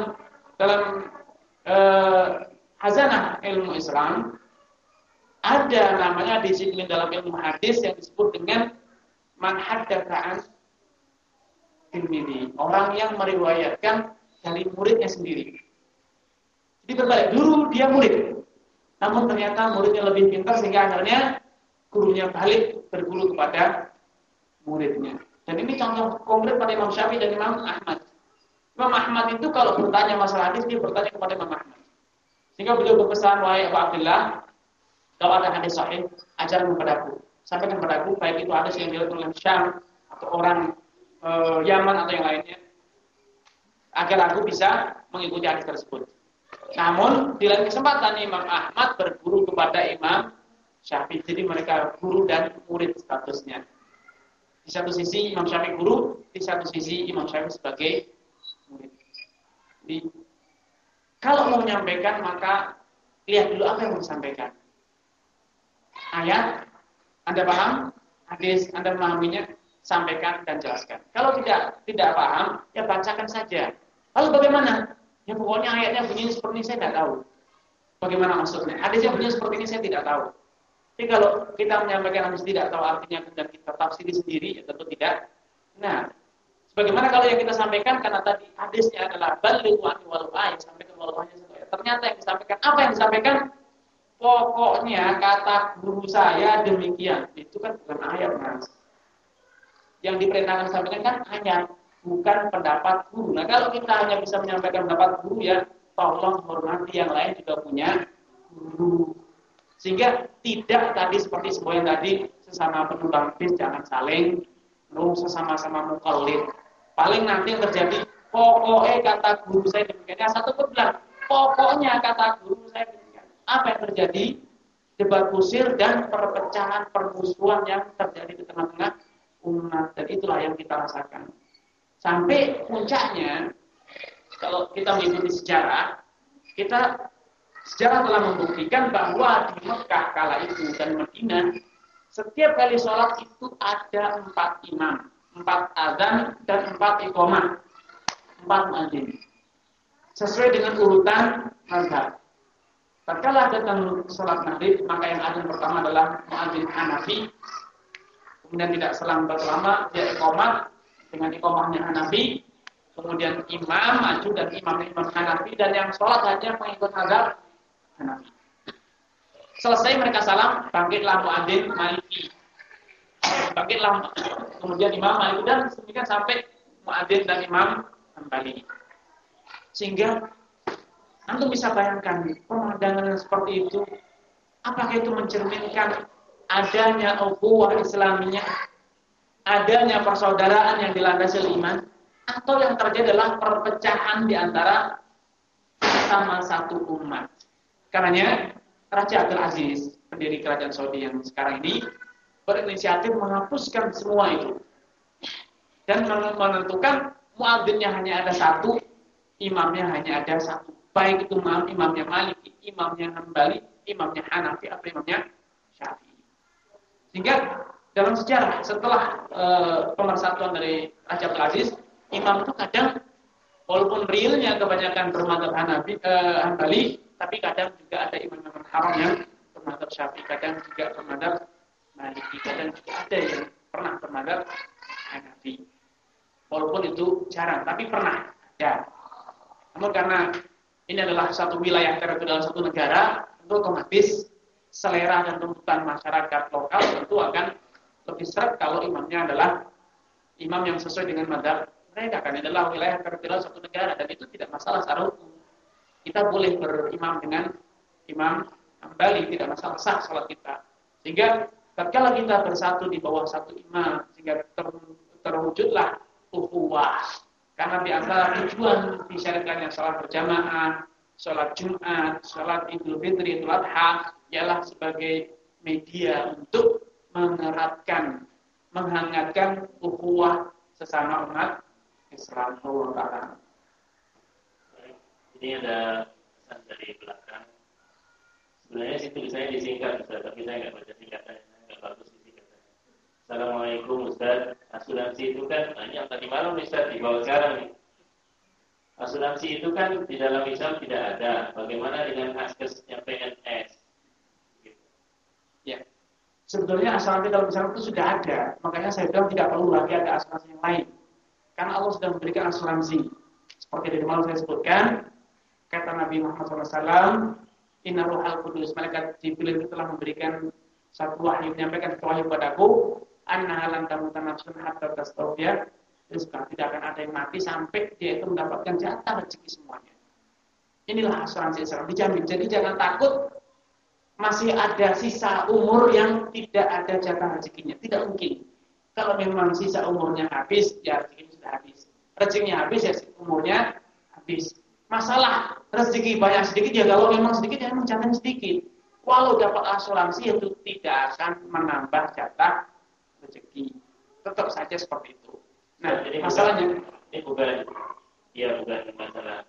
dalam eh, hazanah ilmu Islam ada namanya disiplin dalam ilmu hadis yang disebut dengan man haddatsa'an tilmidi. Orang yang meriwayatkan dari muridnya sendiri. Jadi berbalik, dulu dia murid. Namun ternyata muridnya lebih pintar sehingga akhirnya gurunya balik berguru kepada muridnya. Dan ini contoh konkret pada Imam Syafi'i dan Imam Ahmad. Imam Ahmad itu kalau bertanya masalah hadis, dia bertanya kepada Imam Ahmad. Sehingga beliau berpesan, wahai Abu Abdullah, kalau ada hadis sahih, ajarkan kepadaku. Sampaikan kepadaku, baik itu hadis yang diriwayatkan oleh Syam atau orang e, Yaman atau yang lainnya, agar aku bisa mengikuti hadis tersebut. Namun di lain kesempatan Imam Ahmad berguru kepada Imam Syafi'i. Jadi mereka guru dan murid statusnya. Di satu sisi Imam Syafi'i guru, di satu sisi Imam Syafi'i sebagai murid. Jadi kalau mau menyampaikan maka lihat dulu apa yang mau disampaikan ayat, Anda paham, hadis, Anda memahaminya, sampaikan dan jelaskan. Kalau tidak tidak paham, ya bacakan saja. Lalu bagaimana? Ya pokoknya ayatnya bunyi seperti ini saya tidak tahu. Bagaimana maksudnya? Hadisnya bunyi seperti ini saya tidak tahu. Jadi kalau kita menyampaikan hadis tidak tahu artinya dan kita tafsiri sendiri, ya tentu tidak. Nah, sebagaimana kalau yang kita sampaikan karena tadi hadisnya adalah balighu wal ayat sampaikan walau hanya satu ayat. Ternyata yang disampaikan apa yang disampaikan Pokoknya kata guru saya demikian. Itu kan bukan ayat, Mas. Yang diperintahkan sampaikan kan hanya bukan pendapat guru. Nah, kalau kita hanya bisa menyampaikan pendapat guru ya, tolong hormati yang lain juga punya guru. Sehingga tidak tadi seperti sebuah yang tadi sesama penumpang bis jangan saling lu sesama-sama mukallid. Paling nanti yang terjadi pokoknya kata guru saya demikian. Yang satu pun bilang pokoknya kata guru saya demikian apa yang terjadi? Debat kusir dan perpecahan permusuhan yang terjadi di tengah-tengah umat dan itulah yang kita rasakan. Sampai puncaknya kalau kita mengikuti sejarah, kita sejarah telah membuktikan bahwa di Mekah kala itu dan Madinah setiap kali sholat itu ada empat imam, empat adzan dan empat iqomah, empat muadzin. Sesuai dengan urutan mazhab. Tatkala datang sholat maghrib, maka yang azan pertama adalah muadzin Hanafi. Kemudian tidak selang berlama dia ikomat dengan ikomahnya Hanafi. Kemudian imam maju dan imam imam Hanafi dan yang sholat hanya pengikut Hanafi. Selesai mereka salam, bangkitlah muadzin Maliki. Bangkitlah kemudian imam Maliki dan demikian sampai muadzin dan imam kembali. Sehingga Anda bisa bayangkan pemandangan seperti itu, apakah itu mencerminkan adanya ukhuwah Islamiyah, adanya persaudaraan yang dilandasi iman, atau yang terjadi adalah perpecahan di antara sama satu umat. Karenanya Raja Abdul Aziz, pendiri kerajaan Saudi yang sekarang ini, berinisiatif menghapuskan semua itu dan menentukan muadzinnya hanya ada satu, imamnya hanya ada satu baik itu imam, imamnya Maliki, imamnya Hambali, imamnya Hanafi atau imamnya Syafi'i. Sehingga dalam sejarah setelah e, pemersatuan dari Raja Abdul Aziz, imam itu kadang walaupun realnya kebanyakan bermadhab Hanafi, e, Hambali, tapi kadang juga ada imam-imam haram yang bermadhab Syafi'i, kadang juga bermadhab Maliki, kadang juga ada yang pernah bermadhab Hanafi. Walaupun itu jarang, tapi pernah ada. Namun karena ini adalah satu wilayah teritorial satu negara, tentu otomatis selera dan tuntutan masyarakat lokal tentu akan lebih seret kalau imamnya adalah imam yang sesuai dengan madhab mereka kan adalah wilayah teritorial satu negara dan itu tidak masalah secara hukum. Kita boleh berimam dengan imam kembali tidak masalah sah salat kita. Sehingga ketika kita bersatu di bawah satu imam sehingga ter, terwujudlah ukhuwah karena di antara tujuan disyariatkannya sholat berjamaah, sholat Jumat, sholat Idul Fitri, Idul Adha ialah sebagai media untuk mengeratkan, menghangatkan ukhuwah sesama umat Islam. Allah Ini ada pesan dari belakang. Sebenarnya situ saya disingkat, tapi saya nggak baca singkatannya, nggak bagus Assalamualaikum Ustaz. Asuransi itu kan hanya tadi malam Ustaz di bawah sekarang nih. Asuransi itu kan di dalam Islam tidak ada. Bagaimana dengan askes yang PNS? Gitu. Sebetulnya asuransi dalam Islam itu sudah ada, makanya saya bilang tidak perlu lagi ada asuransi yang lain. Karena Allah sudah memberikan asuransi. Seperti dari malam saya sebutkan, kata Nabi Muhammad SAW, Inna ruhal kudus, malaikat Jibril itu telah memberikan satu wahyu, menyampaikan satu wahyu padaku, Anna halan tamutan nafsun hatta tastawfiyah, terus tidak akan ada yang mati sampai dia itu mendapatkan jatah rezeki semuanya. Inilah asuransi Islam, dijamin. Jadi jangan takut masih ada sisa umur yang tidak ada jatah rezekinya. Tidak mungkin. Kalau memang sisa umurnya habis, ya sudah habis. Rezekinya habis, ya umurnya habis. Masalah rezeki banyak sedikit ya kalau memang sedikit ya memang jatahnya sedikit. Walau dapat asuransi itu tidak akan menambah jatah rezeki. Tetap saja seperti itu. Nah, jadi masalahnya ini bukan ya bukan masalah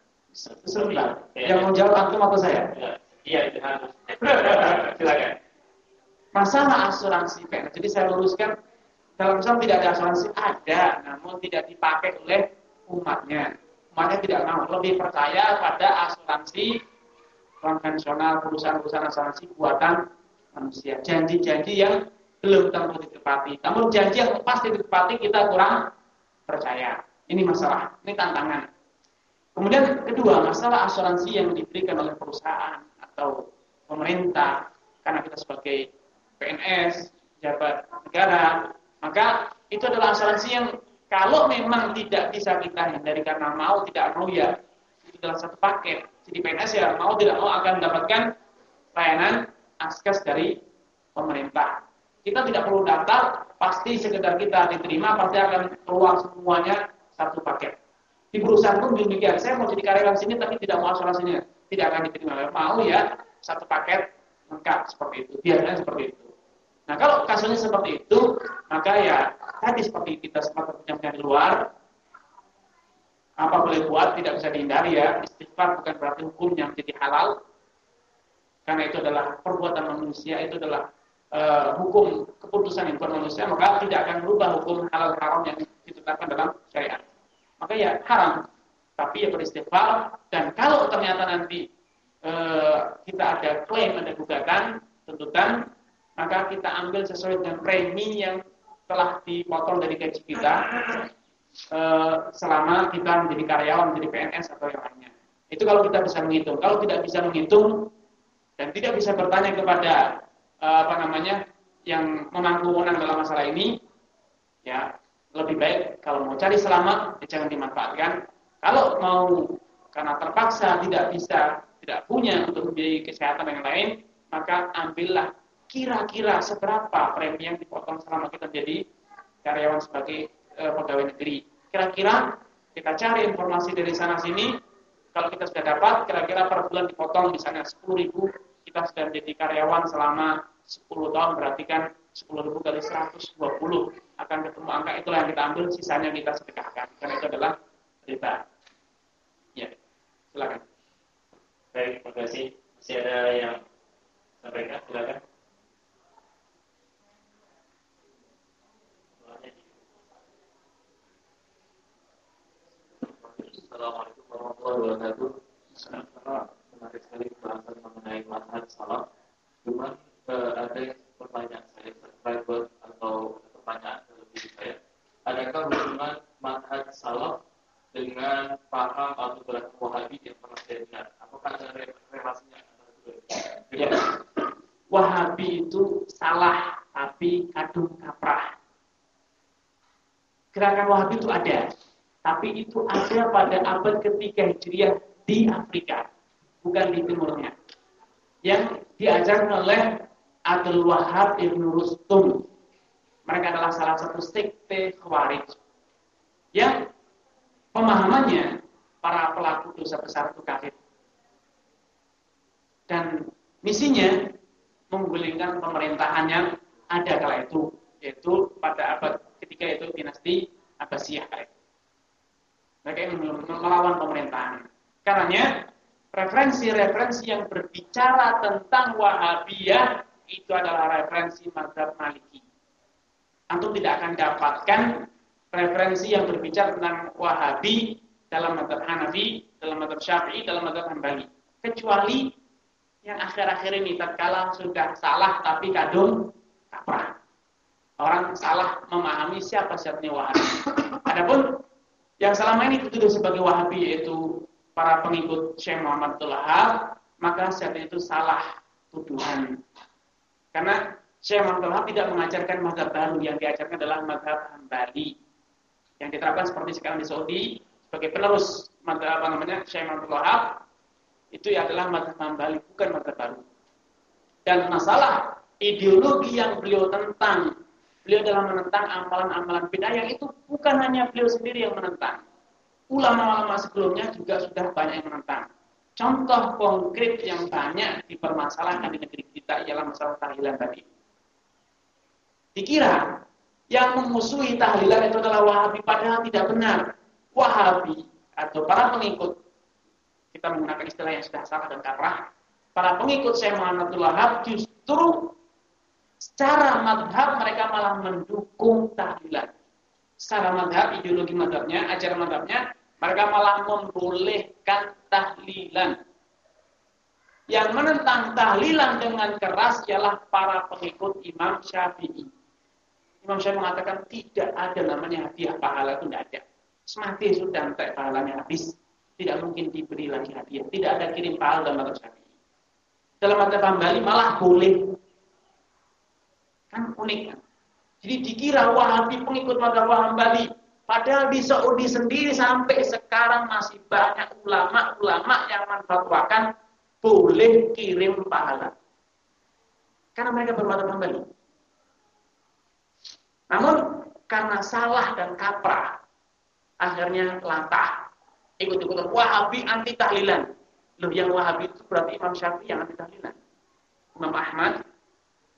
sebentar. Yang mau jawab antum atau saya? Iya, itu harus. Silakan. Masalah asuransi kan. Jadi saya luruskan dalam Islam tidak ada asuransi ada, namun tidak dipakai oleh umatnya. Umatnya tidak mau lebih percaya pada asuransi konvensional perusahaan-perusahaan asuransi buatan manusia. Janji-janji yang belum tentu ditepati. Namun janji yang pasti ditepati kita kurang percaya. Ini masalah ini tantangan. Kemudian kedua masalah asuransi yang diberikan oleh perusahaan atau pemerintah. Karena kita sebagai PNS jabat negara maka itu adalah asuransi yang kalau memang tidak bisa kita hindari karena mau tidak mau ya itu dalam satu paket. Jadi PNS ya mau tidak mau akan mendapatkan layanan askes dari pemerintah. Kita tidak perlu daftar, pasti sekedar kita diterima pasti akan keluar semuanya satu paket. Di perusahaan pun demikian. Saya mau jadi karyawan sini tapi tidak mau asuransinya, tidak akan diterima. Mau ya satu paket lengkap seperti itu. Biasanya seperti itu. Nah kalau kasusnya seperti itu, maka ya tadi seperti kita sempat menyampaikan di luar, apa boleh buat tidak bisa dihindari ya. Istighfar bukan berarti hukumnya menjadi halal, karena itu adalah perbuatan manusia, itu adalah uh, hukum keputusan yang manusia, maka tidak akan berubah hukum halal haram yang ditetapkan dalam syariat. Maka ya haram, tapi ya beristighfar. Dan kalau ternyata nanti uh, kita ada klaim, ada gugatan, tuntutan, maka kita ambil sesuai dengan premi yang telah dipotong dari gaji kita eh, selama kita menjadi karyawan, menjadi PNS atau yang lainnya. Itu kalau kita bisa menghitung. Kalau tidak bisa menghitung dan tidak bisa bertanya kepada eh, apa namanya yang memangku wewenang dalam masalah ini, ya lebih baik kalau mau cari selamat ya jangan dimanfaatkan. Kalau mau karena terpaksa tidak bisa, tidak punya untuk membiayai kesehatan yang lain, maka ambillah kira-kira seberapa premi yang dipotong selama kita jadi karyawan sebagai e, pegawai negeri. Kira-kira kita cari informasi dari sana sini, kalau kita sudah dapat, kira-kira per bulan dipotong misalnya 10 ribu, kita sudah menjadi karyawan selama 10 tahun, berarti kan 10 ribu kali 120 akan ketemu angka itulah yang kita ambil, sisanya kita sedekahkan. Karena itu adalah riba. Ya, silakan. Baik, terima kasih. Masih ada yang sampaikan, silakan. Assalamualaikum warahmatullahi wabarakatuh. Menarik sekali pembahasan mengenai manhaj salam. Cuma uh, ada pertanyaan saya, subscriber atau pertanyaan lebih saya. Adakah hubungan manhaj salam dengan paham atau gerakan wahabi yang pernah saya dengar? Apakah ada relasinya Ya. Wahabi itu salah tapi kadung kaprah. Gerakan Wahabi itu ada, tapi itu ada pada abad ketiga Hijriah di Afrika, bukan di timurnya. Yang diajarkan oleh Abdul Wahab Ibn Rustum. Mereka adalah salah satu sekte Khawarij. Yang pemahamannya para pelaku dosa besar itu kafir. Dan misinya menggulingkan pemerintahan yang ada kala itu, yaitu pada abad ketiga itu dinasti Abbasiyah kala itu. Mereka ingin melawan pemerintahan. Karenanya referensi-referensi yang berbicara tentang Wahabiyah itu adalah referensi mazhab Maliki. Antum tidak akan dapatkan referensi yang berbicara tentang Wahabi dalam mazhab Hanafi, dalam mazhab Syafi'i, dalam mazhab Hambali. Kecuali yang akhir-akhir ini tatkala sudah salah tapi kadung kaprah. Orang salah memahami siapa sebenarnya Wahabi. Adapun yang selama ini dituduh sebagai Wahabi yaitu para pengikut Syekh Muhammad Tulahab, maka sebenarnya itu salah tuduhan. Karena Syekh Muhammad Tulahab tidak mengajarkan mazhab baru, yang diajarkan adalah mazhab Hambali. Yang diterapkan seperti sekarang di Saudi sebagai penerus mazhab apa namanya Syekh Muhammad Tulahab itu adalah mazhab Hambali, bukan mazhab baru. Dan masalah ideologi yang beliau tentang Beliau dalam menentang amalan-amalan bid'ah yang itu bukan hanya beliau sendiri yang menentang. Ulama-ulama sebelumnya juga sudah banyak yang menentang. Contoh konkret yang banyak dipermasalahkan di negeri kita ialah masalah tahlilan tadi. Dikira yang memusuhi tahlilan itu adalah Wahabi, padahal tidak benar. Wahabi atau para pengikut, kita menggunakan istilah yang sudah salah dan kaprah, para pengikut Syekh Muhammad Wahab justru Secara madhab mereka malah mendukung tahlilan. Secara madhab, ideologi madhabnya, ajaran madhabnya, mereka malah membolehkan tahlilan. Yang menentang tahlilan dengan keras ialah para pengikut Imam Syafi'i. Imam Syafi'i mengatakan tidak ada namanya hadiah pahala itu tidak ada. Semati sudah entek pahalanya habis. Tidak mungkin diberi lagi hadiah. Tidak ada kirim pahala dalam madhab Syafi'i. Dalam madhab Hambali malah boleh Kan unik kan? Jadi dikira Wahabi pengikut madhab Hambali. Padahal di Saudi sendiri sampai sekarang masih banyak ulama-ulama yang menfatwakan boleh kirim pahala. Karena mereka bermadhab Hambali. Namun karena salah dan kaprah, akhirnya latah. Ikut-ikutan Wahabi anti tahlilan. Loh yang Wahabi itu berarti Imam Syafi'i yang anti tahlilan. Imam Ahmad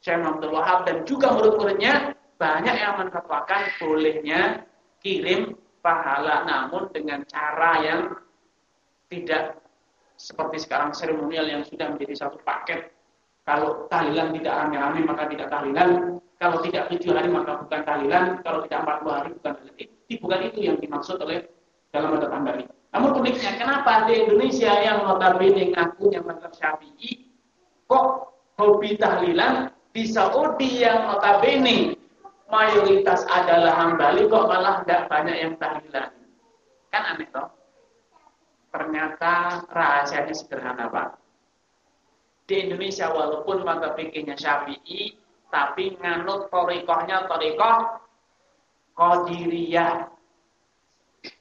Syekh Abdul Wahab dan juga murid-muridnya banyak yang menfatwakan bolehnya kirim pahala namun dengan cara yang tidak seperti sekarang seremonial yang sudah menjadi satu paket. Kalau tahlilan tidak rame-rame maka tidak tahlilan. Kalau tidak tujuh hari maka bukan tahlilan. Kalau tidak empat puluh hari bukan tahlilan. Bukan itu yang dimaksud oleh dalam mata tambari. Namun uniknya kenapa di Indonesia yang notabene ngaku yang mazhab Syafi'i kok hobi tahlilan di Saudi yang notabene mayoritas adalah hambali kok malah tidak banyak yang tahlilan. Kan aneh toh? Ternyata rahasianya sederhana Pak. Di Indonesia walaupun mata pikirnya syafi'i, tapi nganut torikohnya torikoh Qadiriyah.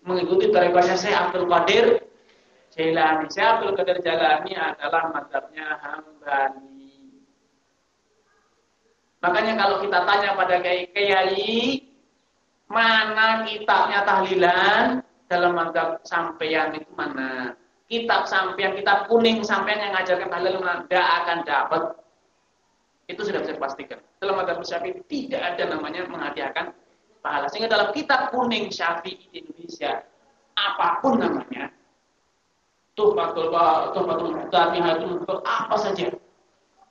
Mengikuti torikohnya saya Abdul Qadir Jailani. Saya Abdul Qadir adalah mazhabnya Hambali. Makanya kalau kita tanya pada kiai mana kitabnya tahlilan dalam mantap sampeyan itu mana? Kitab sampeyan, kitab kuning sampeyan yang ngajarkan tahlilan mana? Tidak akan dapat. Itu sudah bisa dipastikan. Dalam mantap Syafi'i tidak ada namanya menghadiahkan pahala. Sehingga dalam kitab kuning Syafi'i di Indonesia, apa pun namanya, Tuhfatul Tuhfatul Muhtatul apa saja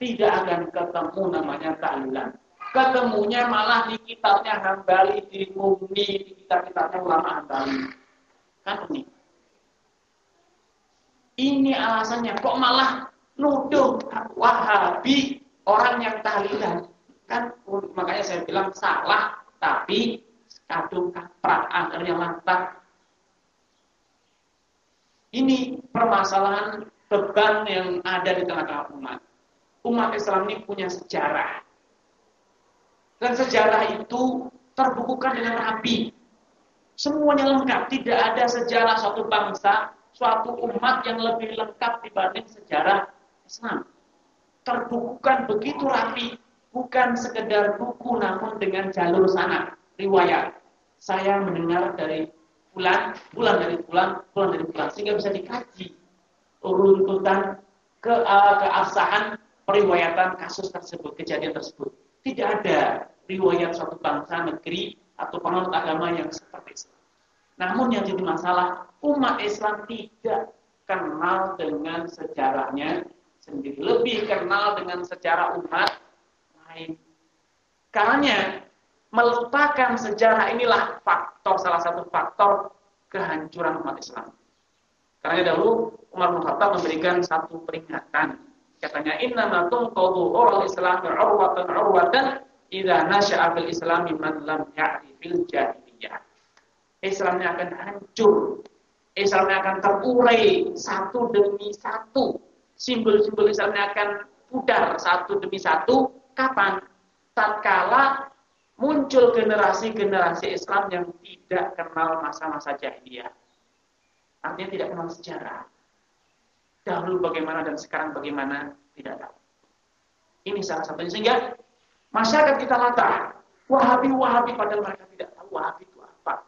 tidak akan ketemu namanya tahlilan. Ketemunya malah di kitabnya Hambali, di Mumi, di kitab-kitabnya ulama Hambali. Kan unik. Ini alasannya kok malah nuduh Wahabi orang yang tahlilan. Kan makanya saya bilang salah, tapi kadung kaprah akhirnya lantar. Ini permasalahan beban yang ada di tengah-tengah umat umat Islam ini punya sejarah. Dan sejarah itu terbukukan dengan rapi. Semuanya lengkap. Tidak ada sejarah suatu bangsa, suatu umat yang lebih lengkap dibanding sejarah Islam. Terbukukan begitu rapi. Bukan sekedar buku namun dengan jalur sana. Riwayat. Saya mendengar dari bulan, bulan dari bulan, bulan dari bulan. Sehingga bisa dikaji urutan ke, uh, keabsahan periwayatan kasus tersebut, kejadian tersebut. Tidak ada riwayat suatu bangsa, negeri, atau penganut agama yang seperti itu. Namun yang jadi masalah, umat Islam tidak kenal dengan sejarahnya sendiri. Lebih kenal dengan sejarah umat lain. Karena melupakan sejarah inilah faktor, salah satu faktor kehancuran umat Islam. Karena dahulu Umar bin Khattab memberikan satu peringatan Katanya inna ma tunqadu ural Islam urwatan urwatan idza nasya'a fil Islam man lam ya'rifil jahiliyah. Islamnya akan hancur. Islamnya akan terurai satu demi satu. Simbol-simbol Islamnya akan pudar satu demi satu. Kapan? Tatkala muncul generasi-generasi Islam yang tidak kenal masa-masa jahiliyah. Artinya tidak kenal sejarah. Dahulu bagaimana dan sekarang bagaimana tidak tahu. Ini salah satunya sehingga Masyarakat kita latah. Wahabi-wahabi padahal mereka tidak tahu wahabi itu apa.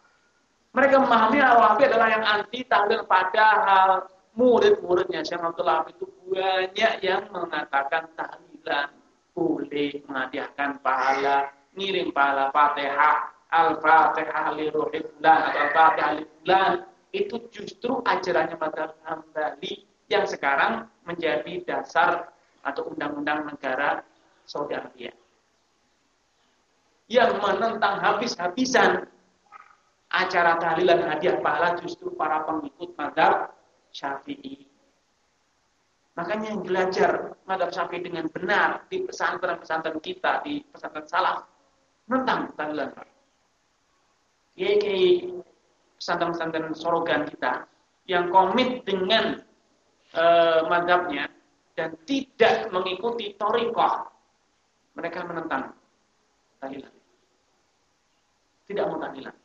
Mereka memahami wahabi adalah yang anti tahlil padahal murid-muridnya Syekh Abdul itu banyak yang mengatakan tahlilan boleh menghadiahkan pahala, ngirim pahala Fatihah, Al-Fatihah li ruhi atau Al-Fatihah li itu justru ajarannya Madhab Hambali yang sekarang menjadi dasar atau undang-undang negara Saudi Arabia yang menentang habis-habisan acara tahlilan hadiah pahala justru para pengikut madhab syafi'i. Makanya yang belajar madhab syafi'i dengan benar di pesantren-pesantren kita, di pesantren salaf, menentang tahlilan. Kiai pesantren-pesantren sorogan kita yang komit dengan e, madhabnya dan tidak mengikuti torikoh, mereka menentang tahlilan. Tidak mau tahlilan.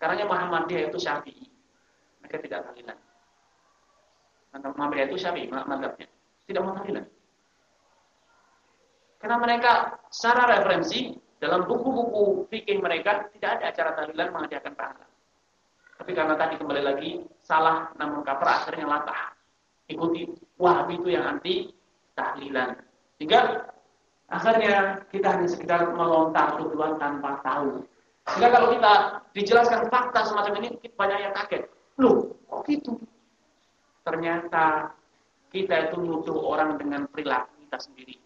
Karena Muhammadiyah itu Syafi'i. Mereka tidak tahlilan. Muhammadiyah itu Syafi'i, madhabnya. Tidak mau tahlilan. Karena mereka secara referensi dalam buku-buku fikih mereka tidak ada acara tahlilan menghadiahkan pahala. Tapi karena tadi kembali lagi salah namun kaprah akhirnya latah. Ikuti Wahabi itu yang anti tahlilan. Sehingga Akhirnya kita hanya sekedar melontar tuduhan tanpa tahu. Sehingga kalau kita dijelaskan fakta semacam ini, banyak yang kaget. Loh, kok gitu? Ternyata kita itu nuduh orang dengan perilaku kita sendiri.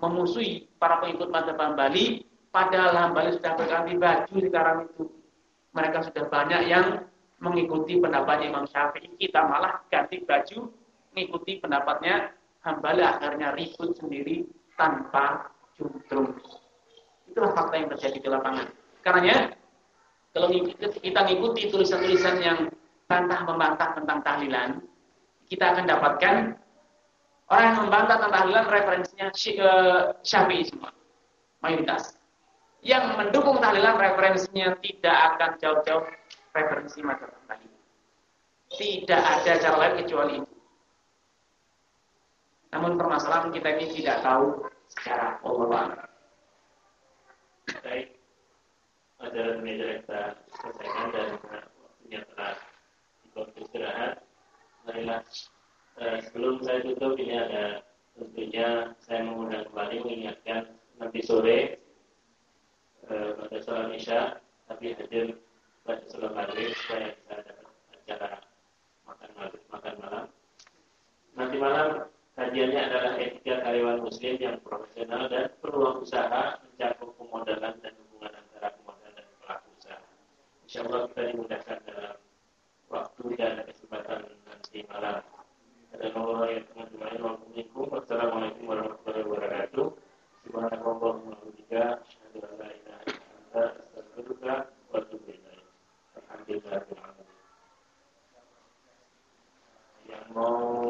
Memusuhi para pengikut mazhab Hambali, padahal Hambali sudah berganti baju sekarang itu. Mereka sudah banyak yang mengikuti pendapat Imam Syafi'i. Kita malah ganti baju, mengikuti pendapatnya Hambali akhirnya ribut sendiri tanpa juntrung. Itulah fakta yang terjadi di lapangan. Karena kalau kita mengikuti tulisan-tulisan yang bantah membantah tentang tahlilan, kita akan dapatkan orang yang membantah tentang tahlilan referensinya eh, Syafi'i semua, mayoritas. Yang mendukung tahlilan referensinya tidak akan jauh-jauh referensi macam tadi. Tidak ada cara lain kecuali itu. Namun permasalahan kita ini tidak tahu secara Allah. Baik, ajaran meja kita selesaikan dan waktunya telah istirahat. Marilah eh, sebelum saya tutup ini ada tentunya saya mengundang kembali mengingatkan nanti sore pada sholat isya tapi hadir pada sholat maghrib supaya bisa dapat acara makan maghrib makan malam. Nanti malam Kajiannya adalah etika karyawan muslim yang profesional dan peluang usaha mencakup pemodalan dan hubungan antara pemodal dan pelaku usaha. Insya Allah kita dimudahkan dalam waktu dan kesempatan nanti malam. Ada nomor yang teman-teman Wassalamualaikum warahmatullahi wabarakatuh. Subhanallah wa yang mau